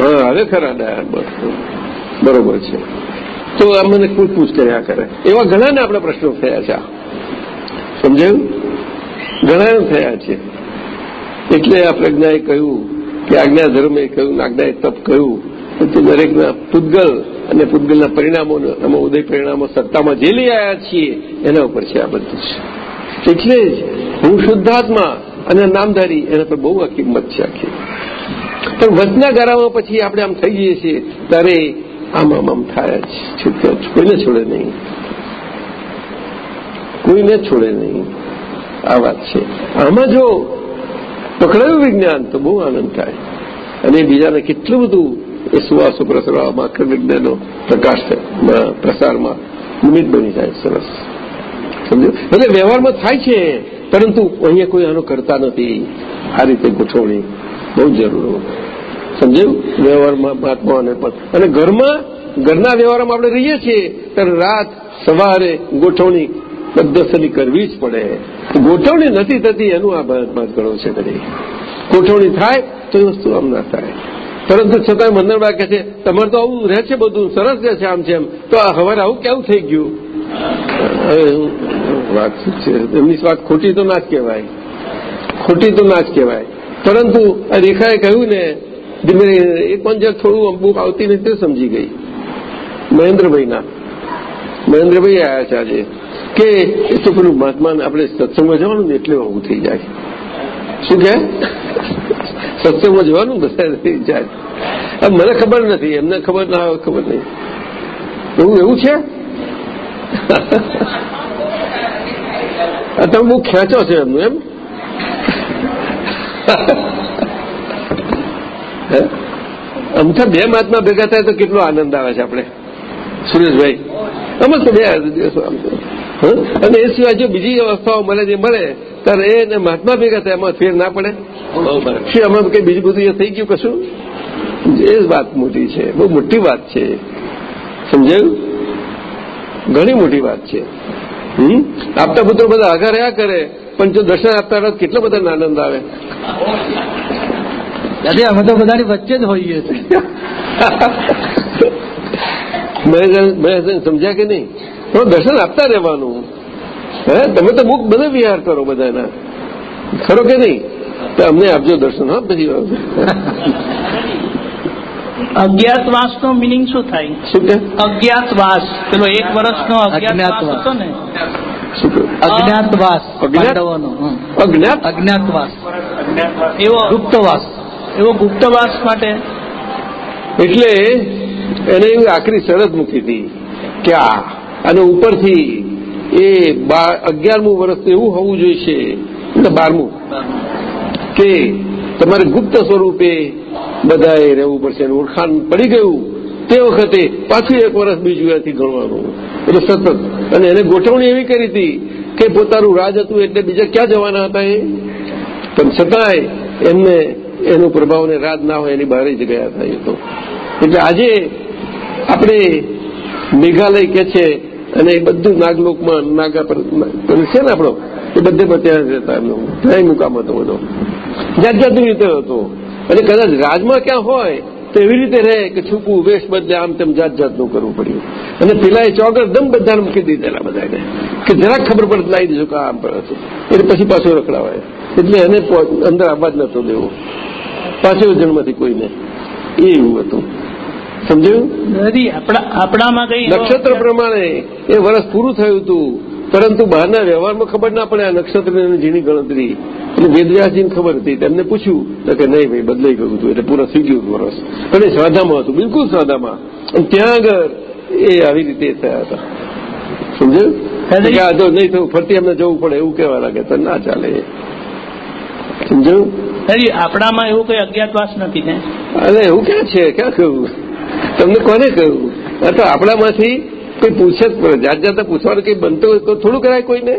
Speaker 3: હા હવે ખરા ડાયા બરોબર છે. તો આ મને પૂછપૂછ કર્યા કરે. એવા ઘણાને આપણે પ્રશ્નો થયા છે. સમજાયું? ઘણા થયા છે. એટલે આ પ્રજ્ઞાએ કહ્યું કે આજ્ઞા ધર્મે કહ્યું આજ્ઞાએ તપ કહ્યું. તો દરેકના પૂતગલ અને પૂતગલના પરિણામો અમે ઉદય પરિણામો સત્તામાં જે લઈ આવ્યા છીએ, એના ઉપર છે આ બધું એટલે જ? હું શુદ્ધાત્મા અને નામધારી, એના પર બહુ કિંમત છે આખી. પણ વચના ગારામાં પછી આપણે આમ થઈ જઈએ છીએ, ત્યારે આમ આમ થાય જ. છૂટકે કોઈને છોડે નહીં. કોઈને છોડે નહીં. આ વાત છે. આમાં જો પકડાયું વિજ્ઞાન, તો બહુ આનંદ થાય. અને બીજાને કેટલું બધું એ સુવાસો પ્રસરવામાં અખંડ વિજ્ઞાનો પ્રકાશ પ્રસારમાં નિમિત્ત બની જાય. સરસ. સમજો? એટલે વ્યવહારમાં થાય છે. પરંતુ અહીંયા કોઈ આનો કરતા નથી. આ રીતે ગોઠવણી બહુ જરૂર સમજાયું? વ્યવહારમાં મહાત્માઓને પણ. અને ઘરમાં, ઘરના વ્યવહારમાં આપણે રહીએ છીએ. ત્યારે રાત, સવારે ગોઠવણી પદ્ધતિની કરવી જ પડે. ગોઠવણી નથી થતી. એનું આ ભારતમાં ગણો છે બધી ગોઠવણી થાય તો એ વસ્તુ આમ ના થાય. પરંતુ છતાં મંદરબા કહે છે, તમારે તો આવું રહે છે બધું, સરસ રહે છે આમ છે એમ. તો આ હવારે આવું કેવું થઈ ગયું? વાત છે? એમની વાત ખોટી તો ના જ કહેવાય. ખોટી તો ના જ કહેવાય. પરંતુ આ રેખાએ કહ્યું ને, ધીમે એક પણ જે થોડું અમુક આવતી નથી તે સમજી ગઈ. મહેન્દ્રભાઈના. મહેન્દ્રભાઈ આવ્યા છે આજે. કે, એ તો પેલું મહાત્માને આપણે સત્સંગમાં જવાનું ને એટલે આવું થઈ જાય. શું કે સત્સંગમાં જવાનું બધા મને ખબર નથી, એમને ખબર ના હોય, ખબર નહીં. એવું એવું છે? તમે બહુ ખેંચો છો એમનું, એમ? અમથા બે મહાત્મા ભેગા થાય તો કેટલો આનંદ આવે છે આપણે. સુરેશભાઈ. અમે તો બે દિવસો. અને એ સિવાય જો બીજી અવસ્થાઓ મળે, જે મળે ત્યારે એ ને મહાત્મા ભેગા થયા એમાં ફેર ના પડે? શું આમાં કઈ બીજું બધું એ થઈ ગયું કશું? એ વાત મોટી છે. બહુ મોટી વાત છે. સમજાયું? ઘણી મોટી વાત છે. આપતા પુત્રો બધા આગા રહ્યા કરે પણ જો દર્શન આપતા રહો કેટલો બધા આનંદ આવે?
Speaker 1: દાદી અમે તો બધાની વચ્ચે જ હોઈએ છીએ.
Speaker 3: મહેશભાઈ સમજ્યા કે નહીં? દર્શન આપતા રહેવાનું. હે? તમે તો મુખ બધે વિહાર કરો બધાના. ખરો કે નહીં? તો અમને આપજો દર્શન હા પછી
Speaker 7: અજ્ઞાતવાસ નો મિનિંગ શું થાય?
Speaker 3: શું કે?
Speaker 7: અજ્ઞાતવાસ. પેલો એક વર્ષનો અજ્ઞાતવાસ. હતો ને?
Speaker 1: અજ્ઞાતવાસ? પાંડવોનો.
Speaker 3: અજ્ઞાત?
Speaker 1: અજ્ઞાતવાસ.
Speaker 7: એવો
Speaker 1: ગુપ્તવાસ.
Speaker 7: એવો ગુપ્તવાસ માટે?
Speaker 3: એટલે એને એવી આખરી શરત મૂકી હતી કે આ અને ઉપરથી એ અગિયારમું વર્ષ એવું હોવું જોઈએ એટલે બારમું. કે તમારે ગુપ્ત સ્વરૂપે બધાએ રહેવું પડશે ઓળખાણ પડી ગયું તે વખતે પાછું એક વર્ષ બીજું એથી ગણવાનું એટલે સતત. અને એને ગોઠવણી એવી કરી હતી કે પોતાનું રાજ હતું એટલે બીજા ક્યાં જવાના હતા એ? પણ છતાંય એમને એનો પ્રભાવને રાજ ના હોય એની બહાર જ ગયા હતા એ તો. એટલે આજે આપણે મેઘાલય કે છે અને એ બધું નાગલોકમાં, નાગા પર પર છે ને આપણો? એ બધે ત્યાં રહેતા એમનો. ત્યાં મુકામ હતો. બધો જાત જાતની રીતે હતો. અને કદાચ રાજમાં ક્યાં હોય, તો એવી રીતે રહે કે છૂપું વેશ બદલે આમ તેમ જાત જાતનું કરવું પડ્યું. અને પેલા એ ચોગર દમ બધાને મૂકી દીધેલા બધાને કે જરાક ખબર પડે લાવી દીધું કે આમ પડે હતું એટલે પછી પાછો રખડાવાય. એટલે એને અંદર જ નતો દેવો. પાછો જન્મથી કોઈને. એવું હતું. સમજાયું
Speaker 7: દાદી આપણામાં કઈ
Speaker 3: નક્ષત્ર પ્રમાણે એ વર્ષ પૂરું થયું હતું. પરંતુ બહારના વ્યવહારમાં ખબર ના પડે આ નક્ષત્રની ઝીણી ગણતરી. એટલે વેદવ્યાસજીને ખબર હતી. તેમને પૂછ્યું તો કે નહીં ભાઈ બદલાઈ ગયું હતું. એટલે પૂરા થઈ ગયું વર્ષ. અને શ્રાદ્ધામાં હતું બિલકુલ શ્રાદ્ધામાં. અને ત્યાં આગળ એ આવી રીતે થયા હતા. સમજાયું નહીં થયું ફરતી એમને જવું પડે એવું કહેવા લાગે. તો ના ચાલે. સમજાયું?
Speaker 7: આપણામાં એવું કઈ અજ્ઞાતવાસ નથી ને?
Speaker 3: અરે એવું ક્યાં છે? ક્યાં કહ્યું? તમને કોને કહ્યું? આ તો આપણામાંથી કોઈ પૂછે જ પડે. જાત જાતે પૂછવાનું કંઈ બનતું હોય તો થોડું કરાય કોઈને?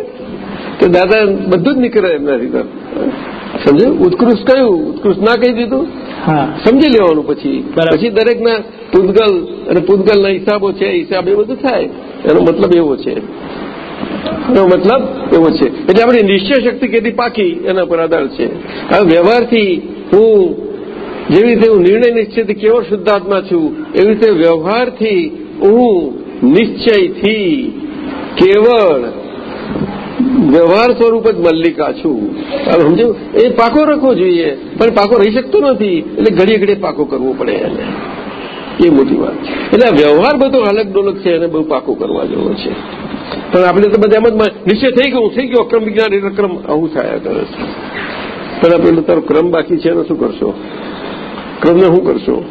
Speaker 3: તો દાદા બધું જ નીકળે એમનાથી તો. સમજ્યું? ઉત્કૃષ્ટ કયું? ઉત્કૃષ્ટ ના કહી દીધું? સમજી લેવાનું પછી. પછી દરેકના પૂતગલ અને પૂતગલના હિસાબો છે હિસાબ એ બધું થાય. એનો મતલબ એવો છે. એનો મતલબ એવો છે. એટલે આપણી નિશ્ચય શક્તિ કેટલી પાકી એના પર આધાર છે. હવે વ્યવહારથી હું જેવી રીતે હું નિર્ણય નિશ્ચિત કેવો શુદ્ધાત્મા છું, એવી રીતે વ્યવહારથી હું નિશ્ચયથી કેવળ વ્યવહાર સ્વરૂપ જ મલ્લિકા છું. સમજો, એ પાકો રાખવો જોઈએ, પણ પાકો રહી શકતો નથી, એટલે ઘડીએ ઘડીએ પાકો કરવો પડે એને. એ મોટી વાત એટલે વ્યવહાર બધો અલગ ડોલક છે, એને બહુ પાકો કરવા જેવો છે. પણ આપણે તો બધા એમ જ નિશ્ચય થઈ ગયું થઈ ગયો, અક્રમ વિજ્ઞાન એટલે ક્રમ આવું થયા કરે છે પણ આપણે તારો ક્રમ બાકી છે, એનો શું કરશો? ક્રમને શું કરશો?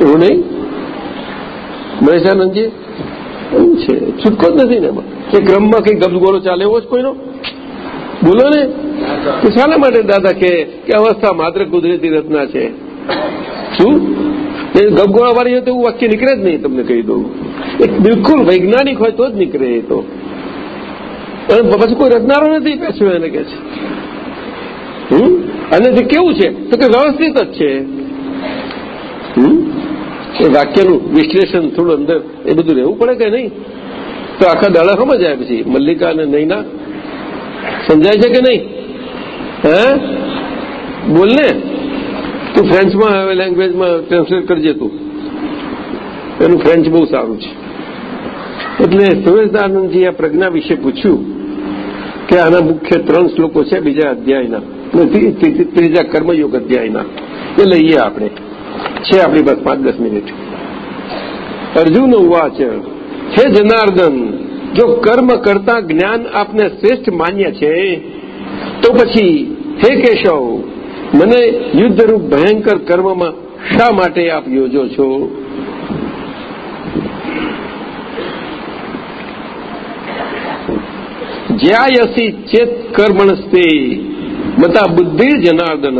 Speaker 3: એવું નહીં? મહેશાનંદજી, એવું છે. છૂટકો જ નથી ને કે ક્રમમાં કંઈક ગબગોળો ચાલે એવો જ કોઈનો? બોલો ને. તો શાના માટે દાદા કે અવસ્થા માત્ર કુદરતી રચના છે. શું? એ ગબગોળા વાળી હોય તો એવું વાક્ય નીકળે જ નહીં, તમને કહી દઉં. એ બિલકુલ વૈજ્ઞાનિક હોય તો જ નીકળે એ તો. પછી કોઈ રચનારો નથી પેશું એને કે છે. હમ? અને તે કેવું છે? તો કે વ્યવસ્થિત જ છે? એ વાક્યનું વિશ્લેષણ થોડું અંદર એ બધું રહેવું પડે કે નહીં? તો આખા દાડા સમજાય પછી. મલ્લિકા અને નૈના. સમજાય છે કે નહીં? હે? બોલ ને. તું ફ્રેન્ચમાં હવે લેંગ્વેજમાં ટ્રાન્સલેટ કરજે તું. એનું ફ્રેન્ચ બહુ સારું છે. એટલે સુરેશદાનંદજીએ આ પ્રજ્ઞા વિશે પૂછ્યું કે આના મુખ્ય ત્રણ શ્લોકો છે બીજા અધ્યાયના. ત્રી- ત્રીજા કર્મયોગ અધ્યાયના. એ લઈએ આપણે. છે આપણી પાસે પાંચ, દસ મિનિટ. અર્જુન ઉવાચ હે જનાર્દન, જો કર્મ કરતા જ્ઞાન આપને શ્રેષ્ઠ માન્ય છે, તો પછી, હે કેશવ, મને યુદ્ધરૂપ ભયંકર કર્મમાં શા માટે આપ યોજો છો? જ્યાયસી ચેત કર્મણસ્તે મતા બુદ્ધિ જનાર્દન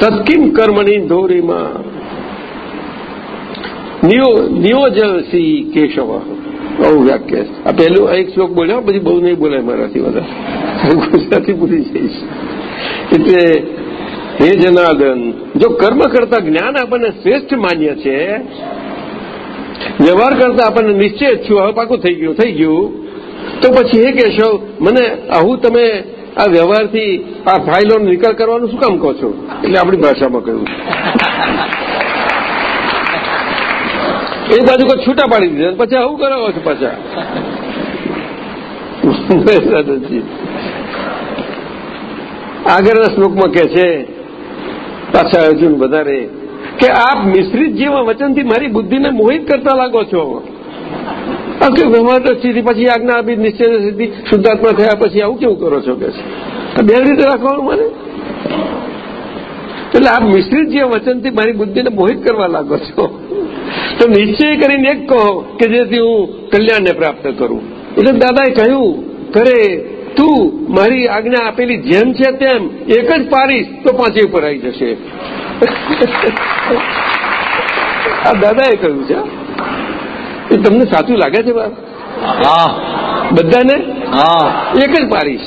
Speaker 3: તત્કિમ કર્મણી ધોરીમાં. નિયોજસી કેશવ. આવું વાક્ય આ પહેલું એક શ્લોક બોલ્યો પછી બહુ નહીં બોલાય મારાથી વધારે. ગુજરાતી ભૂલી જઈશ. એટલે હે જનાર્દન, જો કર્મ કરતા જ્ઞાન આપણને શ્રેષ્ઠ માન્ય છે, વ્યવહાર કરતા આપણને નિશ્ચય છું, હવે પાકું થઈ ગયું થઈ ગયું. તો પછી હે કેશવ, મને આવું તમે આ વ્યવહારથી આ ફાઇલોનો નિકાલ કરવાનું શું કામ કહો છો? એટલે આપણી ભાષામાં કહ્યું એ બાજુ કોઈ છૂટા પાડી દીધા. પછી આવું કરાવો છો પાછા. આગળના શ્લોકમાં કે છે, પાછા અર્જુન વધારે, કે આપ મિશ્રિત જેવા વચનથી મારી બુદ્ધિને મોહિત કરતા લાગો છો. આ કે દ્રષ્ટિથી પછી આજ્ઞા આપી, નિશ્ચય સ્થિતિ શુદ્ધાત્મા થયા પછી આવું કેવું કરો છો કે બે રીતે રાખવાનું મને? એટલે આપ મિશ્રિત જે વચનથી મારી બુદ્ધિને મોહિત કરવા લાગો છો, તો નિશ્ચય કરીને એક કહો કે જેથી હું કલ્યાણને પ્રાપ્ત કરું. એટલે દાદાએ કહ્યું કરે તું મારી આજ્ઞા આપેલી જેમ છે તેમ એક જ પાડીશ તો પાંચે ઉપર આવી જશે. આ દાદાએ કહ્યું છે એ તમને સાચું લાગે છે બાપ?
Speaker 1: હા.
Speaker 3: બધાને?
Speaker 1: હા.
Speaker 3: એક જ પાડીશ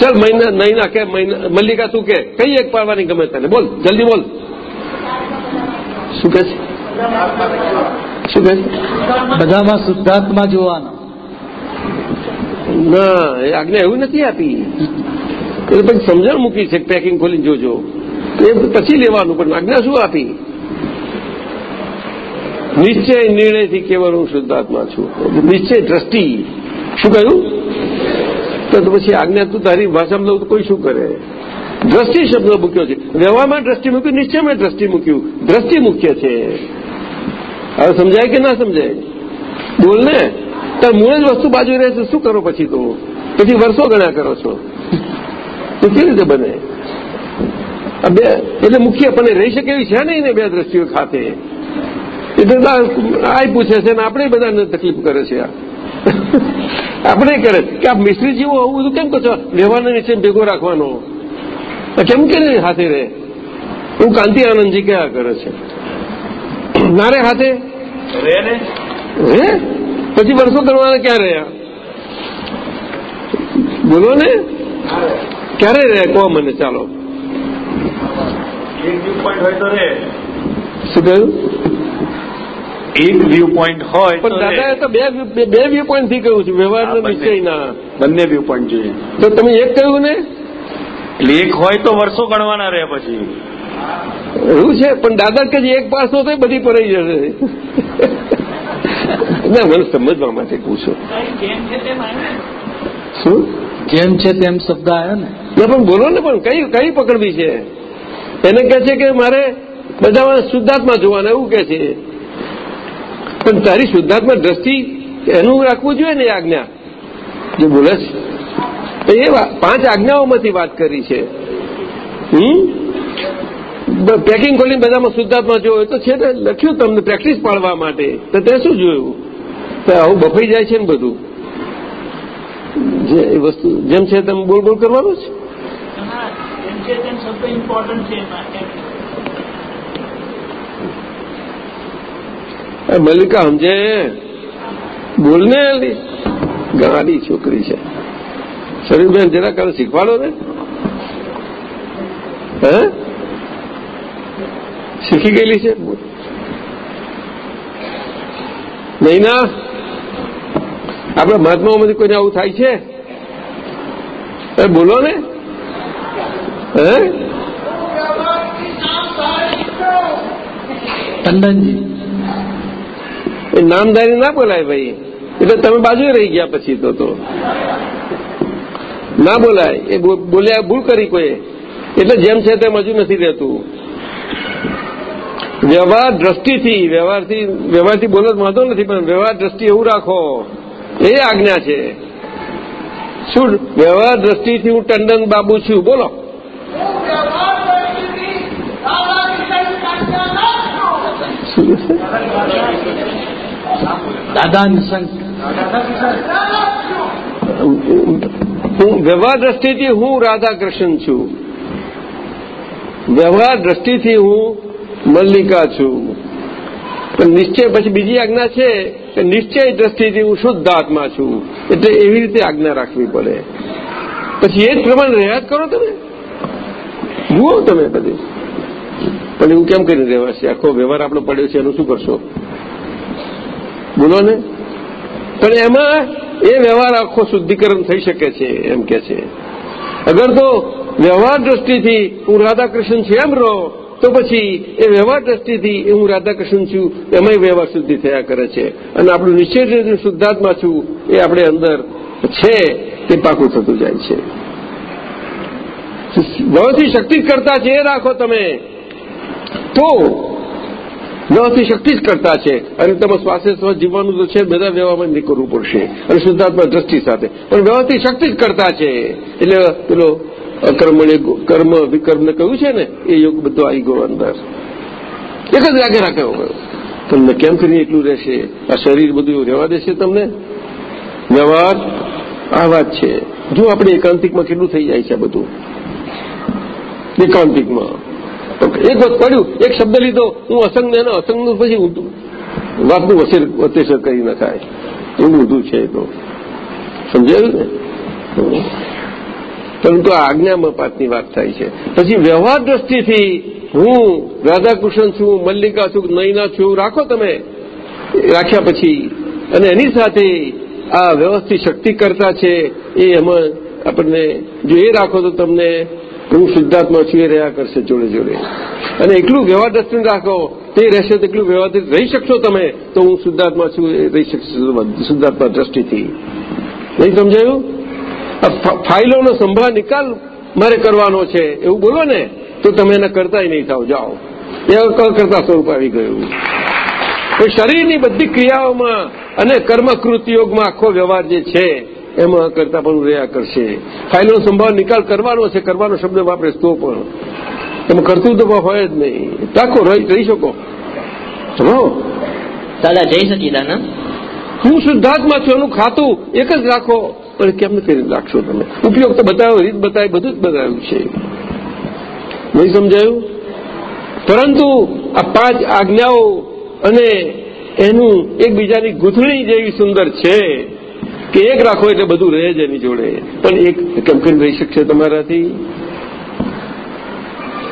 Speaker 3: ચાલ મહિના મહિના કે મહિના મલ્લિકા તું કે કઈ એક પાડવાની ગમે તને? બોલ જલ્દી બોલ. શું કે છે? શું કે
Speaker 1: બધામાં શુદ્ધાત્મા જોવાનો.
Speaker 3: ના એ આજ્ઞા એવું નથી આપી. એટલે પછી સમજણ મૂકી છે પેકિંગ ખોલીને જોજો. એ પછી લેવાનું પણ આજ્ઞા શું આપી? નિશ્ચય નિર્ણયથી કેવળ હું શુદ્ધાત્મા છું. નિશ્ચય દ્રષ્ટિ. શું કહ્યું? તો પછી આજ્ઞા તું તારી ભાષામાં તો કોઈ શું કરે? દ્રષ્ટિ શબ્દ મૂક્યો છે. વ્યવહારમાં દ્રષ્ટિ મૂક્યું, નિશ્ચયમાં દ્રષ્ટિ મૂક્યું. દ્રષ્ટિ મુખ્ય છે. હવે સમજાય કે ના સમજાય? બોલ ને. તાર મૂળ જ વસ્તુ બાજુ રહે છે, શું કરો પછી તું? પછી વર્ષો ગણ્યા કરો છો. તો કેવી રીતે બને? બે, એટલે મુખ્ય પણ રહી શકે એવી છે નહીં ને બે દ્રષ્ટિઓ ખાતે? એટલે આ પૂછે છે ને આપણે બધાને તકલીફ કરે છે આ. આપણે કરે કે આ મિસ્ત્રી જેવું આવું બધું કેમ કહો છો? વ્યવહારને નીચે ભેગો રાખવાનો. કેમ કે હાથે રહે? હું કાંતિ આનંદજી કયા કરે છે? ના રે હાથે? હે? પછી વર્ષો કરવાના ક્યાં રહ્યા? બોલો ને. ક્યારે રહ્યા? કહો મને ચાલો. શું કહ્યું?
Speaker 6: એક વ્યૂ પોઈન્ટ હોય
Speaker 3: પણ દાદાએ
Speaker 6: એ
Speaker 3: તો બે બે- બે વ્યૂ પોઈન્ટથી કહ્યું છે વ્યવહાર
Speaker 6: વિષયના બંને. બંને વ્યૂ પોઈન્ટ જોઈએ.
Speaker 3: તો તમે એક કહ્યું ને?
Speaker 6: એટલે એક હોય તો વર્ષો ગણવાના રહે પછી.
Speaker 3: એવું છે? પણ દાદા કે એક પાસ તો બધી પડી જશે. ના મને સમજવા માટે પૂછો. શું?
Speaker 1: જેમ છે તેમ શબ્દ આવ્યો ને.
Speaker 3: ના પણ બોલો ને પણ કઈ કઈ પકડવી છે? એને કહે છે કે મારે બધામાં શુદ્ધાત્મા જોવાના એવું કે છે. પણ તારી શુદ્ધાત્મા દ્રષ્ટિ એનું રાખવું જોઈએ ને આજ્ઞા. જે બોલે છે? એ પાંચ આજ્ઞાઓમાંથી વાત કરી છે. પેકિંગ ખોલીને બધામાં શુદ્ધાત્મા જોયો તો છે ને લખ્યું તમને પ્રેક્ટિસ પાડવા માટે. તો તે શું જોયું? તો આવું બફાઈ જાય છે ને બધું. જે વસ્તુ જેમ છે તેમ બોલ બોલ કરવાનું છે
Speaker 7: એમ છે તેમ શબ્દ ઇમ્પોર્ટન્ટ છે એમાં એમ.
Speaker 3: એ મલ્લિકા સમજે? બોલને અલી. ગાડી છોકરી છે. શરીરબેન જરા કરે શીખવાડો ને. હે? શીખી ગયેલી છે? નહીં ના આપણા મહાત્માઓમાંથી કોઈને આવું થાય છે? એ બોલો ને. હે?
Speaker 1: ટંડનજી.
Speaker 3: એ ના બોલાય ભાઈ. એટલે તમે બાજુએ રહી ગયા પછી તો તો. ના બોલાય. એ બોલ્યા ભૂલ કરી કોઈ. એટલે જેમ છે તેમ હજુ નથી રહેતું. વ્યવહાર દ્રષ્ટિથી, વ્યવહારથી વ્યવહારથી બોલો વાંધો નથી, પણ વ્યવહાર દ્રષ્ટિ એવું રાખો. એ આજ્ઞા છે. શું, વ્યવહાર દ્રષ્ટિથી હું ટંડન બાબુ છું? બોલો. શું છે?
Speaker 1: દાદા
Speaker 3: હું વ્યવહાર દ્રષ્ટિથી હું રાધા કૃષ્ણ છું. વ્યવહાર દ્રષ્ટિથી હું મલ્લિકા છું. પણ નિશ્ચય પછી બીજી આજ્ઞા છે કે નિશ્ચય દ્રષ્ટિથી હું શુદ્ધ આત્મા છું. એટલે એવી રીતે આજ્ઞા રાખવી પડે. પછી એ જ પ્રમાણે રહ્યા કરો તમે. જુઓ તમે બધી પણ એવું કેમ કરીને રહેવાશે આખો વ્યવહાર આપણો પડ્યો છે, એનું શું કરશો? બોલો ને પણ એમાં એ વ્યવહાર આખો શુદ્ધિકરણ થઈ શકે છે, એમ કે છે. અગર તો વ્યવહાર દ્રષ્ટિથી હું રાધાકૃષ્ણ છું એમ રહો, તો પછી એ વ્યવહાર દ્રષ્ટિથી હું રાધાકૃષ્ણ છું, એમાંય વ્યવહાર શુદ્ધિ થયા કરે છે. અને આપણું નિશ્ચય શુદ્ધાત્મા છું, એ આપણે અંદર છે, તે પાકું થતું જાય છે. વ્યવસ્થિત શક્તિ કરતા જે રાખો તમે, તો વ્યવસ્થિત શક્તિ જ કરતા છે. અને તમે શ્વાસે શ્વાસ જીવવાનું તો છે, બધા વ્યવહારમાં નહીં કરવું પડશે. અને શુદ્ધાત્મા દ્રષ્ટિ સાથે. પણ વ્યવસ્થિત શક્તિ જ કરતા છે. એટલે પેલો અકર્મણે કર્મ વિકર્મને કહ્યું છે ને, એ યોગ બધો આવી ગયો અંદર. એક જ રાગે રાખે તમને કેમ કરીને એટલું રહેશે? આ શરીર બધું રહેવા દેશે તમને? વ્યવહાર આ વાત છે. જો આપણે એકાંતિકમાં કેટલું થઈ જાય છે બધું? એકાંતિકમાં. એક વખત પડ્યું, એક શબ્દ લીધો, હું અસંગ ને અસંગનું પછી વાતનું વસેર વતેસર કરી નખાય એવું બધું છે તો. સમજાયું ને? પરંતુ આ આજ્ઞામપાતની વાત થાય છે. પછી વ્યવહાર દ્રષ્ટિથી હું રાધાકૃષ્ણ છું, મલ્લિકા છું નૈના છું, રાખો તમે. રાખ્યા પછી. અને એની સાથે આ વ્યવસ્થિત શક્તિ કરતા છે, એ એમાં આપણને જો એ રાખો તો તમને હું શુદ્ધાત્મા છું એ રહ્યા કરશે જોડે જોડે. અને એટલું વ્યવહાર દર્શન રાખો, તે રહેશે એટલું વ્યવહારિત રહી શકશો તમે, તો હું શુદ્ધાત્મા છું એ રહી શકશો શુદ્ધાત્મા દ્રષ્ટિથી. નહીં સમજાયું? ફાઇલોનો સંભાળ નિકાલ મારે કરવાનો છે, એવું બોલો ને, તો તમે એના કરતા નહીં થાવ, જાઓ. એ કરતા સ્વરૂપ આવી ગયું. શરીરની બધી ક્રિયાઓમાં અને કર્મકૃત યોગમાં આખો વ્યવહાર જે છે એમાં કરતા પણ રહ્યા કરશે. ફાઇલનો સંભાળ નિકાલ કરવાનો છે કરવાનો શબ્દ વાપરે તો પણ. એમાં કરતું તો હોય જ નહીં. તાકો રહી શકો.
Speaker 9: દાદા જય સચિદાનંદ
Speaker 3: હું શુદ્ધાત્મા છું એનું ખાતું એક જ રાખો. પણ કેમ કરી રાખશો તમે? ઉપયોગ તો બતાવ્યો રીત બતાવી બધું જ બતાવ્યું છે. નહીં સમજાયું? પરંતુ આ પાંચ આજ્ઞાઓ અને એનું એકબીજાની ગૂંથણી જેવી સુંદર છે. કે એક રાખો એટલે બધું રહે જ એની જોડે. પણ એક કેમ કરીને રહી શકશે તમારાથી?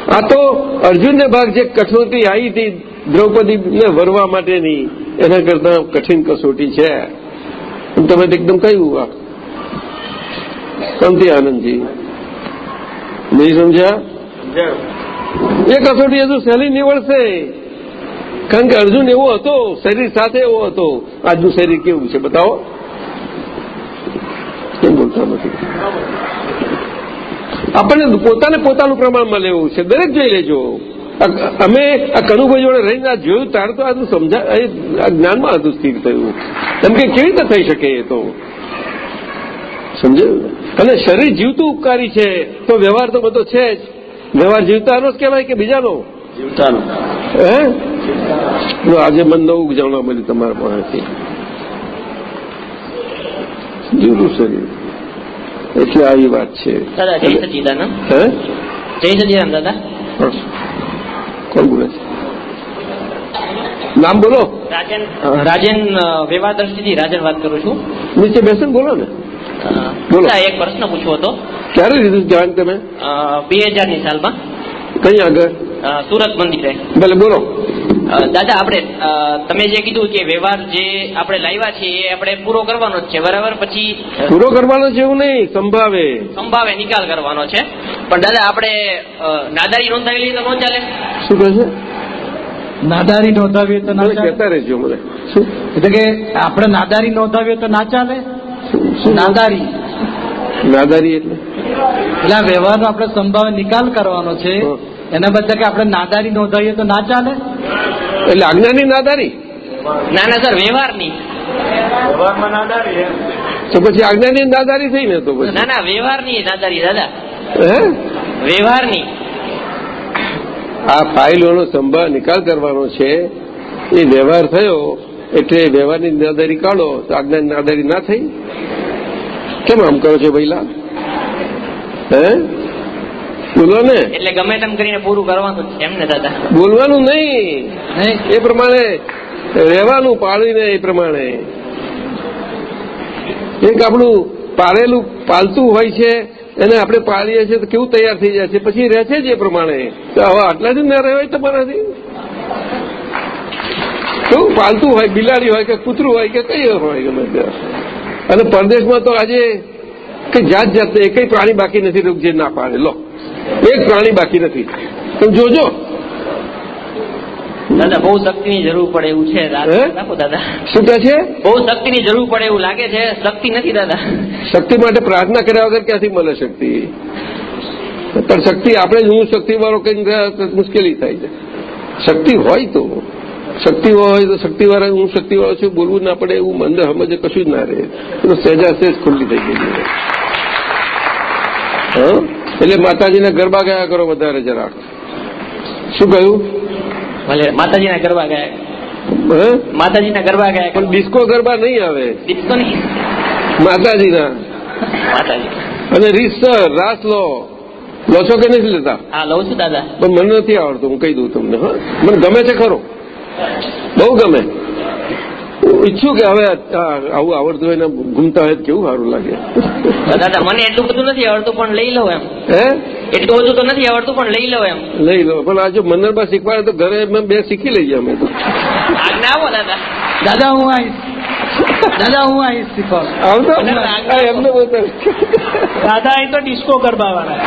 Speaker 3: આ તો અર્જુનને ભાગ જે કસોટી આવી હતી દ્રૌપદીને વરવા માટેની એના કરતા કઠિન કસોટી છે. તમે એકદમ કહ્યું આ. શાંતિ આનંદજી. નહીં સમજ્યા? એ કસોટી હજુ સહેલી નીવડશે. કારણ કે અર્જુન એવો હતો શરીર સાથે એવો હતો. આજનું શરીર કેવું છે બતાવો? બોલતા નથી. આપણને પોતાને પોતાનું પ્રમાણમાં લેવું છે. દરેક જોઈ લેજો. અમે આ કનુભાઈ જોડે રહીને આ જોયું તાર તો આજનું સમજા એ આ જ્ઞાનમાં હતું સ્થિર થયું. એમ કે કેવી રીતે થઈ શકે એ તો? સમજાયું? અને શરીર જીવતું ઉપકારી છે તો વ્યવહાર તો બધો છે જ. વ્યવહાર જીવતાનો જ કહેવાય કે બીજાનો?
Speaker 9: જીવતાનો.
Speaker 3: હે? આજે મને નવું જાણવા મળ્યું તમારા પાસેથી. જીવતું શરીર. એટલે આવી વાત છે.
Speaker 9: દાદા જય સચિદાનંદ.
Speaker 3: હે?
Speaker 9: જય સચિદાનંદ દાદા.
Speaker 3: કોણ બોલે છે? નામ બોલો.
Speaker 9: રાજન રાજન વેવા દ્રષ્ટિથી રાજન વાત કરું છું.
Speaker 3: નીચે બેસન બોલો ને. બોલો.
Speaker 9: એક પ્રશ્ન પૂછવો હતો.
Speaker 3: ક્યારે લીધું ધ્યાન તમે?
Speaker 9: બે હજારની સાલમાં.
Speaker 3: કઈ આગળ?
Speaker 9: સુરત મંદિરે
Speaker 3: ભલે બોલો.
Speaker 9: દાદા આપણે તમે જે કીધું કે વ્યવહાર જે આપણે લાવ્યા છે એ આપણે પૂરો કરવાનો જ છે બરાબર? પછી
Speaker 3: પૂરો કરવાનો છે એવું નહીં સંભાવે.
Speaker 9: સંભાવે નિકાલ કરવાનો છે. પણ દાદા આપણે નાદારી નોંધાવી તો ન ચાલે?
Speaker 3: શું કહે છે?
Speaker 1: નાદારી નોંધાવીએ તો ના
Speaker 3: કહેતા રહેજો મને.
Speaker 1: એટલે કે આપણે નાદારી નોંધાવીએ તો ના ચાલે?
Speaker 3: શું
Speaker 1: નાદારી.
Speaker 3: નાદારી એટલે?
Speaker 1: એટલે આ વ્યવહારનો આપણે સંભાવે નિકાલ કરવાનો છે. એના બદલે કે આપણે નાદારી નોંધાવીએ તો ના ચાલે?
Speaker 3: એટલે આજ્ઞાની નાદારી?
Speaker 9: ના ના સર વ્યવહારની.
Speaker 3: તો પછી આજ્ઞાની નાદારી થઈ ને તો પછી?
Speaker 9: ના ના વ્યવહારની નાદારી દાદા.
Speaker 3: હે?
Speaker 9: વ્યવહારની.
Speaker 3: આ ફાઇલોનો સંભાળ નિકાલ કરવાનો છે. એ વ્યવહાર થયો એટલે વ્યવહારની નાદારી કાઢો તો આજ્ઞાની નાદારી ના થઈ? કેમ આમ કરો છો ભઈલા? હે? બોલો ને.
Speaker 9: એટલે ગમે તેમ કરીને પૂરું કરવાનું એમ ને દાદા?
Speaker 3: બોલવાનું
Speaker 1: નહીં.
Speaker 3: એ પ્રમાણે રહેવાનું પાળીને એ પ્રમાણે. એક આપણું પાળેલું પાલતું હોય છે એને આપણે પાળીએ છીએ તો કેવું તૈયાર થઈ જાય છે? પછી રહે છે જ એ પ્રમાણે. તો હવે આટલાથી ના રહેવાય તમારાથી? કેવું પાલતું હોય બિલાડી હોય કે કૂતરું હોય કે કઈ હોય ગમે તે અને પરદેશમાં તો આજે કઈ જાત જાતને કઈ પ્રાણી બાકી નથી જે ના પાડે. લો. એક પ્રાણી બાકી નથી. તમે જોજો.
Speaker 9: દાદા બહુ શક્તિની જરૂર પડે એવું છે. દાદા.
Speaker 3: શું કહે છે?
Speaker 9: બહુ શક્તિની જરૂર પડે એવું લાગે છે. શક્તિ નથી દાદા.
Speaker 3: શક્તિ માટે પ્રાર્થના કર્યા વગર ક્યાંથી મળે શક્તિ? પણ શક્તિ આપણે જ હું શક્તિ વાળો કઈ મુશ્કેલી થાય છે. શક્તિ હોય તો. શક્તિ હોય તો શક્તિ વાળા હું શક્તિ વાળો છું બોલવું ના પડે એવું મંદર સમજે કશું જ ના રહે. તો સહેજા સહેજ ખુલ્લી થઈ ગઈ એટલે માતાજીના ગરબા ગયા કરો વધારે જરાક. શું કહ્યું?
Speaker 9: માતાજીના ગરબા ગયા. માતાજીના ગરબા ગયા
Speaker 3: પણ ડિસ્કો ગરબા નહીં આવે.
Speaker 9: ડિસ્કો નહીં.
Speaker 3: માતાજીના.
Speaker 9: માતાજી.
Speaker 3: અને રીતસર રાસ લો. લો છો કે નથી લેતા?
Speaker 9: હા લઉં છું દાદા.
Speaker 3: પણ મને નથી આવડતું હું કહી દઉં તમને હા. મને ગમે છે ખરો. બહુ ગમે. ઈચ્છું કે હવે આવું આવડતું હોય ને ઘૂમતા હોય કેવું સારું લાગે?
Speaker 9: દાદા મને એટલું બધું નથી આવડતું પણ લઈ લઉં એમ.
Speaker 3: હે?
Speaker 9: એટલું બધું તો નથી આવડતું પણ લઈ લઉં એમ.
Speaker 3: લઈ લો. પણ આજે મંદરમાં શીખવાડે તો ઘરે બે શીખી લઈએ અમે તો.
Speaker 9: આજ્ઞા આવો દાદા.
Speaker 1: દાદા હું આવીશ દાદા હું આવીશ
Speaker 3: આવતો એમને બોલતો
Speaker 7: દાદા એ તો ડિસ્કો ગરબા વાળા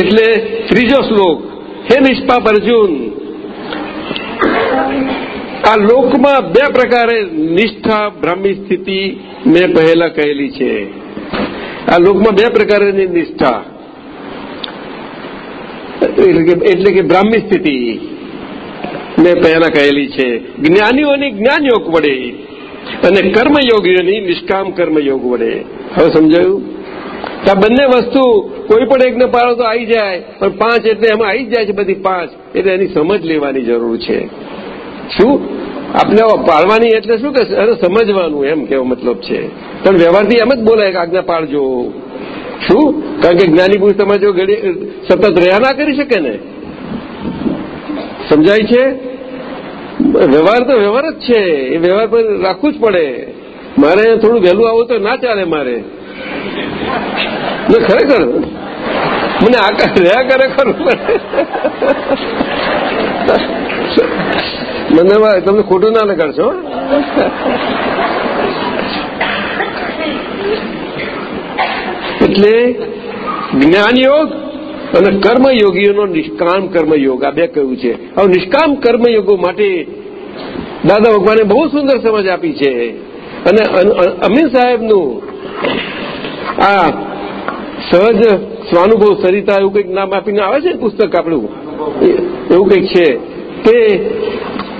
Speaker 3: એટલે ત્રીજો શ્લોક. હે નિષ્પાપ અર્જુન આ લોકમાં બે પ્રકારે નિષ્ઠા ભ્રમી સ્થિતિ મેં પહેલા કહેલી છે. આ લોકમાં બે પ્રકારની નિષ્ઠા. એટલે કે બ્રાહ્મી સ્થિતિ મેં પહેલા કહેલી છે. જ્ઞાનીઓની જ્ઞાનયોગ વડે અને કર્મયોગીઓની નિષ્કામ કર્મયોગ વડે. હવે સમજાયું? આ બંને વસ્તુ કોઈ પણ એકને પાડો તો આવી જાય. પણ પાંચ એટલે એમાં આવી જ જાય છે બધી પાંચ. એટલે એની સમજ લેવાની જરૂર છે. શું? આપણે પાળવાની એટલે શું કે સમજવાનું એમ કેવો મતલબ છે. પણ વ્યવહારથી એમ જ બોલાય કે આજ્ઞા પાડજો શું? કારણ કે જ્ઞાની પુરુષ તમારે ઘડી સતત રહ્યા ના કરી શકે ને? સમજાય છે? વ્યવહાર તો વ્યવહાર જ છે. એ વ્યવહાર પર રાખવું જ પડે. મારે થોડું વહેલું આવું તો ના ચાલે મારે. ખરેખર, મને આકાર રહ્યા કરે ખરું. મને તમને ખોટું ના લગાડશો? એટલે જ્ઞાનયોગ અને કર્મયોગીઓનો નિષ્કામ કર્મયોગ, આ બે કહ્યું છે. હવે નિષ્કામ કર્મયોગો માટે દાદા ભગવાને બહુ સુંદર સમજ આપી છે. અને અમીર સાહેબનું આ સહજ સ્વાનુભવ સરિતા એવું કંઈક નામ આપીને આવે છે પુસ્તક આપણું? એવું કંઈક છે. તે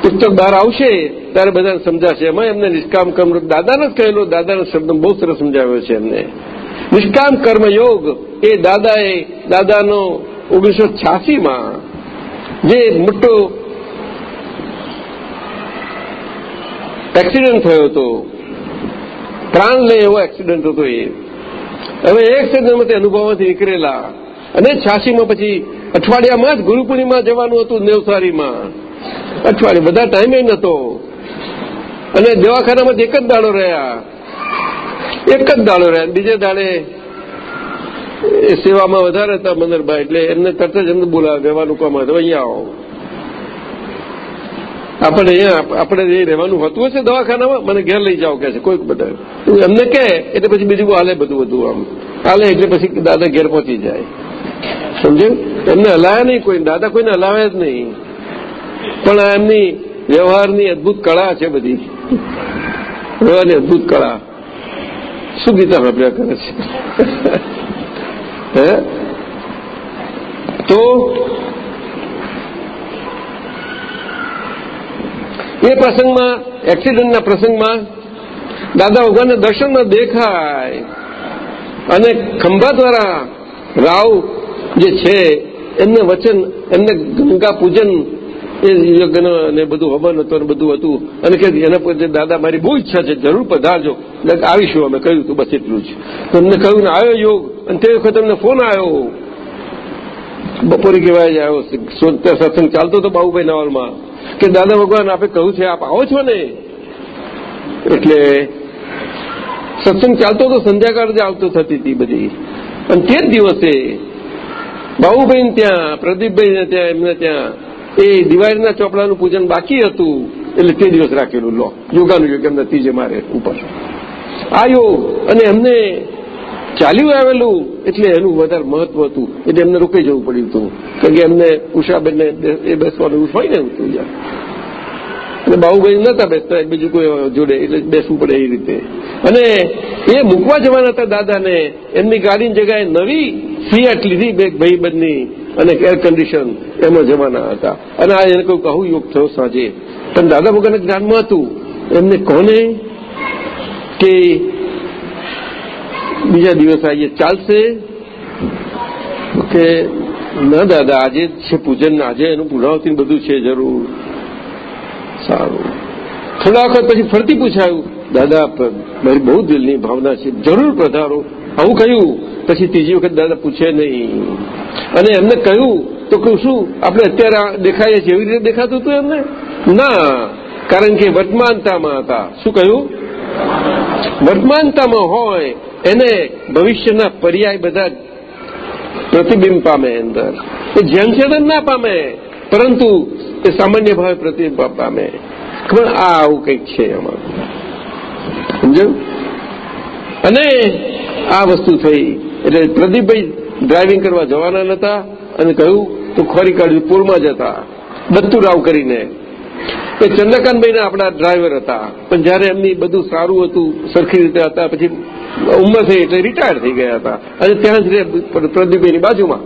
Speaker 3: પુસ્તક બહાર આવશે, ત્યારે બધાને સમજાશે. એમાં એમને નિષ્કામ કર્મ દાદાને જ કહેલો. દાદાના શબ્દ બહુ સરસ સમજાવ્યો છે એમને. નિષ્કામ કર્મયોગ એ દાદાએ, દાદાનો ઓગણીસો છ્યાસીમાં જે મોટો એક્સિડન્ટ થયો હતો, પ્રાણ લે એવો એક્સિડન્ટ હતો એ. હવે એક તે અનુભવમાંથી નીકળેલા. અને છ્યાસીમાં પછી અઠવાડિયામાં જ ગુરુ પૂર્ણિમા જવાનું હતું નેવસારીમાં. અઠવાડિયે બધા ટાઈમે નહોતો અને દવાખાનામાં એક જ દાડો રહ્યા. એક જ દાડો રહ્યા. બીજે દાડે સેવામાં વધારે હતા મંદરભાઈ એટલે એમને તરત જ એમને બોલાવે રહેવાનું કામ હતું. અહીંયા આવો. આપણે અહીંયા, આપણે એ રહેવાનું હોતું હશે દવાખાનામાં, મને ઘેર લઈ જાઓ કે છે, કોઈક બધા. એમને કહે, એટલે પછી બીજું હાલે બધું બધું આમ. હાલે એટલે પછી દાદા ઘેર પહોંચી જાય. સમજ્યું? એમને હલાયા નહીં કોઈ. દાદા કોઈને હલાવ્યા જ નહીં. પણ એમની વ્યવહારની અદભુત કળા છે બધી. વ્યવહારની અદભુત કળા. શું ગીતા પ્રભ્યા કરે છે? હે? તો એ પ્રસંગમાં, એક્સિડન્ટના પ્રસંગમાં દાદા ભગવાનના દર્શનમાં દેખાય. અને ખંભા દ્વારા રાવ જે છે, એમને વચન, એમને ગંગા પૂજન એ યજ્ઞ અને બધું હવન હતું અને બધું હતું. અને કે એના પર દાદા મારી બહુ ઈચ્છા છે, જરૂર પધારજો. આવીશું અમે. કહ્યું હતું બસ એટલું જ. તમને કહ્યું ને આવ્યો યોગ. અને તે વખતે તમને ફોન આવ્યો બપોરે કહેવાય જ આવ્યો સત્સંગ ચાલતો હતો બાબુભાઈ નવાલમાં. કે દાદા ભગવાન, આપે કહ્યું છે, આપ આવો છો ને? એટલે સત્સંગ ચાલતો તો સંધ્યાકાળ જ આવતો થતી હતી બધી. અને તે દિવસે બાબુભાઈ ત્યાં પ્રદીપભાઈ ત્યાં, એમને ત્યાં એ દિવાળીના ચોપડાનું પૂજન બાકી હતું, એટલે તે દિવસ રાખેલું લો. યોગાનું યોગ એમના ત્રીજે મારે ઉપર. આ યોગ અને એમને ચાલ્યું આવેલું, એટલે એનું વધારે મહત્વ હતું. એટલે એમને રોકાઈ જવું પડ્યું હતું. કારણ કે એમને ઉષાબેનને એ બેસવાનું હોય ને હતું અને બાહુભાઈ નતા બેસતા બીજું કોઈ જોડે, એટલે બેસવું પડે એ રીતે. અને એ મૂકવા જવાના હતા દાદાને, એમની ગાડીની જગ્યાએ નવી સિયાટ લીધી બે ભાઈબંધની. અને એર કન્ડિશન એમાં જવાના હતા. અને આ એને કોઈ કહું યોગ થયો સાંજે. પણ દાદા ભગવાનના જ્ઞાનમાં હતું. એમને કોને કે બીજા દિવસ આવીએ ચાલશે? કે ના દાદા, આજે છે પૂજન, આજે એનું પુનરાવર્તન બધું છે જરૂર. સારું. થોડા વખત પછી ફરતી પૂછાયું, દાદા મારી બહુ દિલની ભાવના છે. જરૂર પધારો. આવું કહ્યું, પછી ત્રીજી વખત દાદા પૂછે નહીં. અને એમને કહ્યું, તો કહું શું, આપણે અત્યારે દેખાઈએ જેવી રીતે દેખાતું હતું એમને? ના, કારણ કે વર્તમાનતામાં હતા. શું કહ્યું? વર્તમાનતામાં હોય, એને ભવિષ્યના પર્યાય બધા પ્રતિબિંબ પામે અંદર. એ છેદન ના પામે, પરંતુ એ સામાન્ય ભાવે પ્રતિબિંબ પામે. પણ આ આવું કંઈક છે એમાં સમજ્યું? અને આ વસ્તુ થઈ. એટલે પ્રદીપભાઈ ડ્રાઇવિંગ કરવા જવાના નતા અને કહ્યું, તો ખોરી કાઢ્યું પૂરમાં જતા. રાવ કરીને. એ ચંદ્રકાંતભાઈના આપણા ડ્રાઈવર હતા. પણ જયારે એમની બધું સારું હતું, સરખી રીતે હતા, પછી ઉંમર થઈ એટલે રિટાયર થઈ ગયા હતા. અને ત્યાં જ રહે પ્રદીપભાઈની બાજુમાં.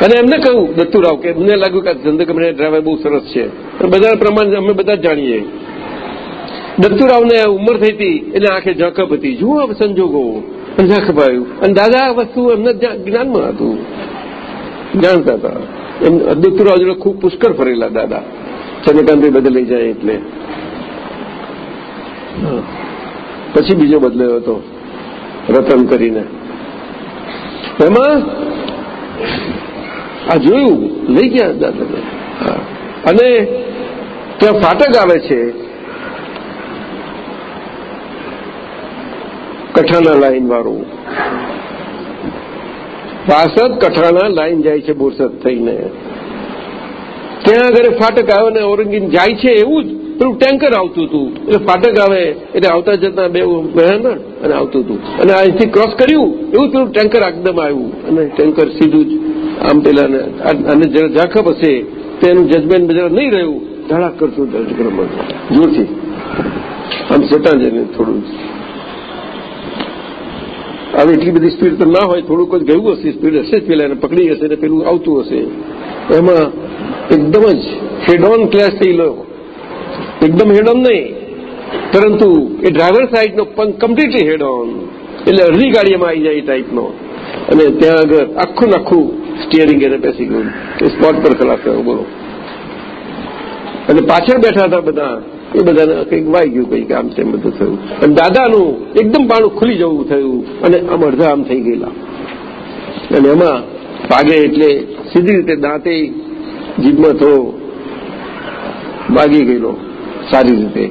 Speaker 3: અને એમને કહ્યું, દત્તુરાવ, કે મને લાગ્યું કે ચંદ્રકાંતભાઈ ડ્રાઈવર બહુ સરસ છે. બધા પ્રમાણે અમે બધા જાણીએ. દત્તુરાવને ઉંમર થઈ હતી એટલે આંખે ઝાંખપ હતી. જુઓ સંજોગો. ઝાંખપ આવ્યું અને દાદા આ વસ્તુ એમને જ્ઞાનમાં હતું. જાણતા હતા. એમ દત્તુરાવ જોડે ખૂબ પુષ્કળ ફરેલા દાદા. ચંદ્રકાંતભાઈ બદલાઈ જાય એટલે. પછી બીજો બદલાયો હતો. રતન કરીને. એમાં આ જોયું, લઈ ગયા દાદાને. અને ત્યાં ફાટક આવે છે. કઠાના લાઈન વાળું. પાસદ કઠાણા લાઈન જાય છે બોરસદ થઈને. ત્યાં આગળ ફાટક આવે ને ઓરંગીન જાય છે એવું જ પેલું ટેન્કર આવતું હતું. એટલે ફાટક આવે એટલે આવતા જતા બે અને આવતું હતું. અને અહીંથી ક્રોસ કર્યું, એવું પેલું ટેન્કર એકદમ આવ્યું. અને ટેન્કર સીધું જ આમ પેલા અને ઝાખપ હશે, તેનું જજમેન્ટ બધા નહીં રહ્યું. ધડાક કરતું જોરથી. આમ સટા જઈને થોડું હવે એટલી બધી સ્પીડ તો ના હોય, થોડુંક જ ગયું હશે સ્પીડ હશે જ પેલા એને પકડી હશે ને પેલું આવતું હશે. એમાં એકદમ જ હેડ ઓન ક્લેશ થઈ લો એકદમ હેડ ઓન નહીં, પરંતુ એ ડ્રાઈવર સાઈડનો પણ કમ્પ્લીટલી હેડ ઓન એટલે અડધી ગાડીમાં આવી જાય એ ટાઈપનો અને ત્યાં આગળ આખું આખું સ્ટિયરિંગ એને બેસી ગયું. એ સ્પોટ પર ખલાસ થયો, બોલો. અને પાછળ બેઠા હતા બધા. એ બધાને કંઈક વાઈ ગયું, કંઈક આમ તેમ બધું થયું. અને દાદાનું એકદમ પાણું ખુલી જવું થયું અને આમ અડધા આમ થઈ ગયેલા. અને એમાં ભાગે એટલે સીધી રીતે દાંતે જીભમાં થોડો ભાગી ગયેલો, સારી રીતે.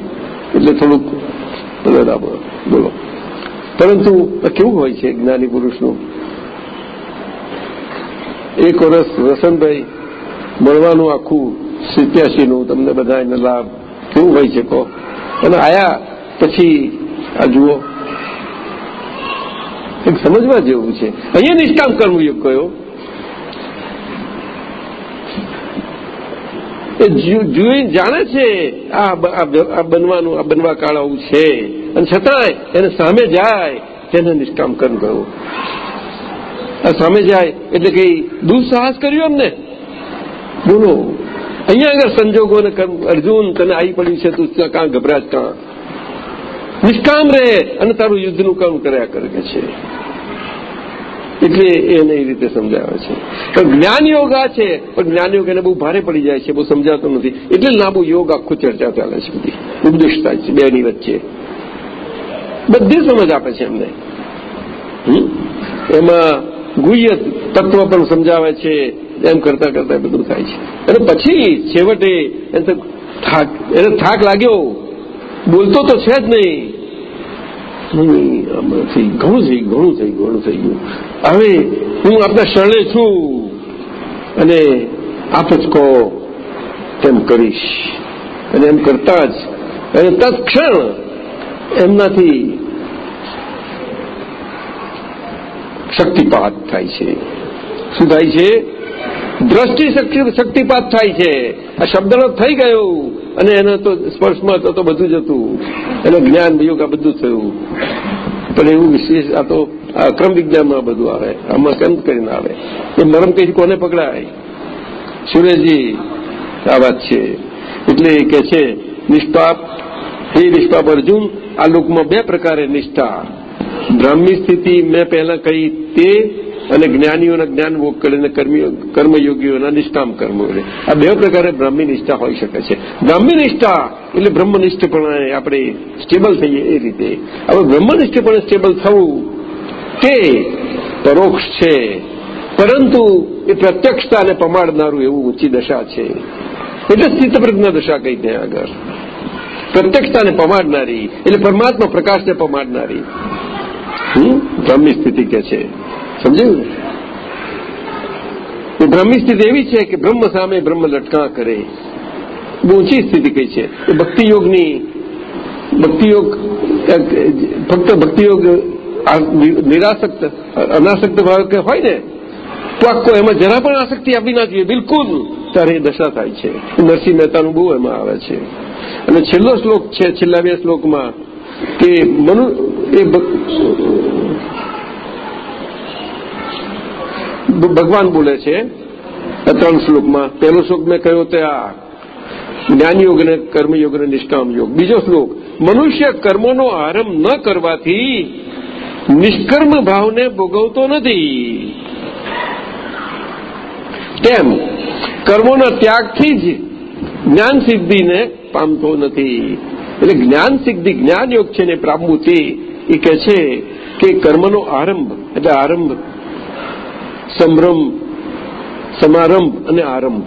Speaker 3: એટલે થોડુંક બરાબર બોલો. પરંતુ કેવું હોય છે જ્ઞાની પુરુષનું? એક વર્ષ વસંતભાઈ મળવાનું આખું સિત્યાસીનું, તમને બધા એનો લાભ. કેવું હોય છે કહો. અને આયા પછી, આ જુઓ. એક સમજવા જેવું છે. અહીંયા નિષ્કામ કર્મયુગ કયો? એ જોઈ જાણે છે, આ બનવાનું, આ બનવા કાળ આવું છે. અને છતાંય એને સામે જાય, તેને નિષ્કામ કર્મ કરવું આ સામે જાય, એટલે કઈ દુઃસાહસ કર્યું એમને? બોલો. અહીંયા આગળ સંજોગોને અર્જુન તને આવી પડ્યું છે, તું કાં ગભરાજ કાં? નિષ્કામ રહે અને તારું યુદ્ધનું કામ કર્યા કરે છે. એટલે એને એ રીતે સમજાવે છે. જ્ઞાન યોગ આ છે, પણ જ્ઞાન યોગ એને બહુ ભારે પડી જાય છે, બહુ સમજાતો નથી. એટલે લાંબુ યોગ આખું ચર્ચા ચાલે છે બધી. ઉપદેશ થાય છે, બેની વચ્ચે. બધી સમજ આપે છે એમને. એમાં ગુહ્ય તત્વ પણ સમજાવે છે. એમ કરતા કરતા બધું થાય છે. અને પછી છેવટે એને થાક એને થાક લાગ્યો. બોલતો તો છે જ નહીં. ઘણું થઈ ઘણું થઈ ઘણું થઈ ગયું. હવે હું આપના શરણે છું અને આપ જ કહો, તેમ કરીશ. અને એમ કરતા જ, અને તત્ક્ષણ એમનાથી શક્તિપાત થાય છે. શું થાય છે? દ્રષ્ટિ શક્તિપાત થાય છે. આ શબ્દનો થઈ ગયો અને એને તો સ્પર્શમાં તો બધું જ હતું. એનું જ્ઞાન યોગ આ બધું થયું. પણ એવું વિશેષ આ તો આ ક્રમ વિજ્ઞાનમાં બધું આવે. આમાં કેમ કરીને આવે? એ મરમ કઈ કોને પકડાય? સુરેશજી, આ વાત છે. એટલે એ કે છે નિષ્પાપ હે નિષ્પાપ અર્જુન, આ લોકમાં બે પ્રકારે નિષ્ઠા. બ્રાહ્મી સ્થિતિ મેં પહેલા કહી તે અને જ્ઞાનીઓના જ્ઞાન ભોગ અને કર્મયોગીઓના નિષ્કામ કર્મો આ બે પ્રકારે બ્રાહ્મી નિષ્ઠા હોઈ શકે છે. બ્રાહ્મી નિષ્ઠા એટલે બ્રહ્મનિષ્ઠપણે આપણે સ્ટેબલ થઈએ એ રીતે. હવે બ્રહ્મનિષ્ઠપણે સ્ટેબલ થવું તે પરોક્ષ છે. પરંતુ એ પ્રત્યક્ષતાને પમાડનારું એવું ઊંચી દશા છે. એટલે સ્થિતપ્રજ્ઞ દશા કઈ ત્યાં આગળ. પ્રત્યક્ષતાને પમાડનારી એટલે પરમાત્મા પ્રકાશને પમાડનારી. બ્રહ્મી સ્થિતિ કે છે? સમજાયું ને? એ બ્રહ્મી સ્થિતિ એવી છે કે બ્રહ્મ સામે બ્રહ્મ લટકા કરે. બહુ ઊંચી સ્થિતિ કઈ છે? એ ભક્તિયોગની, ભક્તિયોગ ફક્ત ભક્તિયોગ નિરાસક્ત, અનાસક્ત ભાવ કે હોય ને, તો આખો એમાં જરા પણ આસક્તિ આપવી ના જોઈએ. બિલકુલ ત્યારે એ દશા થાય છે. નરસિંહ મહેતાનું બહુ એમાં આવે છે. અને છેલ્લો શ્લોક છે, છેલ્લા બે શ્લોકમાં, કે મનુ, એ ભગવાન બોલે છે ત્રણ શ્લોકમાં. પહેલો શ્લોક મેં કહ્યો તે આ. જ્ઞાનયોગ અને કર્મયોગ અને નિષ્કામ યોગ બીજો શ્લોક, મનુષ્ય કર્મોનો આરંભ ન કરવાથી નિષ્કર્મ ભાવને ભોગવતો નથી. તેમ કર્મોના ત્યાગથી જ જ્ઞાન સિદ્ધિને પામતો નથી. એટલે જ્ઞાન સિદ્ધિ જ્ઞાન યોગ છે ને પામવું તે એ કહે છે કે કર્મનો આરંભ, એટલે આરંભ સંભ્રમ, સમારંભ અને આરંભ.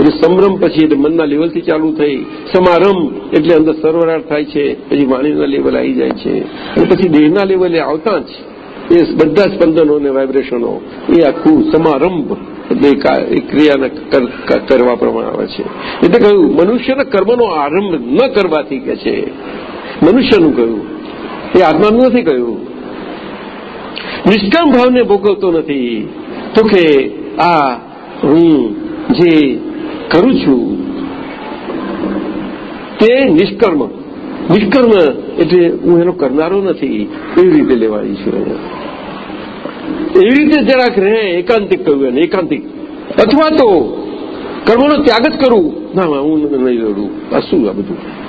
Speaker 3: એટલે સંભ્રમ પછી એટલે મનના લેવલથી ચાલુ થઈ. સમારંભ એટલે અંદર સર્વરાટ થાય છે, પછી વાણીના લેવલ આવી જાય છે. અને પછી દેહના લેવલે આવતા જ એ બધા સ્પંદનો અને વાઇબ્રેશનો એ આખું સમારંભ એટલે એ ક્રિયાને કરવા પ્રમાણે આવે છે. એટલે કહ્યું, મનુષ્યના કર્મનો આરંભ ન કરવાથી કે છે. મનુષ્યનું કહ્યું. એ આત્માનું નથી કહ્યું. નિષ્કામ ભાવને ભોગવતો નથી. તો કે, આ હું જે કરું છું, તે નિષ્કર્મ. નિષ્કર્મ એટલે હું એનો કરનારો નથી, એવી રીતે લેવાની છું એવી રીતે જરાક રહે, એકાંતિક કહ્યું એને, એકાંતિક. અથવા તો કર્મનો ત્યાગ જ કરું. ના, હું નહીં લડું. આ શું આ બધું?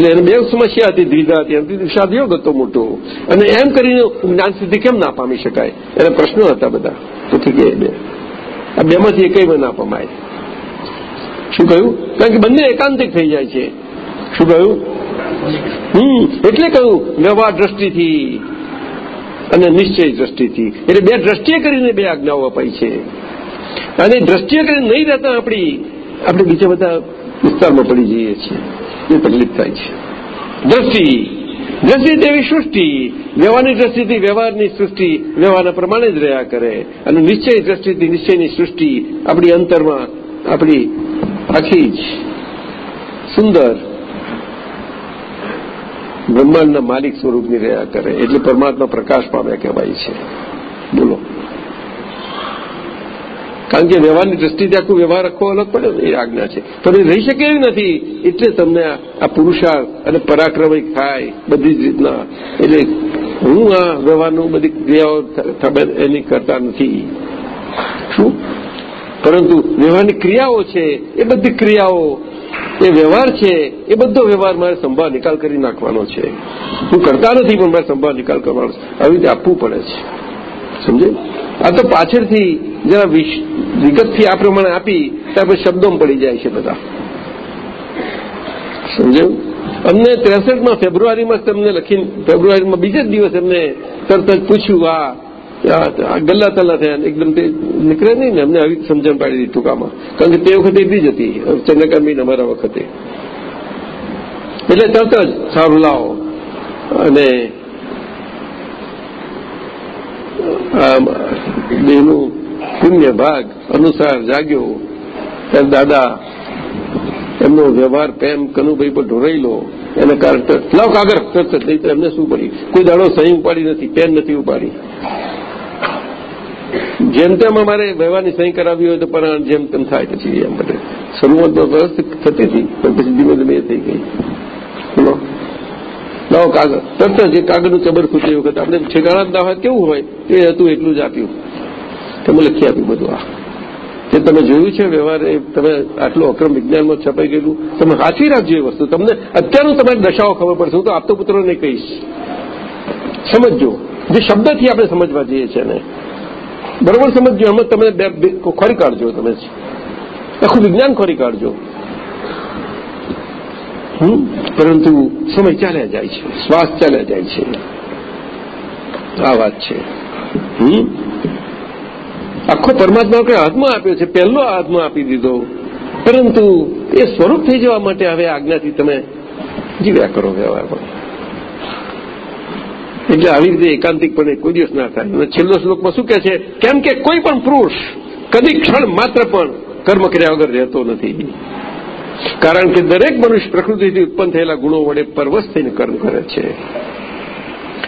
Speaker 3: એટલે એને બે સમસ્યા હતી, દ્વિધા હતી. વિષાદ યોગ હતો મોટો. અને એમ કરીને જ્ઞાન સિદ્ધિ કેમ ના પામી શકાય? એના પ્રશ્નો હતા બધા. તો ઠીક બે. આ બેમાંથી એકમાં ના પમાય. શું કહ્યું? કારણ કે બંને એકાંતિક થઈ જાય છે. શું કહ્યું? હમ, એટલે કહ્યું, વ્યવહાર દ્રષ્ટિથી અને નિશ્ચય દ્રષ્ટિથી. એટલે બે દ્રષ્ટિએ કરીને બે આજ્ઞાઓ અપાઈ છે. અને દ્રષ્ટિએ કરીને નહીં રહેતા આપણી, આપણે બીજા બધા વિસ્તારમાં પડી જઈએ છીએ. એ તકલીફ થાય છે. દ્રષ્ટિ દ્રષ્ટિ તેવી સૃષ્ટિ, વ્યવહારની દ્રષ્ટિથી વ્યવહારની સૃષ્ટિ વ્યવહારના પ્રમાણે જ રહ્યા કરે. અને નિશ્ચય દ્રષ્ટિથી નિશ્ચયની સૃષ્ટિ આપણી અંતરમાં આપણી આખી જ સુંદર બ્રહ્માંડના માલિક સ્વરૂપની રહ્યા કરે. એટલે પરમાત્મા પ્રકાશ પામે કહેવાય છે. બોલો. કારણ કે વ્યવહારની દ્રષ્ટિથી આખું વ્યવહાર આખો અલગ પડ્યો એ આજ્ઞા છે. પણ એ રહી શકે એવી નથી. એટલે તમને આ પુરુષાર્થ અને પરાક્રમિક થાય બધી જ રીતના. એટલે હું આ વ્યવહારનું બધી ક્રિયાઓ એની કરતા નથી. શું? પરંતુ વ્યવહારની ક્રિયાઓ છે, એ બધી ક્રિયાઓ, એ વ્યવહાર છે, એ બધો વ્યવહાર મારે સંભાળ નિકાલ કરી નાખવાનો છે. હું કરતા નથી, પણ મારે સંભાળ નિકાલ કરવાનો છે. આવી રીતે આપવું પડે છે. સમજે? આ તો પાછળથી જરા વિગતથી આ પ્રમાણે આપી, ત્યાં શબ્દોમાં પડી જાય છે બધા. સમજાયું અમને ત્રેસઠમાં ફેબ્રુઆરીમાં તમને લખીને, ફેબ્રુઆરીમાં બીજા જ દિવસ એમને તરત જ પૂછ્યું, આ ગલ્લા તલ્લા થયા એકદમ તે નીકળે નહીં ને? અમને આવી સમજણ પાડી દીધું ટૂંકામાં. કારણ કે તે વખતે એટલી જ હતી ચંદ્રકાંતભાઈ અમારા વખતે. એટલે તરત જ સારું લાવો. અને દેહનું પુણ્ય ભાગ અનુસાર જાગ્યો. ત્યારે દાદા એમનો વ્યવહાર પ્રેમ કનુભાઈ પર ઢોરાયેલો. એને કારણે લાવ કાગળ તરત નહીં તો એમને શું પડી કોઈ દાડો સહી ઉપાડી નથી, પેન નથી ઉપાડી. જેમ તેમ અમારે વ્યવહારની સહી કરાવી હોય તો પણ જેમ તેમ થાય પછી એમ બધે. શરૂઆતમાં વ્યવસ્થિત થતી હતી, પણ પછી ધીમે ધીમે એ થઈ ગઈ. લાવો કાગળ. તરત જ એ કાગળનું ચબર ખૂટે વખત આપણે ઠેકાણા ના હોય, કેવું હોય? એ હતું એટલું જ આપ્યું. તમે લખી આપ્યું બધું આ. જે તમે જોયું છે વ્યવહાર, એ તમે આટલું અક્રમ વિજ્ઞાનમાં છપાઈ ગયેલું, તમે સાચવી રાખજો એ વસ્તુ. તમને અત્યારનું તમારી દશાઓ ખબર પડશે. હું તો આપતો પુત્રોને કહીશ. સમજજો. જે શબ્દથી આપણે સમજવા જઈએ છીએ ને બરોબર સમજજો. એમાં તમે ખોરી કાઢજો તમે. આખું વિજ્ઞાન ખોરી કાઢજો. પરંતુ સમય ચાલ્યા જાય છે, શ્વાસ ચાલ્યા જાય છે. આ વાત છે. આખો પરમાત્મા આપણે હાથમાં આપ્યો છે, પહેલો હાથમાં આપી દીધો. પરંતુ એ સ્વરૂપ થઈ જવા માટે હવે આજ્ઞાથી તમે જીવ્યા કરો વ્યવહારમાં. એટલે આવી રીતે એકાંતિકપણે કોઈ દિવસ ના થાય. અને છેલ્લો શ્લોકમાં શું કહે છે? કેમ કે કોઈ પણ પુરુષ, કદી ક્ષણ માત્ર પણ કર્મ કર્યા વગર રહેતો નથી. કારણ કે દરેક મનુષ્ય પ્રકૃતિથી ઉત્પન્ન થયેલા ગુણો વડે પરવશ થઈને કર્મ કરે છે.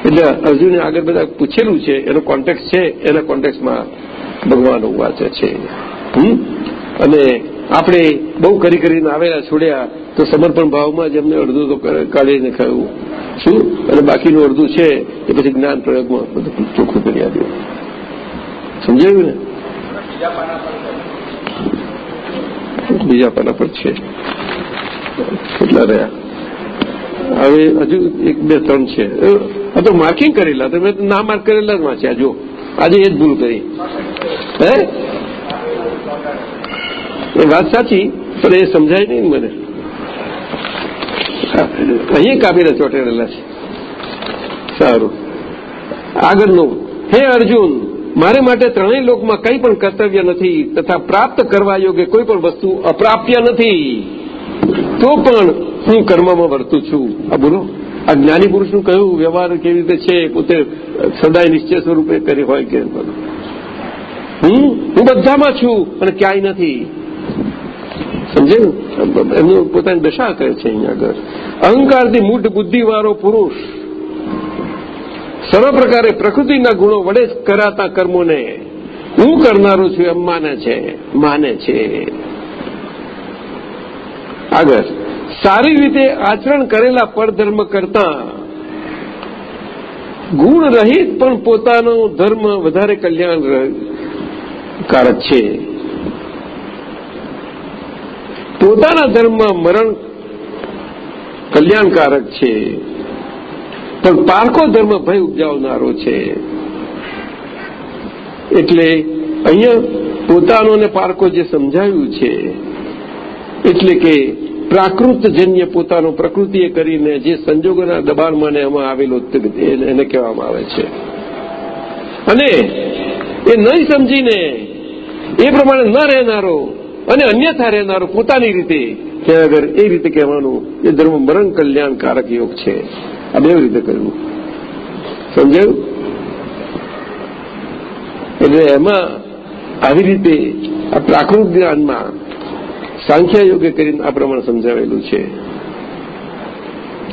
Speaker 3: એટલે અર્જુને આગળ બધા પૂછેલું છે, એનો કોન્ટેક્ટ છે, એના કોન્ટેક્ટમાં ભગવાન વાંચે છે? અને આપણે બહુ કરી કરીને આવેલા છોડ્યા, તો સમર્પણ ભાવમાં જ એમને અડધું તો કાઢીને ખાયું. શું? અને બાકીનું અડધું છે, એ પછી જ્ઞાન પ્રયોગમાં બધું ચોખ્ખું કરી આપ્યું. સમજાયું ને? બીજા પાના પર છે? કેટલા રહ્યા? હવે હજુ એક, બે, ત્રણ છે. આ તો માર્કિંગ કરેલા. તો ના માર્ક કરેલા જ વાંચ્યા. જો આજે એ જ ભૂલ કરી. હે? એ વાત સાચી, પણ એ સમજાય નહીં મને. અહીં કાપીને ચોટેડેલા છે. સારું. આગળનું. હે અર્જુન. મારે માટે ત્રણેય લોકમાં કંઈ પણ કર્તવ્ય નથી તથા પ્રાપ્ત કરવા યોગ્ય કોઈ પણ વસ્તુ અપ્રાપ્ય નથી. તો પણ હું કર્મમાં વર્તું છું. આ બોલો. આ જ્ઞાની પુરુષનું કયું વ્યવહાર કેવી રીતે છે પોતે સદાય નિશ્ચય સ્વરૂપે કરી હોય કે હું? હું બધામાં છું અને ક્યાંય નથી. સમજે એમનું પોતાની દશા કહે છે અહીંયા આગળ. અહંકારથી મૂઢ બુદ્ધિવાળો પુરુષ સર્વ પ્રકારે પ્રકૃતિના ગુણો વડે કરાતા કર્મોને હું કરનારો છું એમ માને છે માને છે. આગળ, સારી રીતે આચરણ કરેલા પરધર્મ કરતા ગુણ રહિત પણ પોતાનો ધર્મ વધારે કલ્યાણકારક છે. પોતાના ધર્મમાં મરણ કલ્યાણકારક છે. પણ પારકો ધર્મ ભય ઉપજાવનારો છે. એટલે અહીંયા પોતાનો ને પારકો જે સમજાવ્યું છે, એટલે કે પ્રાકૃતજન્ય પોતાનો પ્રકૃતિએ કરીને જે સંજોગોના દબાણમાં એમાં આવેલો એને કહેવામાં આવે છે. અને એ નહીં સમજીને એ પ્રમાણે ન રહેનારો અને અન્યથા રહેનારો પોતાની રીતે ત્યાં આગળ એ રીતે કહેવાનું એ ધર્મ મરણ કલ્યાણકારક યોગ છે. આ બે રીતે કરવું. સમજાયું? એટલે એમાં આવી રીતે આ પ્રાકૃત જ્ઞાનમાં સાંખ્યા યોગે કરીને આ પ્રમાણે સમજાવેલું છે.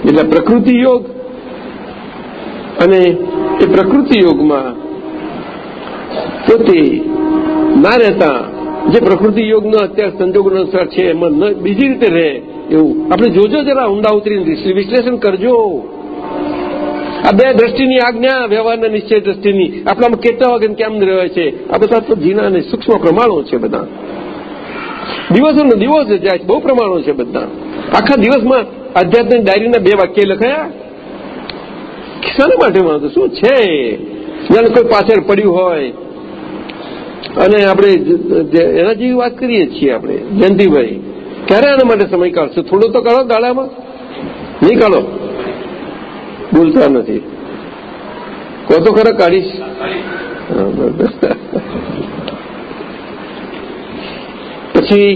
Speaker 3: એટલે પ્રકૃતિ યોગ અને એ પ્રકૃતિ યોગમાં પોતે ના રહેતા જે પ્રકૃતિ યોગનો અત્યારે સંજોગો અનુસાર છે, એમાં બીજી રીતે રહે એવું. આપણે જોજો જરા ઊંડા ઉતરીને વિશ્લેષણ કરજો. આ બે દ્રષ્ટિની આજ્ઞા, વ્યવહારના નિશ્ચય દ્રષ્ટિની. આપણામાં કેટલા વાગે કેમ રહે છે? આ બધા તો અને સૂક્ષ્મ પ્રમાણો છે બધા. દિવસોનો દિવસ જાય બહુ પ્રમાણો છે બધા. આખા દિવસમાં આધ્યાત્મિક ડાયરીના બે વાક્ય લખાયા? શાના માટે વાંધો? શું છે? જાણે કોઈ પાછળ પડ્યું હોય. અને આપણે એના જેવી વાત કરીએ છીએ આપણે, જયંતિભાઈ. ક્યારે આના માટે સમય કાઢશો થોડો તો કાઢો ગાળામાં નહીં કાઢો. બોલતા નથી. કહો તો ખરા, કાઢીશ. પછી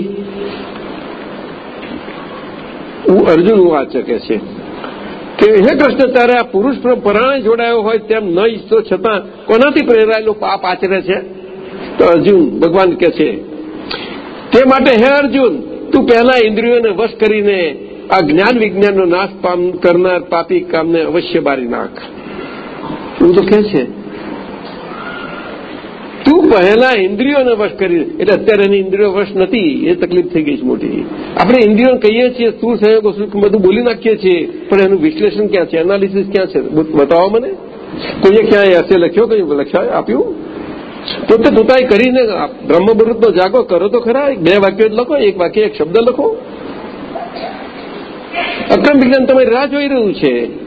Speaker 3: અર્જુન વાચકે છે કે હે કૃષ્ણ, તારે આ પુરુષ પરાણે જોડાયો હોય તેમ ન ઈચ્છતો છતાં કોનાથી પ્રેરાયેલો પાપ આચરે છે? તો અર્જુન ભગવાન કે છે, તે માટે હે અર્જુન, તું પહેલા ઇન્દ્રિયોને વશ કરીને આ જ્ઞાન વિજ્ઞાનનો નાશ કરનાર પાપી કામને અવશ્ય બારી નાખ. એવું તો કે છે. તું પહેલા ઇન્દ્રિયોને વશ કરી, એટલે અત્યારે એની ઇન્દ્રિયો વશ નથી, એ તકલીફ થઈ ગઈ છે મોટી. આપણે ઇન્દ્રિયો કહીએ છીએ શું સહયોગો શું બધું બોલી નાખીએ છીએ, પણ એનું વિશ્લેષણ ક્યાં છે? એનાલિસિસ ક્યાં છે? બતાવો મને. કોઈએ ક્યાંય હશે લખ્યો કયું લખ્યા આપ્યું? પોતે પોતાએ કરીને બ્રહ્મબૃતનો જાગો કરો તો ખરા, બે વાક્યો જ લખો, એક વાક્ય, એક શબ્દ લખો. અક્રમ વિજ્ઞાન તમારી રાહ જોઈ રહ્યું છે.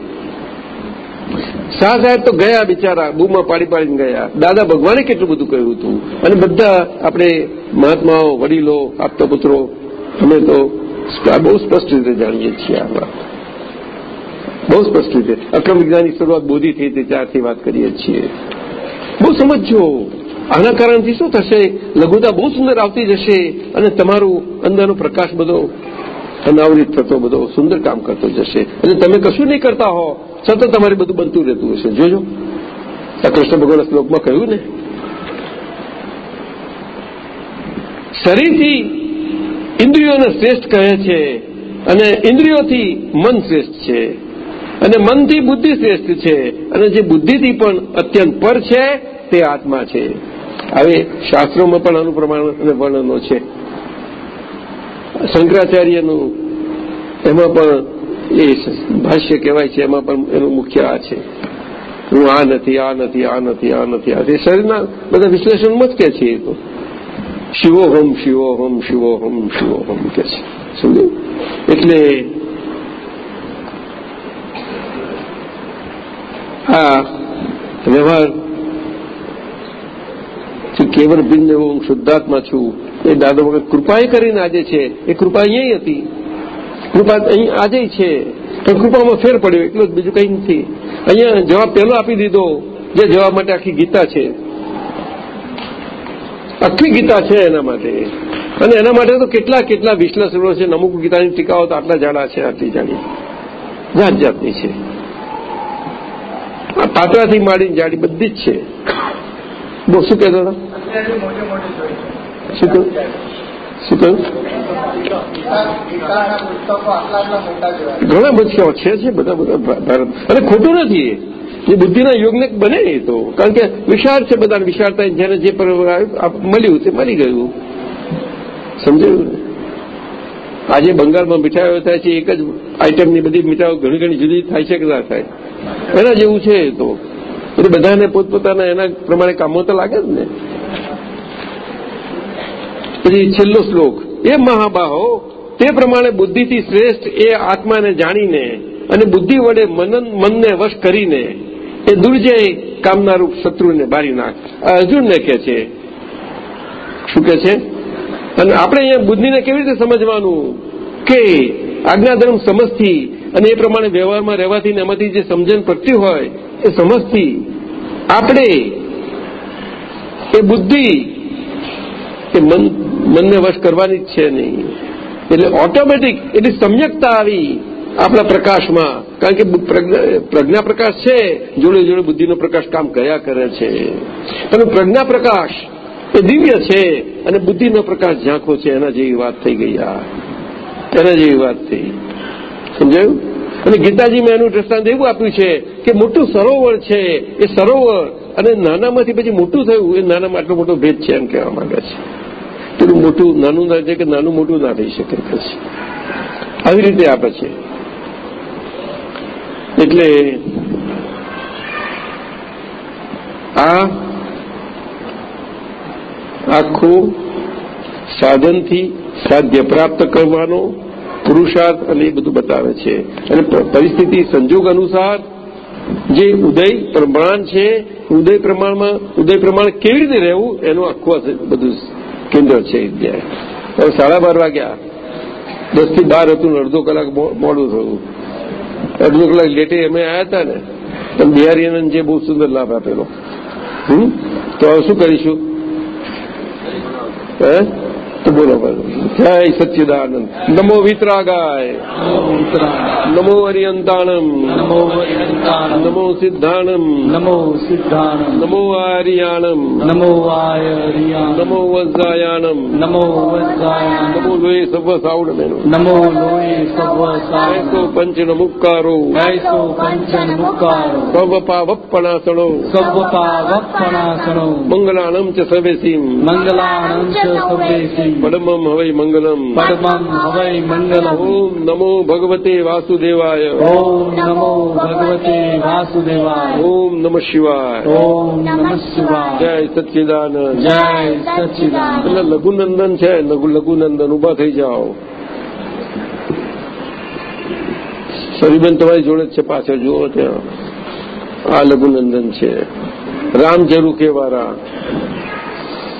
Speaker 3: શાહ સાહેબ તો ગયા બિચારા, બૂમમાં પાડી પાડીને ગયા. દાદા ભગવાને કેટલું બધું કહ્યું હતું? અને બધા આપણે મહાત્માઓ, વડીલો, આપતા પુત્રો, અમે તો બહુ સ્પષ્ટ રીતે જાણીએ છીએ આ વાત. બહુ સ્પષ્ટ રીતે. અક્રમ વિજ્ઞાનની શરૂઆત બોધી થઈ હતી ત્યારથી વાત કરીએ છીએ. બહુ સમજો આના કારણથી શું થશે? લઘુતા બહુ સુંદર આવતી જશે અને તમારું અંદરનો પ્રકાશ બધો અનાવરિત થતો બધો સુંદર કામ કરતો જશે. અને તમે કશું નહીં કરતા હો, સતત તમારે બધું બનતું રહેતું હશે. જોજો. આ કૃષ્ણ ભગવાન શ્લોકમાં કહ્યું ને, શરીરથી ઇન્દ્રિયોને શ્રેષ્ઠ કહે છે અને ઇન્દ્રિયોથી મન શ્રેષ્ઠ છે. અને મનથી બુદ્ધિ શ્રેષ્ઠ છે. અને જે બુદ્ધિથી પણ અત્યંત પર છે, તે આત્મા છે. હવે શાસ્ત્રોમાં પણ આનું પ્રમાણ અને વર્ણનો છે. શંકરાચાર્યનું એમાં પણ એ ભાષ્ય કહેવાય છે, એમાં પણ એનું મુખ્ય આ છે. હું આ નથી આ નથી આ નથી આ નથી, આ તે શરીરના બધા વિશ્લેષણમાં જ કે છે એ તો. શિવોહમ શિવોહમ શિવોહમ શિવોહમ કે છે. સમજ્યું? એટલે આ વ્યવહાર કેવળ ભિન્ન હું શુદ્ધાત્મા છું એ દાદો વખત કૃપાએ કરીને આજે છે. એ કૃપા અહીંયા હતી. કૃપા અહીં આજે છે. પણ કૃપામાં ફેર પડ્યો, એટલો જ બીજું કંઈ નથી. અહીંયા જવાબ પહેલો આપી દીધો, જે જવાબ માટે આખી ગીતા છે. આખી ગીતા છે એના માટે. અને એના માટે તો કેટલા કેટલા વિશ્લેષણો છે. અમુક ગીતાની ટીકાઓ તો આટલા જાડા છે, આટલી જાડી. જાત જાતની છે. આ પાતળાથી માંડીને જાડી બધી જ છે. બોલ, શું કહેતો હતા? શું ઘણા બધા છે બધા બધા અને ખોટું નથી એ. બુદ્ધિના યોગને બને નહીં તો. કારણ કે વિશાળ છે બધા વિશાળતા જેને જે મળ્યું તે મળી ગયું. સમજાયું આજે બંગાળમાં મીઠાઈઓ થાય છે, એક જ આઈટમની બધી મીઠાઈઓ ઘણી ઘણી જુદી થાય છે કે ના થાય? એના જેવું છે તો. એટલે બધાને પોતપોતાના એના પ્રમાણે કામો તો લાગે જ ને. પછી છેલ્લો શ્લોક. એ મહાબાહો, તે પ્રમાણે બુદ્ધિથી શ્રેષ્ઠ એ આત્માને જાણીને અને બુદ્ધિ વડે મનને વશ કરીને એ દુર્જય કામનારૂપ શત્રુને બારી નાખ. અર્જુનને કે છે. શું કે છે? અને આપણે અહીંયા બુદ્ધિને કેવી રીતે સમજવાનું? કે આજ્ઞાધર્મ સમજથી અને એ પ્રમાણે વ્યવહારમાં રહેવાથી એમાંથી જે સમજણ પડતી હોય, એ સમજથી આપણે એ બુદ્ધિ, એ મન મનને વશ કરવાની જ છે નહીં. એટલે ઓટોમેટિક એટલી સમ્યકતા આવી આપણા પ્રકાશમાં. કારણ કે પ્રજ્ઞા પ્રકાશ છે, જોડે જોડે બુદ્ધિનો પ્રકાશ કામ કર્યા કરે છે. અને પ્રજ્ઞા પ્રકાશ એ દિવ્ય છે અને બુદ્ધિનો પ્રકાશ ઝાંખો છે, એના જેવી વાત થઈ ગઈ આ. એના જેવી વાત થઈ. સમજાયું? અને ગીતાજીમાં એનું દ્રષ્ટાંત એવું આપ્યું છે કે મોટું સરોવર છે, એ સરોવર અને નાનામાંથી પછી મોટું થયું, એ નાનામાં આટલો મોટો ભેદ છે એમ કહેવા માંગે છે. પેલું મોટું, નાનું છે કે નાનું મોટું ના થઈ શકે પછી આવી રીતે આપે છે. એટલે આ આખું સાધનથી સાધ્ય પ્રાપ્ત કરવાનો પુરુષાર્થ અને એ બધું બતાવે છે. અને પરિસ્થિતિ સંજોગ અનુસાર જે ઉદય પ્રમાણ છે, ઉદય પ્રમાણમાં, ઉદય પ્રમાણ કેવી રીતે રહેવું, એનું આખું બધું કેન્દ્ર છે ત્યાં હવે સાડા બાર વાગ્યા. દસથી બાર હતું અડધો કલાક મોડું થયું. અડધો કલાક લેટે અમે આવ્યા હતા ને પણ બિહારી આનંદ જે બહુ સુંદર લાભ આપેલો. તો હવે શું કરીશું? હે? તો બોલો જય સચ્ચિદાનંદ. નમો વિતરાગાય. નમો હરિયંતાણમ નમો સિદ્ધાણમ.
Speaker 1: નમો સિદ્ધાનમ
Speaker 3: નમો આર્યાણમ.
Speaker 1: નમો આયરિયા
Speaker 3: નમો વજ્રાયાણમ
Speaker 1: નમો વજ્રાયા
Speaker 3: નમો લોહી સર્વ સાવડ
Speaker 1: નમો લોહી સર્વ
Speaker 3: સાવસો પંચન નમુકારો
Speaker 1: એસો પંચન મુકારો
Speaker 3: સવ પાવપણાસણો
Speaker 1: સર્વ પાવપણાસણો
Speaker 3: મંગલાણમ ચ સવેસીમ
Speaker 1: મંગલાણમ ચ સવેસી
Speaker 3: પડમમ હવૈ મંગલમ
Speaker 1: પરમમ હવૈ મંગલમ
Speaker 3: ઓમ નમો ભગવતે વાસુદેવાય
Speaker 1: ઓમ નમો ભગવતે વાસુદેવાય
Speaker 3: ઓમ નમ શિવાય
Speaker 1: ઓમ નમઃ શિવાય
Speaker 3: જય સચ્ચિદાનંદ
Speaker 1: જય સચ્ચિદાનંદ
Speaker 3: એટલે લઘુનંદન છે લઘુ લઘુનંદન ઊભા થઈ જાઓ. સરીબેન તમારી જોડે જ છે પાછળ જુઓ ત્યાં. આ લઘુનંદન છે. રામ જરૂકે વાળા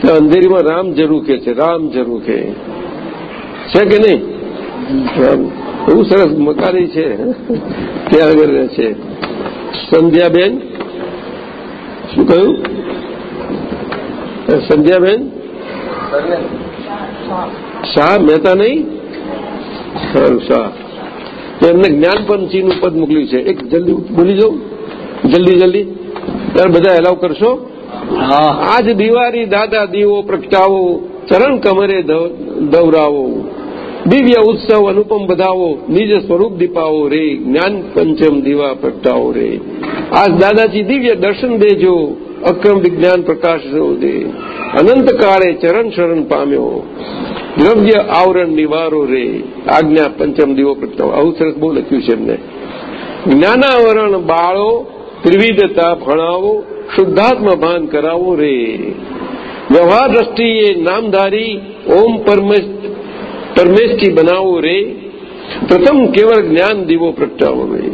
Speaker 3: ત્યાં અંધેરીમાં રામ જરૂકે છે, રામ જરૂકે છે કે નહીં? બહુ સરસ મકાની છે. ત્યાં આગળ રહે છે. સંધ્યાબેન? શું કહ્યું? સંધ્યાબેન? શાહ મહેતા નહીં? સારું, શાહ. તો એમને જ્ઞાનપંચીનું પદ મોકલ્યું છે. એક જલ્દી બોલી જાઉં જલ્દી જલ્દી. ત્યારે બધા એલાવ કરશો? આજ દિવાળી દાદા દીવો પ્રગટાવો, ચરણ કમરે દવરાવો, દિવ્ય ઉત્સવ અનુપમ બધાવો, નિજ સ્વરૂપ દીપાવો રે, જ્ઞાન પંચમ દીવા પ્રગટાવો રે. આજ દાદાજી દિવ્ય દર્શન દેજો, અક્રમ વિજ્ઞાન પ્રકાશ દે. અનંત કાળે ચરણ શરણ પામ્યો, દ્રવ્ય આવરણ નિવારો રે. આજ્ઞા પંચમ દીવો પ્રગટાવો. આવું સરસ બહુ લખ્યું છે એમને. જ્ઞાનાવરણ બાળો ત્રિવિધતા ભણાવો શુદ્ધાત્મ ભાન કરાવો રે વ્યવહાર દ્રષ્ટિએ નામધારી ઓમ પરમેશથી બનાવો રે પ્રથમ કેવળ જ્ઞાન દીવો પ્રગટાવો રે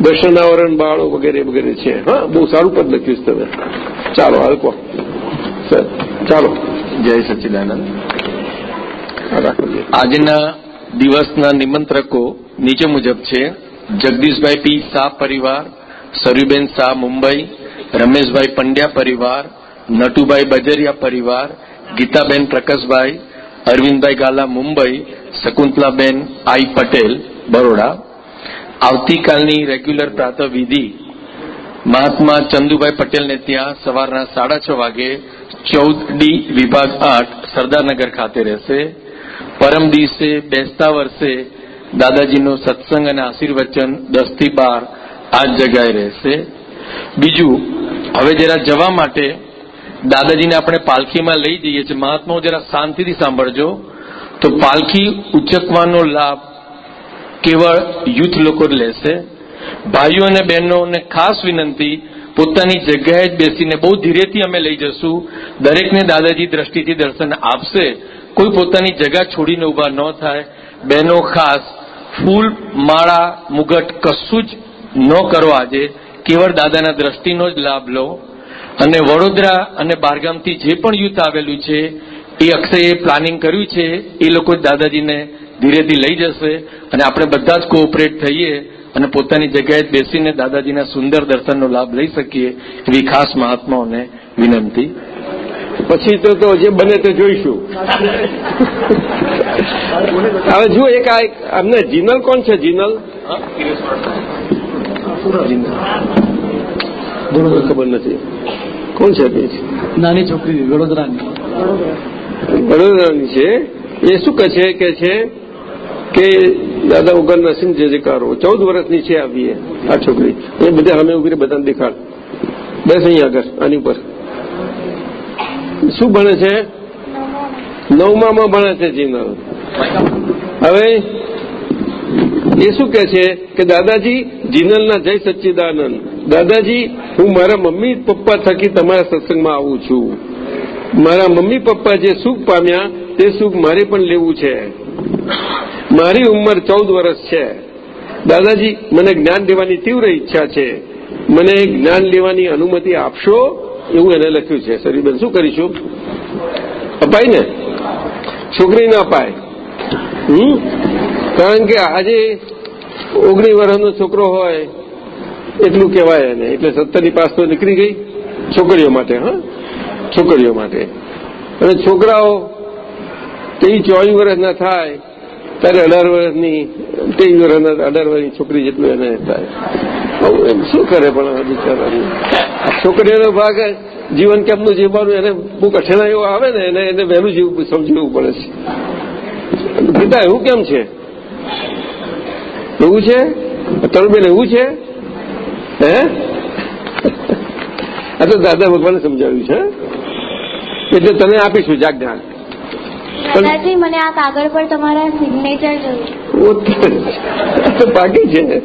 Speaker 3: દર્શનાવરણ બાળો વગેરે વગેરે છે. હા બહુ સારું પદ લખ્યું છે તમે. ચાલો હલકો. સર ચાલો.
Speaker 10: જય સચ્ચિદાનંદ આજના દિવસના નિમંત્રકો નીચે મુજબ છે. જગદીશભાઈ પી શાહ પરિવાર સરયુબેન શાહ મુંબઈ, રમેશભાઈ પંડ્યા પરિવાર, નટુભાઈ બજરિયા પરિવાર, ગીતાબેન પ્રકાશભાઈ, અરવિંદભાઈ ગાલા મુંબઈ, શકુંતલાબેન આઈ પટેલ બરોડા. આવતીકાલની રેગ્યુલર પ્રાતઃ વિધિ મહાત્મા ચંદુભાઈ પટેલને ત્યાં સવારના સાડા છ વાગે ચૌદ ડી વિભાગ આઠ સરદારનગર ખાતે રહેશે. પરમ દિવસે બેસતા વર્ષે દાદાજીનો સત્સંગ અને આશીર્વચન દસથી બાર આ જગ્યાએ રહેશે. બીજું, હવે જરા જવા માટે દાદાજીને આપણે પાલખીમાં લઈ જઈએ છીએ. મહાત્માઓ જરા શાંતિથી સાંભળજો. તો પાલખી ઉચકવાનો લાભ કેવળ યુથ લોકો જ લેશે. ભાઈઓ અને બહેનોને ખાસ વિનંતી, પોતાની જગ્યાએ જ બેસીને બહુ ધીરેથી અમે લઈ જશું. દરેકને દાદાજી દ્રષ્ટિથી દર્શન આપશે. કોઈ પોતાની જગ્યા છોડીને ઊભા ન થાય. બહેનો ખાસ, ફૂલ, માળા, મુગટ કશું જ ન કરો આજે કેવળ દાદાના દ્રષ્ટિનો જ લાભ લો. અને વડોદરા અને બહારગામથી જે પણ યુથ આવેલું છે એ અક્ષયે પ્લાનિંગ કર્યું છે એ લોકો જ દાદાજીને ધીરેથી લઈ જશે અને આપણે બધા જ કોઓપરેટ થઈએ અને પોતાની જગ્યાએ બેસીને દાદાજીના સુંદર દર્શનનો લાભ લઈ શકીએ એવી ખાસ મહાત્માઓને વિનંતી.
Speaker 3: પછી તો તો જે બને તે જોઈશું. હવે જુઓ એક આ અમને જીનલ કોણ છે? જીનલ? ખબર નથી. કોણ છે
Speaker 1: નાની છોકરી વડોદરાની.
Speaker 3: વડોદરાની છે. એ શું કહે છે? કે છે કે દાદા ઉગરના સિંહ જે જયકારો ચૌદ વર્ષની છે આવીએ આ છોકરી. એ બધા અમે ઊભી બધાને દેખાડ. બસ અહીંયા આગળ આની ઉપર. શું ભણે છે? નવમામાં ભણે છે જીનલ હવે એ શું કે છે કે દાદાજી, જીનલના જય સચ્ચિદાનંદ. દાદાજી, હું મારા મમ્મી પપ્પા થકી તમારા સત્સંગમાં આવું છું. મારા મમ્મી પપ્પા જે સુખ પામ્યા, તે સુખ મારે પણ લેવું છે. મારી ઉંમર ચૌદ વર્ષ છે. દાદાજી, મને જ્ઞાન લેવાની તીવ્ર ઈચ્છા છે. મને જ્ઞાન લેવાની અનુમતિ આપશો? એવું એને લખ્યું છે. સરીબેન, શું કરીશું? અપાય ને? છોકરી ના અપાય. હમ? કારણ કે આજે ઓગણી વર્ષનો છોકરો હોય, એટલું કહેવાય એને. એટલે સત્તરની પાસ તો નીકળી ગઈ છોકરીઓ માટે, હા? છોકરીઓ માટે. અને છોકરાઓ તેવી ચોવીસ વર્ષના થાય, ત્યારે અઢાર વર્ષની ત્રેવીસ વર્ષના, અઢાર વર્ષની છોકરી જેટલું એને થાય. એમ શું કરે પણ બિચારાની? છોકરીઓનો ભાગ જીવન કેમનું જીવવાનું એને બહુ કઠિનાઈઓ આવે ને, એને એને વહેલું જીવવું સમજવું પડે છે. પિતા એવું કેમ છે? એવું છે? તરુબેન એવું છે? હે? આ તો દાદા ભગવાને સમજાવ્યું છે એટલે તને આપીશું જાગ
Speaker 11: દાદાજી મને આ કાગળ પર તમારા સિગ્નેચર જોઈએ
Speaker 3: તો બાકી છે.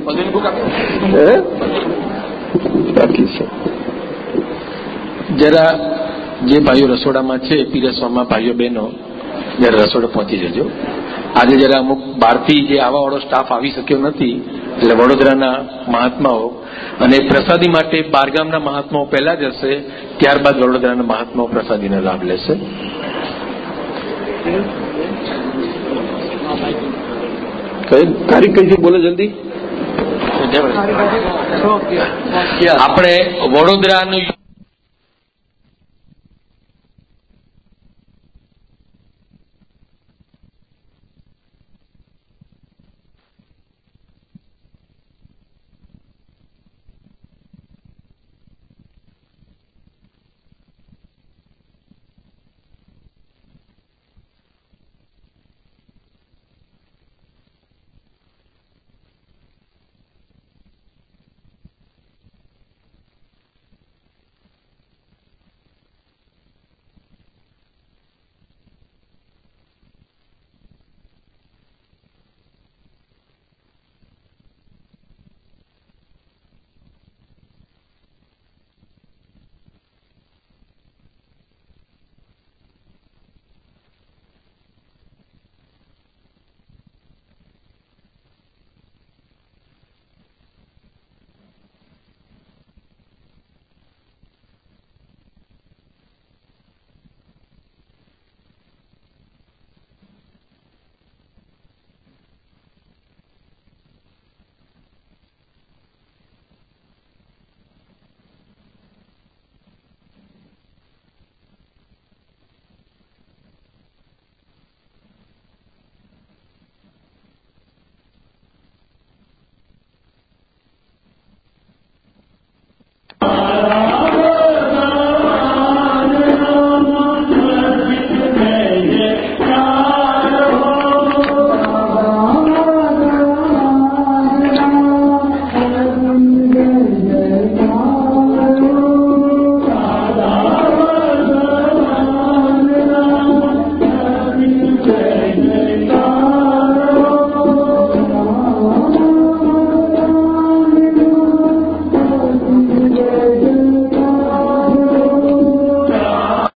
Speaker 3: બાકી છે.
Speaker 10: જરા જે ભાઈઓ રસોડામાં છે પીરસવામાં ભાઈઓ બહેનો જરા રસોડો પહોંચી જજો. આજે જરા અમુક બહારથી જે આવા વાળો સ્ટાફ આવી શક્યો નથી એટલે વડોદરાના મહાત્માઓ અને પ્રસાદી માટે બારગામના મહાત્માઓ પહેલા જ હશે ત્યારબાદ વડોદરાના મહાત્માઓ પ્રસાદીનો લાભ લેશે.
Speaker 3: કઈ તારીખ કઈ છે? બોલો જલ્દી.
Speaker 10: આપણે વડોદરાનું